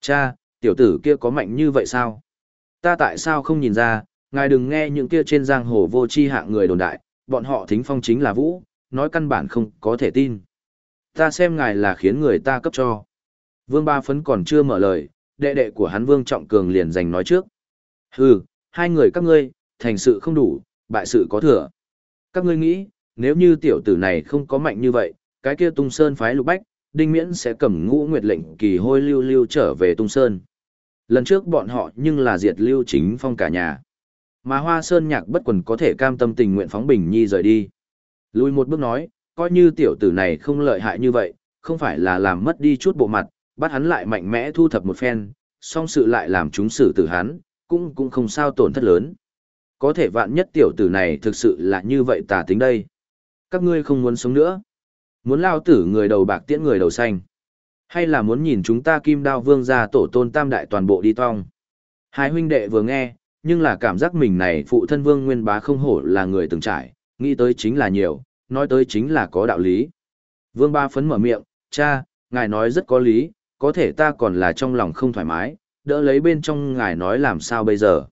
Cha, tiểu tử kia có mạnh như vậy sao? Ta tại sao không nhìn ra, ngài đừng nghe những kia trên giang hồ vô chi hạng người đồn đại, bọn họ thính phong chính là vũ, nói căn bản không có thể tin. Ta xem ngài là khiến người ta cấp cho. Vương Ba Phấn còn chưa mở lời, đệ đệ của hắn Vương Trọng Cường liền giành nói trước. Hừ, hai người các ngươi, thành sự không đủ, bại sự có thừa. Các ngươi nghĩ, nếu như tiểu tử này không có mạnh như vậy, cái kia tung sơn phái lục bách, đinh miễn sẽ cầm ngũ nguyệt lệnh kỳ hôi lưu lưu trở về tung sơn. Lần trước bọn họ nhưng là diệt lưu chính phong cả nhà. Mà hoa sơn nhạc bất quần có thể cam tâm tình nguyện phóng bình nhi rời đi. Lùi một bước nói, coi như tiểu tử này không lợi hại như vậy, không phải là làm mất đi chút bộ mặt, bắt hắn lại mạnh mẽ thu thập một phen, song sự lại làm chúng xử tử hắn, cũng cũng không sao tổn thất lớn. Có thể vạn nhất tiểu tử này thực sự là như vậy tà tính đây. Các ngươi không muốn sống nữa. Muốn lao tử người đầu bạc tiễn người đầu xanh. Hay là muốn nhìn chúng ta kim đao vương gia tổ tôn tam đại toàn bộ đi tong. Hai huynh đệ vừa nghe, nhưng là cảm giác mình này phụ thân vương nguyên bá không hổ là người từng trải, nghĩ tới chính là nhiều, nói tới chính là có đạo lý. Vương ba phấn mở miệng, cha, ngài nói rất có lý, có thể ta còn là trong lòng không thoải mái, đỡ lấy bên trong ngài nói làm sao bây giờ.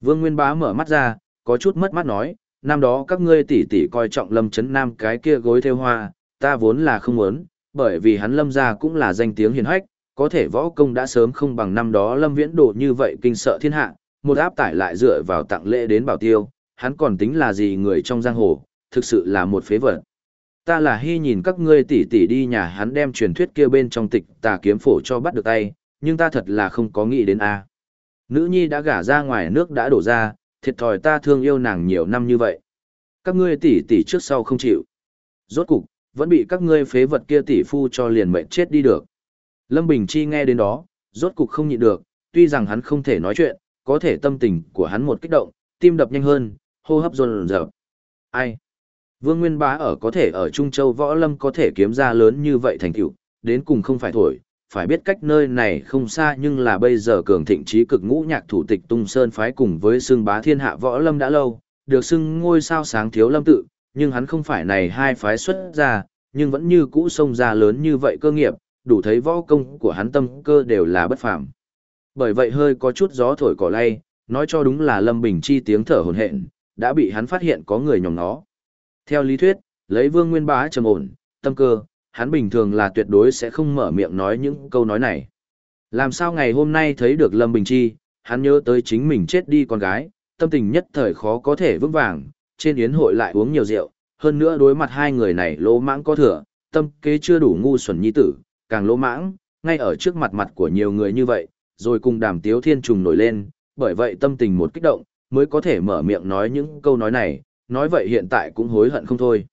Vương Nguyên Bá mở mắt ra, có chút mất mắt nói, năm đó các ngươi tỷ tỷ coi trọng Lâm Chấn Nam cái kia gối theo hoa, ta vốn là không muốn, bởi vì hắn Lâm gia cũng là danh tiếng hiền hách, có thể võ công đã sớm không bằng năm đó Lâm Viễn Đồ như vậy kinh sợ thiên hạ, một áp tải lại dựa vào tặng lễ đến bảo tiêu, hắn còn tính là gì người trong giang hồ, thực sự là một phế vật. Ta là hy nhìn các ngươi tỷ tỷ đi nhà hắn đem truyền thuyết kia bên trong tịch tà kiếm phổ cho bắt được tay, nhưng ta thật là không có nghĩ đến a. Nữ nhi đã gả ra ngoài nước đã đổ ra, thiệt thòi ta thương yêu nàng nhiều năm như vậy. Các ngươi tỷ tỷ trước sau không chịu. Rốt cục, vẫn bị các ngươi phế vật kia tỷ phu cho liền mệnh chết đi được. Lâm Bình Chi nghe đến đó, rốt cục không nhịn được, tuy rằng hắn không thể nói chuyện, có thể tâm tình của hắn một kích động, tim đập nhanh hơn, hô hấp dồn dập. Ai? Vương Nguyên Bá ở có thể ở Trung Châu Võ Lâm có thể kiếm ra lớn như vậy thành tựu, đến cùng không phải thổi, phải biết cách nơi này không xa nhưng là bây giờ cường thịnh trí cực ngũ nhạc thủ tịch Tung Sơn phái cùng với xưng bá thiên hạ Võ Lâm đã lâu, được xưng ngôi sao sáng thiếu lâm tự, nhưng hắn không phải này hai phái xuất ra, nhưng vẫn như cũ sông ra lớn như vậy cơ nghiệp, đủ thấy võ công của hắn tâm cơ đều là bất phàm. Bởi vậy hơi có chút gió thổi cỏ lay, nói cho đúng là Lâm Bình Chi tiếng thở hồn hện, đã bị hắn phát hiện có người nhòm nó. Theo lý thuyết, lấy Vương Nguyên Bá trầm ổn, tâm cơ, hắn bình thường là tuyệt đối sẽ không mở miệng nói những câu nói này. Làm sao ngày hôm nay thấy được Lâm Bình Chi, hắn nhớ tới chính mình chết đi con gái, tâm tình nhất thời khó có thể vững vàng, trên yến hội lại uống nhiều rượu, hơn nữa đối mặt hai người này lỗ mãng có thừa, tâm kế chưa đủ ngu xuẩn nhi tử, càng lỗ mãng, ngay ở trước mặt mặt của nhiều người như vậy, rồi cùng đàm tiếu thiên trùng nổi lên, bởi vậy tâm tình một kích động, mới có thể mở miệng nói những câu nói này, nói vậy hiện tại cũng hối hận không thôi.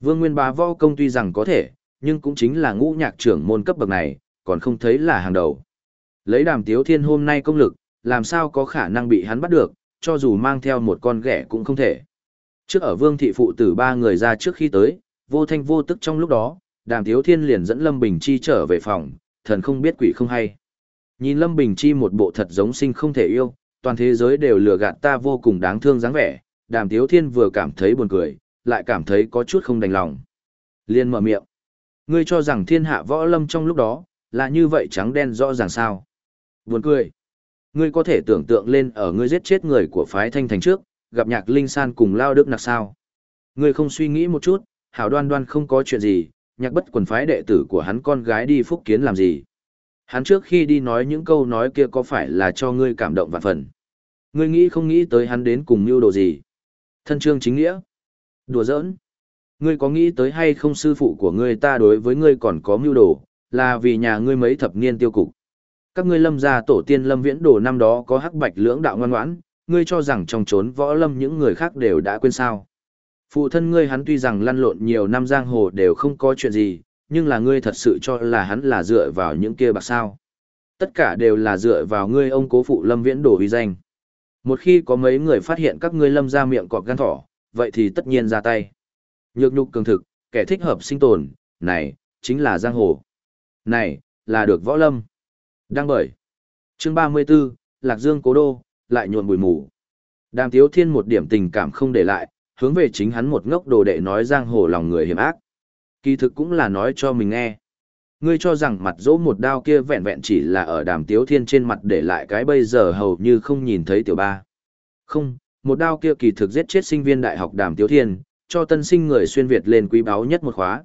Vương Nguyên Bá võ công tuy rằng có thể, nhưng cũng chính là ngũ nhạc trưởng môn cấp bậc này, còn không thấy là hàng đầu. Lấy đàm tiếu thiên hôm nay công lực, làm sao có khả năng bị hắn bắt được, cho dù mang theo một con ghẻ cũng không thể. Trước ở vương thị phụ tử ba người ra trước khi tới, vô thanh vô tức trong lúc đó, đàm tiếu thiên liền dẫn Lâm Bình Chi trở về phòng, thần không biết quỷ không hay. Nhìn Lâm Bình Chi một bộ thật giống sinh không thể yêu, toàn thế giới đều lừa gạt ta vô cùng đáng thương dáng vẻ, đàm tiếu thiên vừa cảm thấy buồn cười, lại cảm thấy có chút không đành lòng. Liên mở miệng. Ngươi cho rằng thiên hạ võ lâm trong lúc đó, là như vậy trắng đen rõ ràng sao. Buồn cười. Ngươi có thể tưởng tượng lên ở ngươi giết chết người của phái thanh thành trước, gặp nhạc linh san cùng lao đức nặc sao. Ngươi không suy nghĩ một chút, hảo đoan đoan không có chuyện gì, nhạc bất quần phái đệ tử của hắn con gái đi phúc kiến làm gì. Hắn trước khi đi nói những câu nói kia có phải là cho ngươi cảm động vạn phần. Ngươi nghĩ không nghĩ tới hắn đến cùng mưu đồ gì. Thân trương chính nghĩa. Đùa giỡn. Ngươi có nghĩ tới hay không sư phụ của ngươi ta đối với ngươi còn có mưu đồ, là vì nhà ngươi mấy thập niên tiêu cục. Các ngươi lâm gia tổ tiên lâm viễn đồ năm đó có hắc bạch lưỡng đạo ngoan ngoãn, ngươi cho rằng trong trốn võ lâm những người khác đều đã quên sao. Phụ thân ngươi hắn tuy rằng lăn lộn nhiều năm giang hồ đều không có chuyện gì, nhưng là ngươi thật sự cho là hắn là dựa vào những kia bạc sao. Tất cả đều là dựa vào ngươi ông cố phụ lâm viễn đồ uy danh. Một khi có mấy người phát hiện các ngươi lâm ra miệng cọp gan thỏ, vậy thì tất nhiên ra tay. Nhược nhục cường thực, kẻ thích hợp sinh tồn, này, chính là giang hồ. Này, là được võ lâm. Đăng bởi. Chương 34, Lạc Dương Cố Đô, lại nhuộm bụi mù. Đàm Tiếu Thiên một điểm tình cảm không để lại, hướng về chính hắn một ngốc đồ đệ nói giang hồ lòng người hiểm ác. Kỳ thực cũng là nói cho mình nghe. Ngươi cho rằng mặt dỗ một đao kia vẹn vẹn chỉ là ở đàm Tiếu Thiên trên mặt để lại cái bây giờ hầu như không nhìn thấy tiểu ba. Không, một đao kia kỳ thực giết chết sinh viên đại học đàm Tiếu Thiên, cho tân sinh người xuyên Việt lên quý báu nhất một khóa.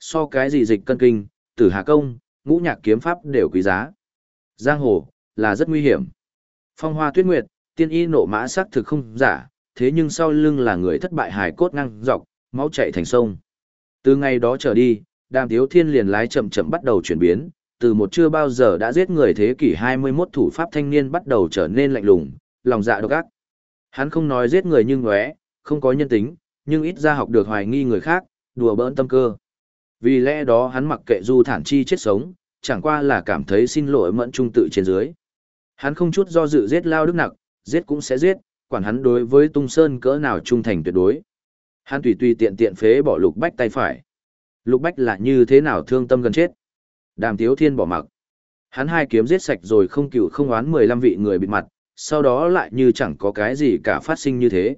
So cái gì dịch cân kinh, tử hà công, ngũ nhạc kiếm pháp đều quý giá. Giang hồ, là rất nguy hiểm. Phong hoa tuyết nguyệt, tiên y nộ mã sắc thực không giả, thế nhưng sau lưng là người thất bại hài cốt ngang dọc, máu chảy thành sông. Từ ngày đó trở đi, đàm tiếu thiên liền lái chậm chậm bắt đầu chuyển biến, từ một chưa bao giờ đã giết người thế kỷ 21 thủ pháp thanh niên bắt đầu trở nên lạnh lùng, lòng dạ độc ác. Hắn không nói giết người nhưng ngóe, không có nhân tính, nhưng ít ra học được hoài nghi người khác, đùa bỡn tâm cơ. Vì lẽ đó hắn mặc kệ du thản chi chết sống, chẳng qua là cảm thấy xin lỗi mẫn trung tự trên dưới. Hắn không chút do dự giết lao đức nặc, giết cũng sẽ giết, quản hắn đối với tung sơn cỡ nào trung thành tuyệt đối. Hắn tùy tùy tiện tiện phế bỏ lục bách tay phải. Lục bách là như thế nào thương tâm gần chết. Đàm tiếu thiên bỏ mặc. Hắn hai kiếm giết sạch rồi không cựu không oán 15 vị người bịt mặt, sau đó lại như chẳng có cái gì cả phát sinh như thế.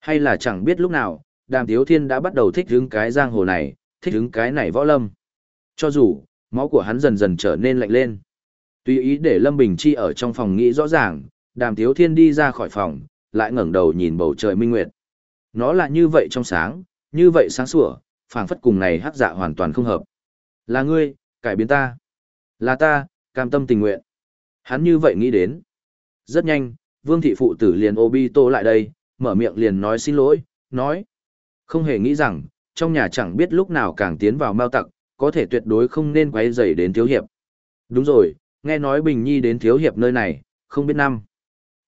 Hay là chẳng biết lúc nào, đàm tiếu thiên đã bắt đầu thích hứng cái giang hồ này, thích hứng cái này võ lâm. Cho dù, máu của hắn dần dần trở nên lạnh lên. Tùy ý để Lâm Bình Chi ở trong phòng nghĩ rõ ràng, đàm tiếu thiên đi ra khỏi phòng, lại ngẩng đầu nhìn bầu trời minh nguyệt. Nó là như vậy trong sáng, như vậy sáng sủa, phảng phất cùng này hắc dạ hoàn toàn không hợp. Là ngươi, cải biến ta. Là ta, cam tâm tình nguyện. Hắn như vậy nghĩ đến. Rất nhanh, vương thị phụ tử liền ô bi tô lại đây, mở miệng liền nói xin lỗi, nói. Không hề nghĩ rằng, trong nhà chẳng biết lúc nào càng tiến vào mao tặc, có thể tuyệt đối không nên quấy rầy đến thiếu hiệp. Đúng rồi, nghe nói Bình Nhi đến thiếu hiệp nơi này, không biết năm.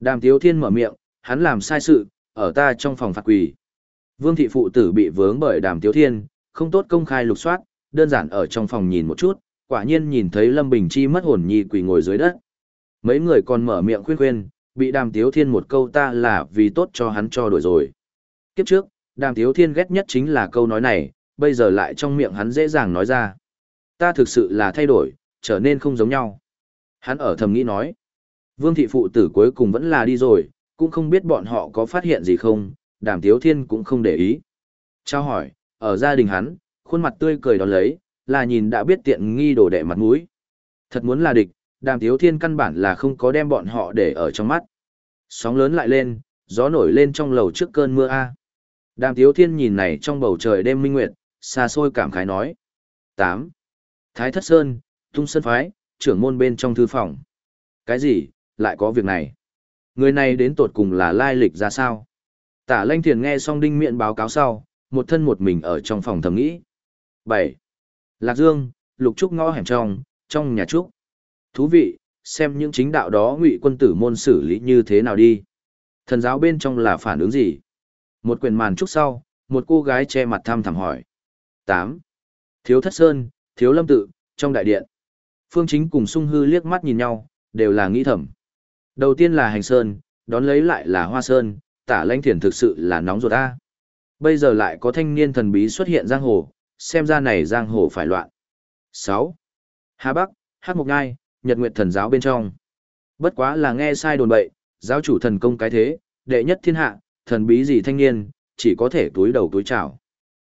Đàm Tiếu Thiên mở miệng, hắn làm sai sự, ở ta trong phòng phạt quỷ. Vương thị phụ tử bị vướng bởi Đàm Tiếu Thiên, không tốt công khai lục soát, đơn giản ở trong phòng nhìn một chút, quả nhiên nhìn thấy Lâm Bình Chi mất hồn nhi quỳ ngồi dưới đất. Mấy người còn mở miệng khuyên khuyên, bị Đàm Tiếu Thiên một câu ta là vì tốt cho hắn cho đổi rồi. Kiếp trước, Đàm Tiếu Thiên ghét nhất chính là câu nói này, bây giờ lại trong miệng hắn dễ dàng nói ra. Ta thực sự là thay đổi, trở nên không giống nhau. Hắn ở thầm nghĩ nói. Vương thị phụ tử cuối cùng vẫn là đi rồi, cũng không biết bọn họ có phát hiện gì không, đàm tiếu thiên cũng không để ý. Trao hỏi, ở gia đình hắn, khuôn mặt tươi cười đón lấy, là nhìn đã biết tiện nghi đổ đệ mặt mũi. Thật muốn là địch, đàm Thiếu thiên căn bản là không có đem bọn họ để ở trong mắt. Sóng lớn lại lên, gió nổi lên trong lầu trước cơn mưa A. Đàm Thiếu thiên nhìn này trong bầu trời đêm minh nguyệt, xa xôi cảm khái nói. 8. Thái Thất Sơn, Tung Sơn Phái, trưởng môn bên trong thư phòng. Cái gì, lại có việc này? Người này đến tột cùng là lai lịch ra sao? Tả lanh thiền nghe xong đinh miệng báo cáo sau, một thân một mình ở trong phòng thầm nghĩ. 7. Lạc Dương, lục trúc ngõ hẻm trong, trong nhà trúc. Thú vị, xem những chính đạo đó ngụy quân tử môn xử lý như thế nào đi. Thần giáo bên trong là phản ứng gì? Một quyền màn trúc sau, một cô gái che mặt thăm thẳm hỏi. 8. Thiếu thất sơn, thiếu lâm tự, trong đại điện. Phương Chính cùng Sung Hư liếc mắt nhìn nhau, đều là nghĩ thầm. Đầu tiên là Hành Sơn, đón lấy lại là Hoa Sơn, tả lãnh thiền thực sự là nóng ruột ta. Bây giờ lại có thanh niên thần bí xuất hiện giang hồ, xem ra này giang hồ phải loạn. 6. Hà Bắc, Hát Mộc Ngai, Nhật Nguyệt thần giáo bên trong. Bất quá là nghe sai đồn bậy, giáo chủ thần công cái thế, đệ nhất thiên hạ, thần bí gì thanh niên, chỉ có thể túi đầu túi chảo.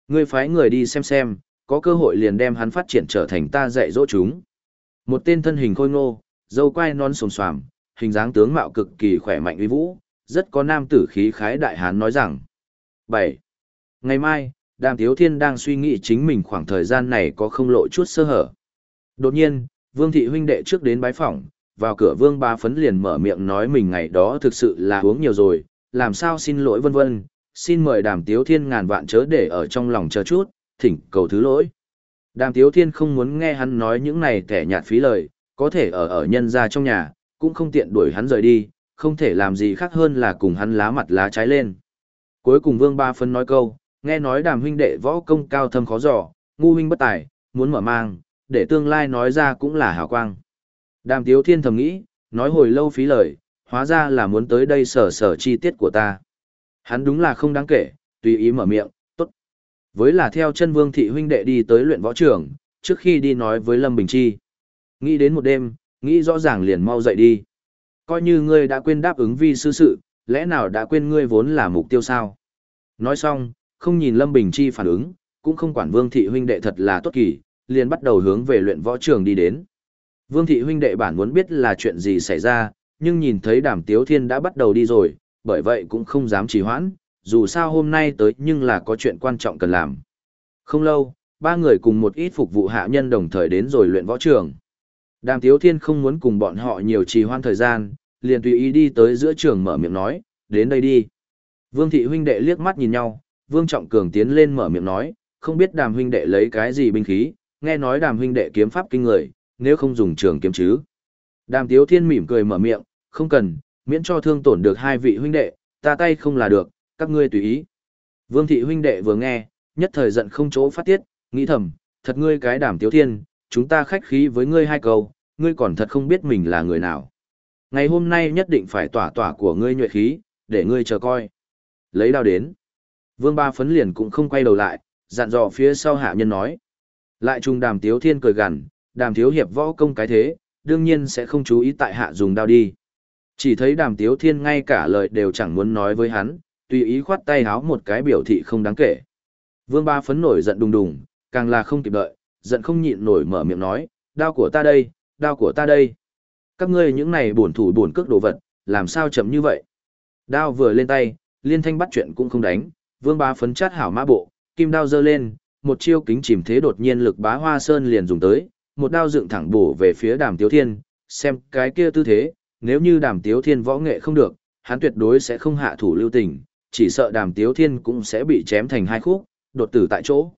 Ngươi phái người đi xem xem, có cơ hội liền đem hắn phát triển trở thành ta dạy dỗ chúng. Một tên thân hình khôi ngô, dâu quai non sồm xoàm, hình dáng tướng mạo cực kỳ khỏe mạnh uy vũ, rất có nam tử khí khái đại hán nói rằng. 7. Ngày mai, Đàm Tiếu Thiên đang suy nghĩ chính mình khoảng thời gian này có không lộ chút sơ hở. Đột nhiên, Vương Thị huynh đệ trước đến bái phỏng, vào cửa Vương Ba Phấn liền mở miệng nói mình ngày đó thực sự là uống nhiều rồi, làm sao xin lỗi vân vân, xin mời Đàm Tiếu Thiên ngàn vạn chớ để ở trong lòng chờ chút, thỉnh cầu thứ lỗi. Đàm Tiếu Thiên không muốn nghe hắn nói những này kẻ nhạt phí lời, có thể ở ở nhân ra trong nhà, cũng không tiện đuổi hắn rời đi, không thể làm gì khác hơn là cùng hắn lá mặt lá trái lên. Cuối cùng Vương Ba Phân nói câu, nghe nói đàm huynh đệ võ công cao thâm khó dò, ngu huynh bất tài, muốn mở mang, để tương lai nói ra cũng là hào quang. Đàm Tiếu Thiên thầm nghĩ, nói hồi lâu phí lời, hóa ra là muốn tới đây sở sở chi tiết của ta. Hắn đúng là không đáng kể, tùy ý mở miệng, với là theo chân Vương Thị huynh đệ đi tới luyện võ trường, trước khi đi nói với Lâm Bình Chi. Nghĩ đến một đêm, Nghĩ rõ ràng liền mau dậy đi. Coi như ngươi đã quên đáp ứng vi sư sự, lẽ nào đã quên ngươi vốn là mục tiêu sao? Nói xong, không nhìn Lâm Bình Chi phản ứng, cũng không quản Vương Thị huynh đệ thật là tốt kỳ, liền bắt đầu hướng về luyện võ trường đi đến. Vương Thị huynh đệ bản muốn biết là chuyện gì xảy ra, nhưng nhìn thấy đàm tiếu thiên đã bắt đầu đi rồi, bởi vậy cũng không dám trì hoãn, dù sao hôm nay tới nhưng là có chuyện quan trọng cần làm. Không lâu, ba người cùng một ít phục vụ hạ nhân đồng thời đến rồi luyện võ trường. Đàm tiếu thiên không muốn cùng bọn họ nhiều trì hoãn thời gian, liền tùy ý đi tới giữa trường mở miệng nói, đến đây đi. Vương thị huynh đệ liếc mắt nhìn nhau, Vương Trọng Cường tiến lên mở miệng nói, không biết đàm huynh đệ lấy cái gì binh khí, nghe nói đàm huynh đệ kiếm pháp kinh người, nếu không dùng trường kiếm chứ. Đàm Tiếu Thiên mỉm cười mở miệng, không cần, miễn cho thương tổn được hai vị huynh đệ, ta tay không là được, các ngươi tùy ý. Vương thị huynh đệ vừa nghe, nhất thời giận không chỗ phát tiết, nghĩ thầm, thật ngươi cái đàm Tiếu Thiên, chúng ta khách khí với ngươi hai câu, ngươi còn thật không biết mình là người nào. Ngày hôm nay nhất định phải tỏa tỏa của ngươi nhuệ khí, để ngươi chờ coi. Lấy đao đến. Vương ba phấn liền cũng không quay đầu lại, dặn dò phía sau hạ nhân nói. Lại trùng đàm tiếu thiên cười gằn, đàm thiếu hiệp võ công cái thế, đương nhiên sẽ không chú ý tại hạ dùng đao đi. Chỉ thấy đàm tiếu thiên ngay cả lời đều chẳng muốn nói với hắn, tùy ý khoát tay háo một cái biểu thị không đáng kể. Vương ba phấn nổi giận đùng đùng, càng là không kịp đợi, giận không nhịn nổi mở miệng nói, đao của ta đây, đao của ta đây. Các ngươi những này bổn thủ bổn cước đồ vật, làm sao chậm như vậy? Đao vừa lên tay, liên thanh bắt chuyện cũng không đánh, vương Bá phấn chát hảo mã bộ, kim đao giơ lên, một chiêu kính chìm thế đột nhiên lực bá hoa sơn liền dùng tới, một đao dựng thẳng bổ về phía đàm tiếu thiên, xem cái kia tư thế, nếu như đàm tiếu thiên võ nghệ không được, hắn tuyệt đối sẽ không hạ thủ lưu tình, chỉ sợ đàm tiếu thiên cũng sẽ bị chém thành hai khúc, đột tử tại chỗ.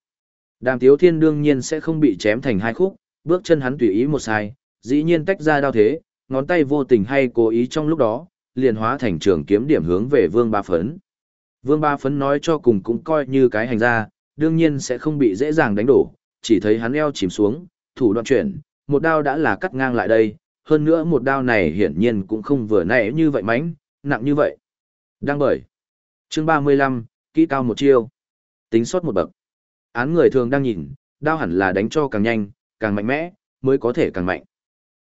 Đàm tiếu thiên đương nhiên sẽ không bị chém thành hai khúc, bước chân hắn tùy ý một sai, dĩ nhiên tách ra đao thế, ngón tay vô tình hay cố ý trong lúc đó, liền hóa thành trường kiếm điểm hướng về vương ba phấn. Vương ba phấn nói cho cùng cũng coi như cái hành ra, đương nhiên sẽ không bị dễ dàng đánh đổ, chỉ thấy hắn eo chìm xuống, thủ đoạn chuyển, một đao đã là cắt ngang lại đây, hơn nữa một đao này hiển nhiên cũng không vừa nãy như vậy mánh, nặng như vậy. Đang bởi. Chương 35, kỹ cao một chiêu. Tính sót một bậc. Án người thường đang nhìn, đao hẳn là đánh cho càng nhanh, càng mạnh mẽ, mới có thể càng mạnh.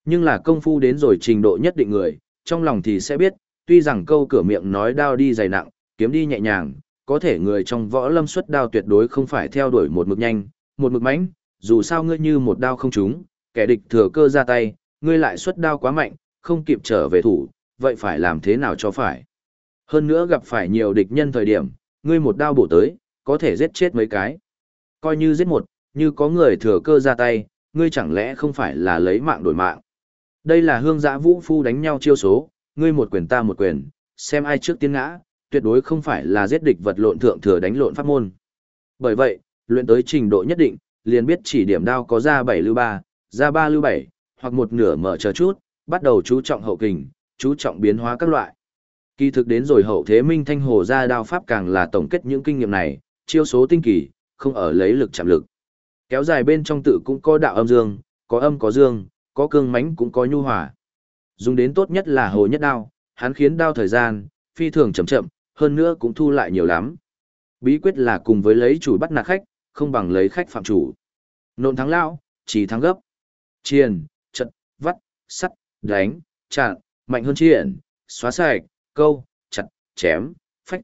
Nhưng là công phu đến rồi trình độ nhất định người, trong lòng thì sẽ biết, tuy rằng câu cửa miệng nói đao đi dày nặng, kiếm đi nhẹ nhàng, có thể người trong võ lâm xuất đao tuyệt đối không phải theo đuổi một mực nhanh, một mực mãnh, dù sao ngươi như một đao không trúng, kẻ địch thừa cơ ra tay, ngươi lại xuất đao quá mạnh, không kịp trở về thủ, vậy phải làm thế nào cho phải. Hơn nữa gặp phải nhiều địch nhân thời điểm, ngươi một đao bổ tới, có thể giết chết mấy cái. Coi như giết một, như có người thừa cơ ra tay, ngươi chẳng lẽ không phải là lấy mạng đổi mạng. Đây là hương giã vũ phu đánh nhau chiêu số, ngươi một quyền ta một quyền, xem ai trước tiên ngã, tuyệt đối không phải là giết địch vật lộn thượng thừa đánh lộn pháp môn. Bởi vậy, luyện tới trình độ nhất định, liền biết chỉ điểm đao có ra 7 lưu 3, ra 3 lưu 7, hoặc một nửa mở chờ chút, bắt đầu chú trọng hậu kình, chú trọng biến hóa các loại. Kỳ thực đến rồi hậu thế minh thanh hồ ra đao pháp càng là tổng kết những kinh nghiệm này, chiêu số tinh kỳ, không ở lấy lực chạm lực. Kéo dài bên trong tự cũng có đạo âm dương, có âm có dương, có cương mãnh cũng có nhu hòa. Dùng đến tốt nhất là hồ nhất đao, hắn khiến đao thời gian, phi thường chậm chậm, hơn nữa cũng thu lại nhiều lắm. Bí quyết là cùng với lấy chủ bắt nạt khách, không bằng lấy khách phạm chủ. Nộn thắng lao chỉ thắng gấp. Chiền, trận, vắt, sắt, đánh, chặn, mạnh hơn chiền, xóa sạch, câu, chặt, chém, phách.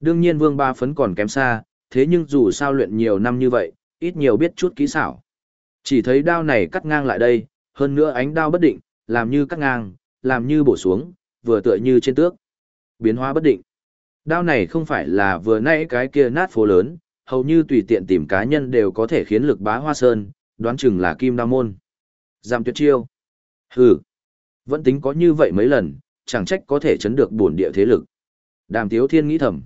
Đương nhiên vương ba phấn còn kém xa, thế nhưng dù sao luyện nhiều năm như vậy, ít nhiều biết chút kỹ xảo. Chỉ thấy đao này cắt ngang lại đây, hơn nữa ánh đao bất định, làm như cắt ngang, làm như bổ xuống, vừa tựa như trên tước. Biến hóa bất định. Đao này không phải là vừa nãy cái kia nát phố lớn, hầu như tùy tiện tìm cá nhân đều có thể khiến lực bá hoa sơn, đoán chừng là kim đao môn. Giảm tuyệt chiêu. Hừ. Vẫn tính có như vậy mấy lần, chẳng trách có thể chấn được bổn địa thế lực. Đàm Tiếu Thiên nghĩ thầm.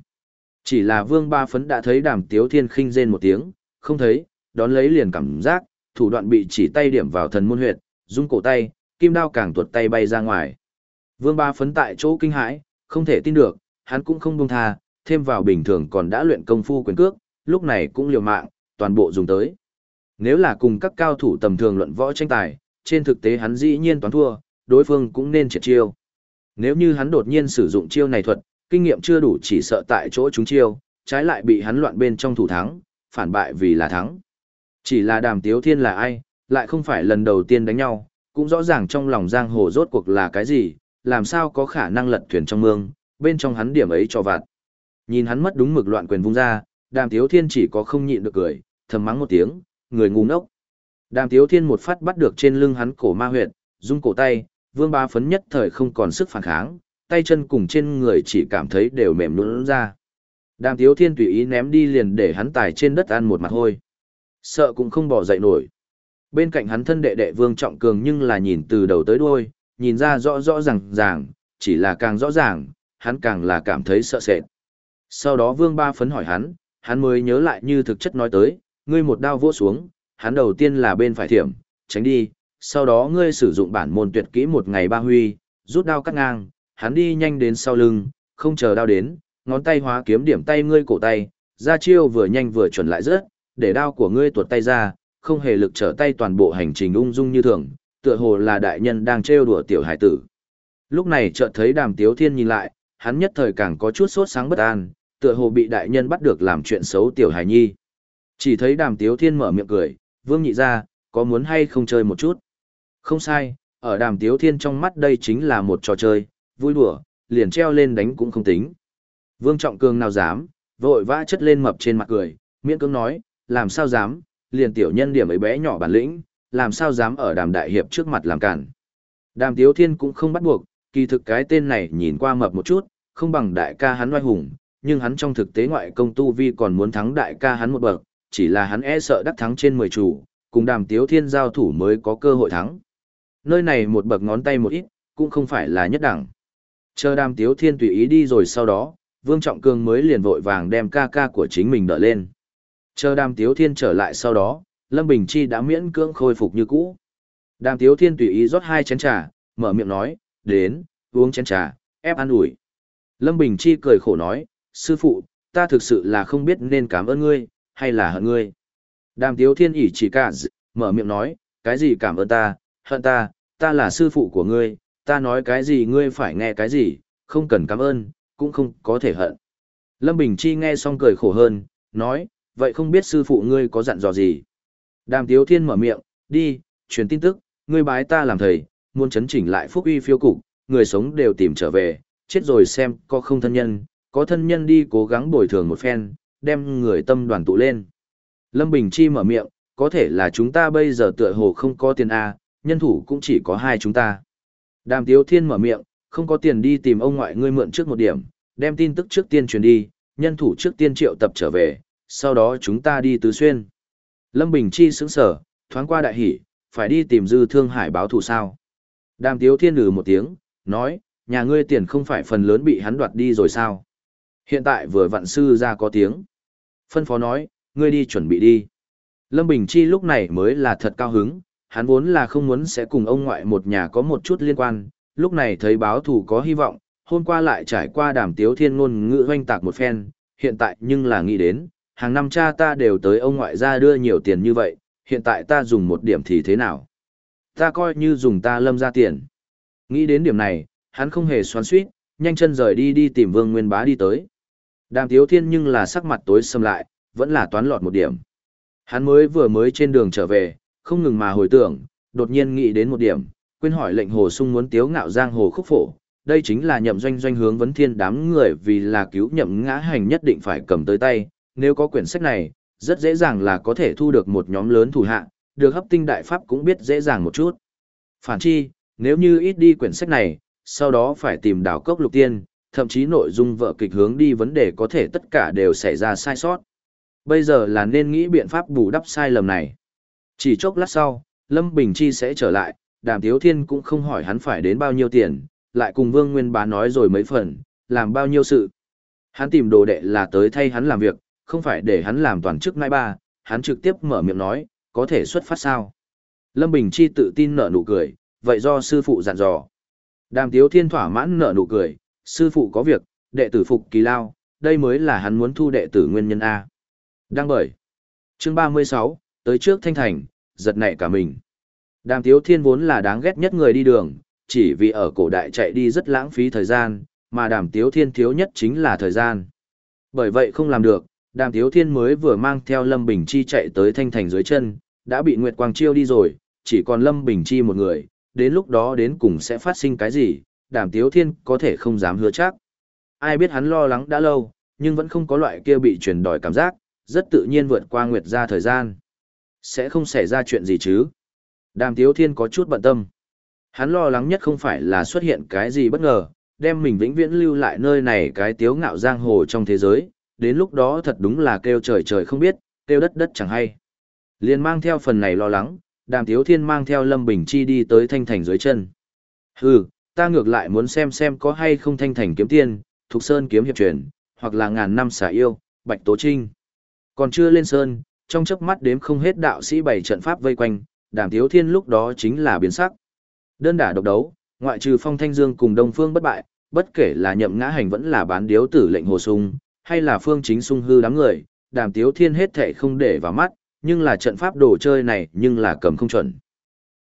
Chỉ là Vương Ba Phấn đã thấy Đàm Tiếu Thiên khinh rên một tiếng, không thấy, đón lấy liền cảm giác, thủ đoạn bị chỉ tay điểm vào thần môn huyệt, rung cổ tay, kim đao càng tuột tay bay ra ngoài. Vương Ba Phấn tại chỗ kinh hãi, không thể tin được, hắn cũng không buông tha, thêm vào bình thường còn đã luyện công phu quyền cước, lúc này cũng liều mạng, toàn bộ dùng tới. Nếu là cùng các cao thủ tầm thường luận võ tranh tài, trên thực tế hắn dĩ nhiên toán thua, đối phương cũng nên triệt chiêu. Nếu như hắn đột nhiên sử dụng chiêu này thuật, kinh nghiệm chưa đủ chỉ sợ tại chỗ chúng chiêu, trái lại bị hắn loạn bên trong thủ thắng, phản bại vì là thắng. Chỉ là đàm tiếu thiên là ai, lại không phải lần đầu tiên đánh nhau, cũng rõ ràng trong lòng giang hồ rốt cuộc là cái gì, làm sao có khả năng lật thuyền trong mương, bên trong hắn điểm ấy cho vặt. Nhìn hắn mất đúng mực loạn quyền vung ra, đàm tiếu thiên chỉ có không nhịn được cười, thầm mắng một tiếng, người ngu ngốc. Đàm tiếu thiên một phát bắt được trên lưng hắn cổ ma huyệt, rung cổ tay, vương ba phấn nhất thời không còn sức phản kháng, tay chân cùng trên người chỉ cảm thấy đều mềm nhũn ra. Đàm tiếu thiên tùy ý ném đi liền để hắn tài trên đất ăn một mặt hôi. Sợ cũng không bỏ dậy nổi. Bên cạnh hắn thân đệ đệ vương trọng cường nhưng là nhìn từ đầu tới đuôi, nhìn ra rõ rõ ràng ràng, chỉ là càng rõ ràng, hắn càng là cảm thấy sợ sệt. Sau đó vương ba phấn hỏi hắn, hắn mới nhớ lại như thực chất nói tới, ngươi một đao vỗ xuống, hắn đầu tiên là bên phải thiểm, tránh đi, sau đó ngươi sử dụng bản môn tuyệt kỹ một ngày ba huy, rút đao cắt ngang, hắn đi nhanh đến sau lưng, không chờ đao đến, ngón tay hóa kiếm điểm tay ngươi cổ tay, ra chiêu vừa nhanh vừa chuẩn lại rất, để đao của ngươi tuột tay ra, không hề lực trở tay toàn bộ hành trình ung dung như thường, tựa hồ là đại nhân đang trêu đùa tiểu hải tử. Lúc này chợt thấy đàm tiếu thiên nhìn lại, hắn nhất thời càng có chút sốt sáng bất an, tựa hồ bị đại nhân bắt được làm chuyện xấu tiểu hải nhi. Chỉ thấy đàm tiếu thiên mở miệng cười, vương nhị ra, có muốn hay không chơi một chút? Không sai, ở đàm tiếu thiên trong mắt đây chính là một trò chơi, vui đùa, liền treo lên đánh cũng không tính. Vương Trọng Cường nào dám, vội vã chất lên mập trên mặt cười, miễn cưỡng nói, làm sao dám, liền tiểu nhân điểm ấy bé nhỏ bản lĩnh, làm sao dám ở đàm đại hiệp trước mặt làm cản. Đàm tiếu thiên cũng không bắt buộc, kỳ thực cái tên này nhìn qua mập một chút, không bằng đại ca hắn oai hùng, nhưng hắn trong thực tế ngoại công tu vi còn muốn thắng đại ca hắn một bậc, chỉ là hắn e sợ đắc thắng trên 10 chủ, cùng đàm tiếu thiên giao thủ mới có cơ hội thắng. Nơi này một bậc ngón tay một ít, cũng không phải là nhất đẳng. Chờ đàm tiếu thiên tùy ý đi rồi sau đó, Vương Trọng Cương mới liền vội vàng đem ca ca của chính mình đỡ lên. Chờ đàm tiếu thiên trở lại sau đó, Lâm Bình Chi đã miễn cưỡng khôi phục như cũ. Đàm tiếu thiên tùy ý rót hai chén trà, mở miệng nói, đến, uống chén trà, ép ăn ủi. Lâm Bình Chi cười khổ nói, sư phụ, ta thực sự là không biết nên cảm ơn ngươi, hay là hận ngươi. Đàm tiếu thiên ỉ chỉ cả mở miệng nói, cái gì cảm ơn ta, hận ta, ta là sư phụ của ngươi, ta nói cái gì ngươi phải nghe cái gì, không cần cảm ơn, cũng không có thể hận. Lâm Bình Chi nghe xong cười khổ hơn, nói, vậy không biết sư phụ ngươi có dặn dò gì. Đàm Tiếu Thiên mở miệng, đi, truyền tin tức, ngươi bái ta làm thầy, muốn chấn chỉnh lại phúc uy phiêu cục, người sống đều tìm trở về, chết rồi xem có không thân nhân, có thân nhân đi cố gắng bồi thường một phen, đem người tâm đoàn tụ lên. Lâm Bình Chi mở miệng, có thể là chúng ta bây giờ tựa hồ không có tiền A, nhân thủ cũng chỉ có hai chúng ta. Đàm Tiếu Thiên mở miệng, không có tiền đi tìm ông ngoại ngươi mượn trước một điểm, đem tin tức trước tiên truyền đi, nhân thủ trước tiên triệu tập trở về, sau đó chúng ta đi tứ xuyên. Lâm Bình Chi sững sở, thoáng qua đại hỉ, phải đi tìm dư thương hải báo thù sao. Đàm Tiếu Thiên lừ một tiếng, nói, nhà ngươi tiền không phải phần lớn bị hắn đoạt đi rồi sao. Hiện tại vừa Vạn sư ra có tiếng. Phân phó nói, ngươi đi chuẩn bị đi. Lâm Bình Chi lúc này mới là thật cao hứng, hắn vốn là không muốn sẽ cùng ông ngoại một nhà có một chút liên quan, lúc này thấy báo thù có hy vọng, hôm qua lại trải qua đàm tiếu thiên ngôn ngữ hoanh tạc một phen, hiện tại nhưng là nghĩ đến, hàng năm cha ta đều tới ông ngoại ra đưa nhiều tiền như vậy, hiện tại ta dùng một điểm thì thế nào? Ta coi như dùng ta lâm ra tiền. Nghĩ đến điểm này, hắn không hề xoắn suýt, nhanh chân rời đi đi tìm vương nguyên bá đi tới. Đàm tiếu thiên nhưng là sắc mặt tối xâm lại, vẫn là toán lọt một điểm. Hắn mới vừa mới trên đường trở về, không ngừng mà hồi tưởng, đột nhiên nghĩ đến một điểm, quên hỏi lệnh hồ sung muốn tiếu ngạo giang hồ khúc phổ. Đây chính là nhậm doanh doanh hướng vấn thiên đám người vì là cứu nhậm ngã hành nhất định phải cầm tới tay. Nếu có quyển sách này, rất dễ dàng là có thể thu được một nhóm lớn thủ hạ, được hấp tinh đại pháp cũng biết dễ dàng một chút. Phản chi, nếu như ít đi quyển sách này, sau đó phải tìm đảo cốc lục tiên, thậm chí nội dung vợ kịch hướng đi vấn đề có thể tất cả đều xảy ra sai sót. Bây giờ là nên nghĩ biện pháp bù đắp sai lầm này. Chỉ chốc lát sau, Lâm Bình Chi sẽ trở lại, đàm tiếu thiên cũng không hỏi hắn phải đến bao nhiêu tiền, lại cùng Vương Nguyên bá nói rồi mấy phần, làm bao nhiêu sự. Hắn tìm đồ đệ là tới thay hắn làm việc, không phải để hắn làm toàn chức ngai ba, hắn trực tiếp mở miệng nói, có thể xuất phát sao. Lâm Bình Chi tự tin nở nụ cười, vậy do sư phụ dặn dò. Đàm tiếu thiên thỏa mãn nở nụ cười, sư phụ có việc, đệ tử phục kỳ lao, đây mới là hắn muốn thu đệ tử nguyên nhân A. Đăng bởi. Chương 36, tới trước thanh thành, giật nảy cả mình. Đàm Tiếu Thiên vốn là đáng ghét nhất người đi đường, chỉ vì ở cổ đại chạy đi rất lãng phí thời gian, mà Đàm Tiếu Thiên thiếu nhất chính là thời gian. Bởi vậy không làm được, Đàm Tiếu Thiên mới vừa mang theo Lâm Bình Chi chạy tới thanh thành dưới chân, đã bị Nguyệt Quang Chiêu đi rồi, chỉ còn Lâm Bình Chi một người, đến lúc đó đến cùng sẽ phát sinh cái gì, đàm tiếu thiên có thể không dám hứa chắc. Ai biết hắn lo lắng đã lâu, nhưng vẫn không có loại kia bị truyền đòi cảm giác, rất tự nhiên vượt qua nguyệt ra thời gian. Sẽ không xảy ra chuyện gì chứ. Đàm tiếu thiên có chút bận tâm. Hắn lo lắng nhất không phải là xuất hiện cái gì bất ngờ, đem mình vĩnh viễn lưu lại nơi này cái tiếu ngạo giang hồ trong thế giới, đến lúc đó thật đúng là kêu trời trời không biết, kêu đất đất chẳng hay. Liền mang theo phần này lo lắng, đàm tiếu thiên mang theo Lâm Bình Chi đi tới thanh thành dưới chân. Hừ, ta ngược lại muốn xem xem có hay không thanh thành kiếm tiên, thuộc sơn kiếm hiệp truyền, hoặc là ngàn năm xả yêu, bạch tố trinh. Còn chưa lên sơn, trong chớp mắt đếm không hết đạo sĩ bảy trận pháp vây quanh, đàm tiếu thiên lúc đó chính là biến sắc. Đơn đả độc đấu, ngoại trừ phong thanh dương cùng đông phương bất bại, bất kể là nhậm ngã hành vẫn là bán điếu tử lệnh hồ sung, hay là phương chính sung hư đám người, đàm tiếu thiên hết thệ không để vào mắt, nhưng là trận pháp đồ chơi này nhưng là cầm không chuẩn.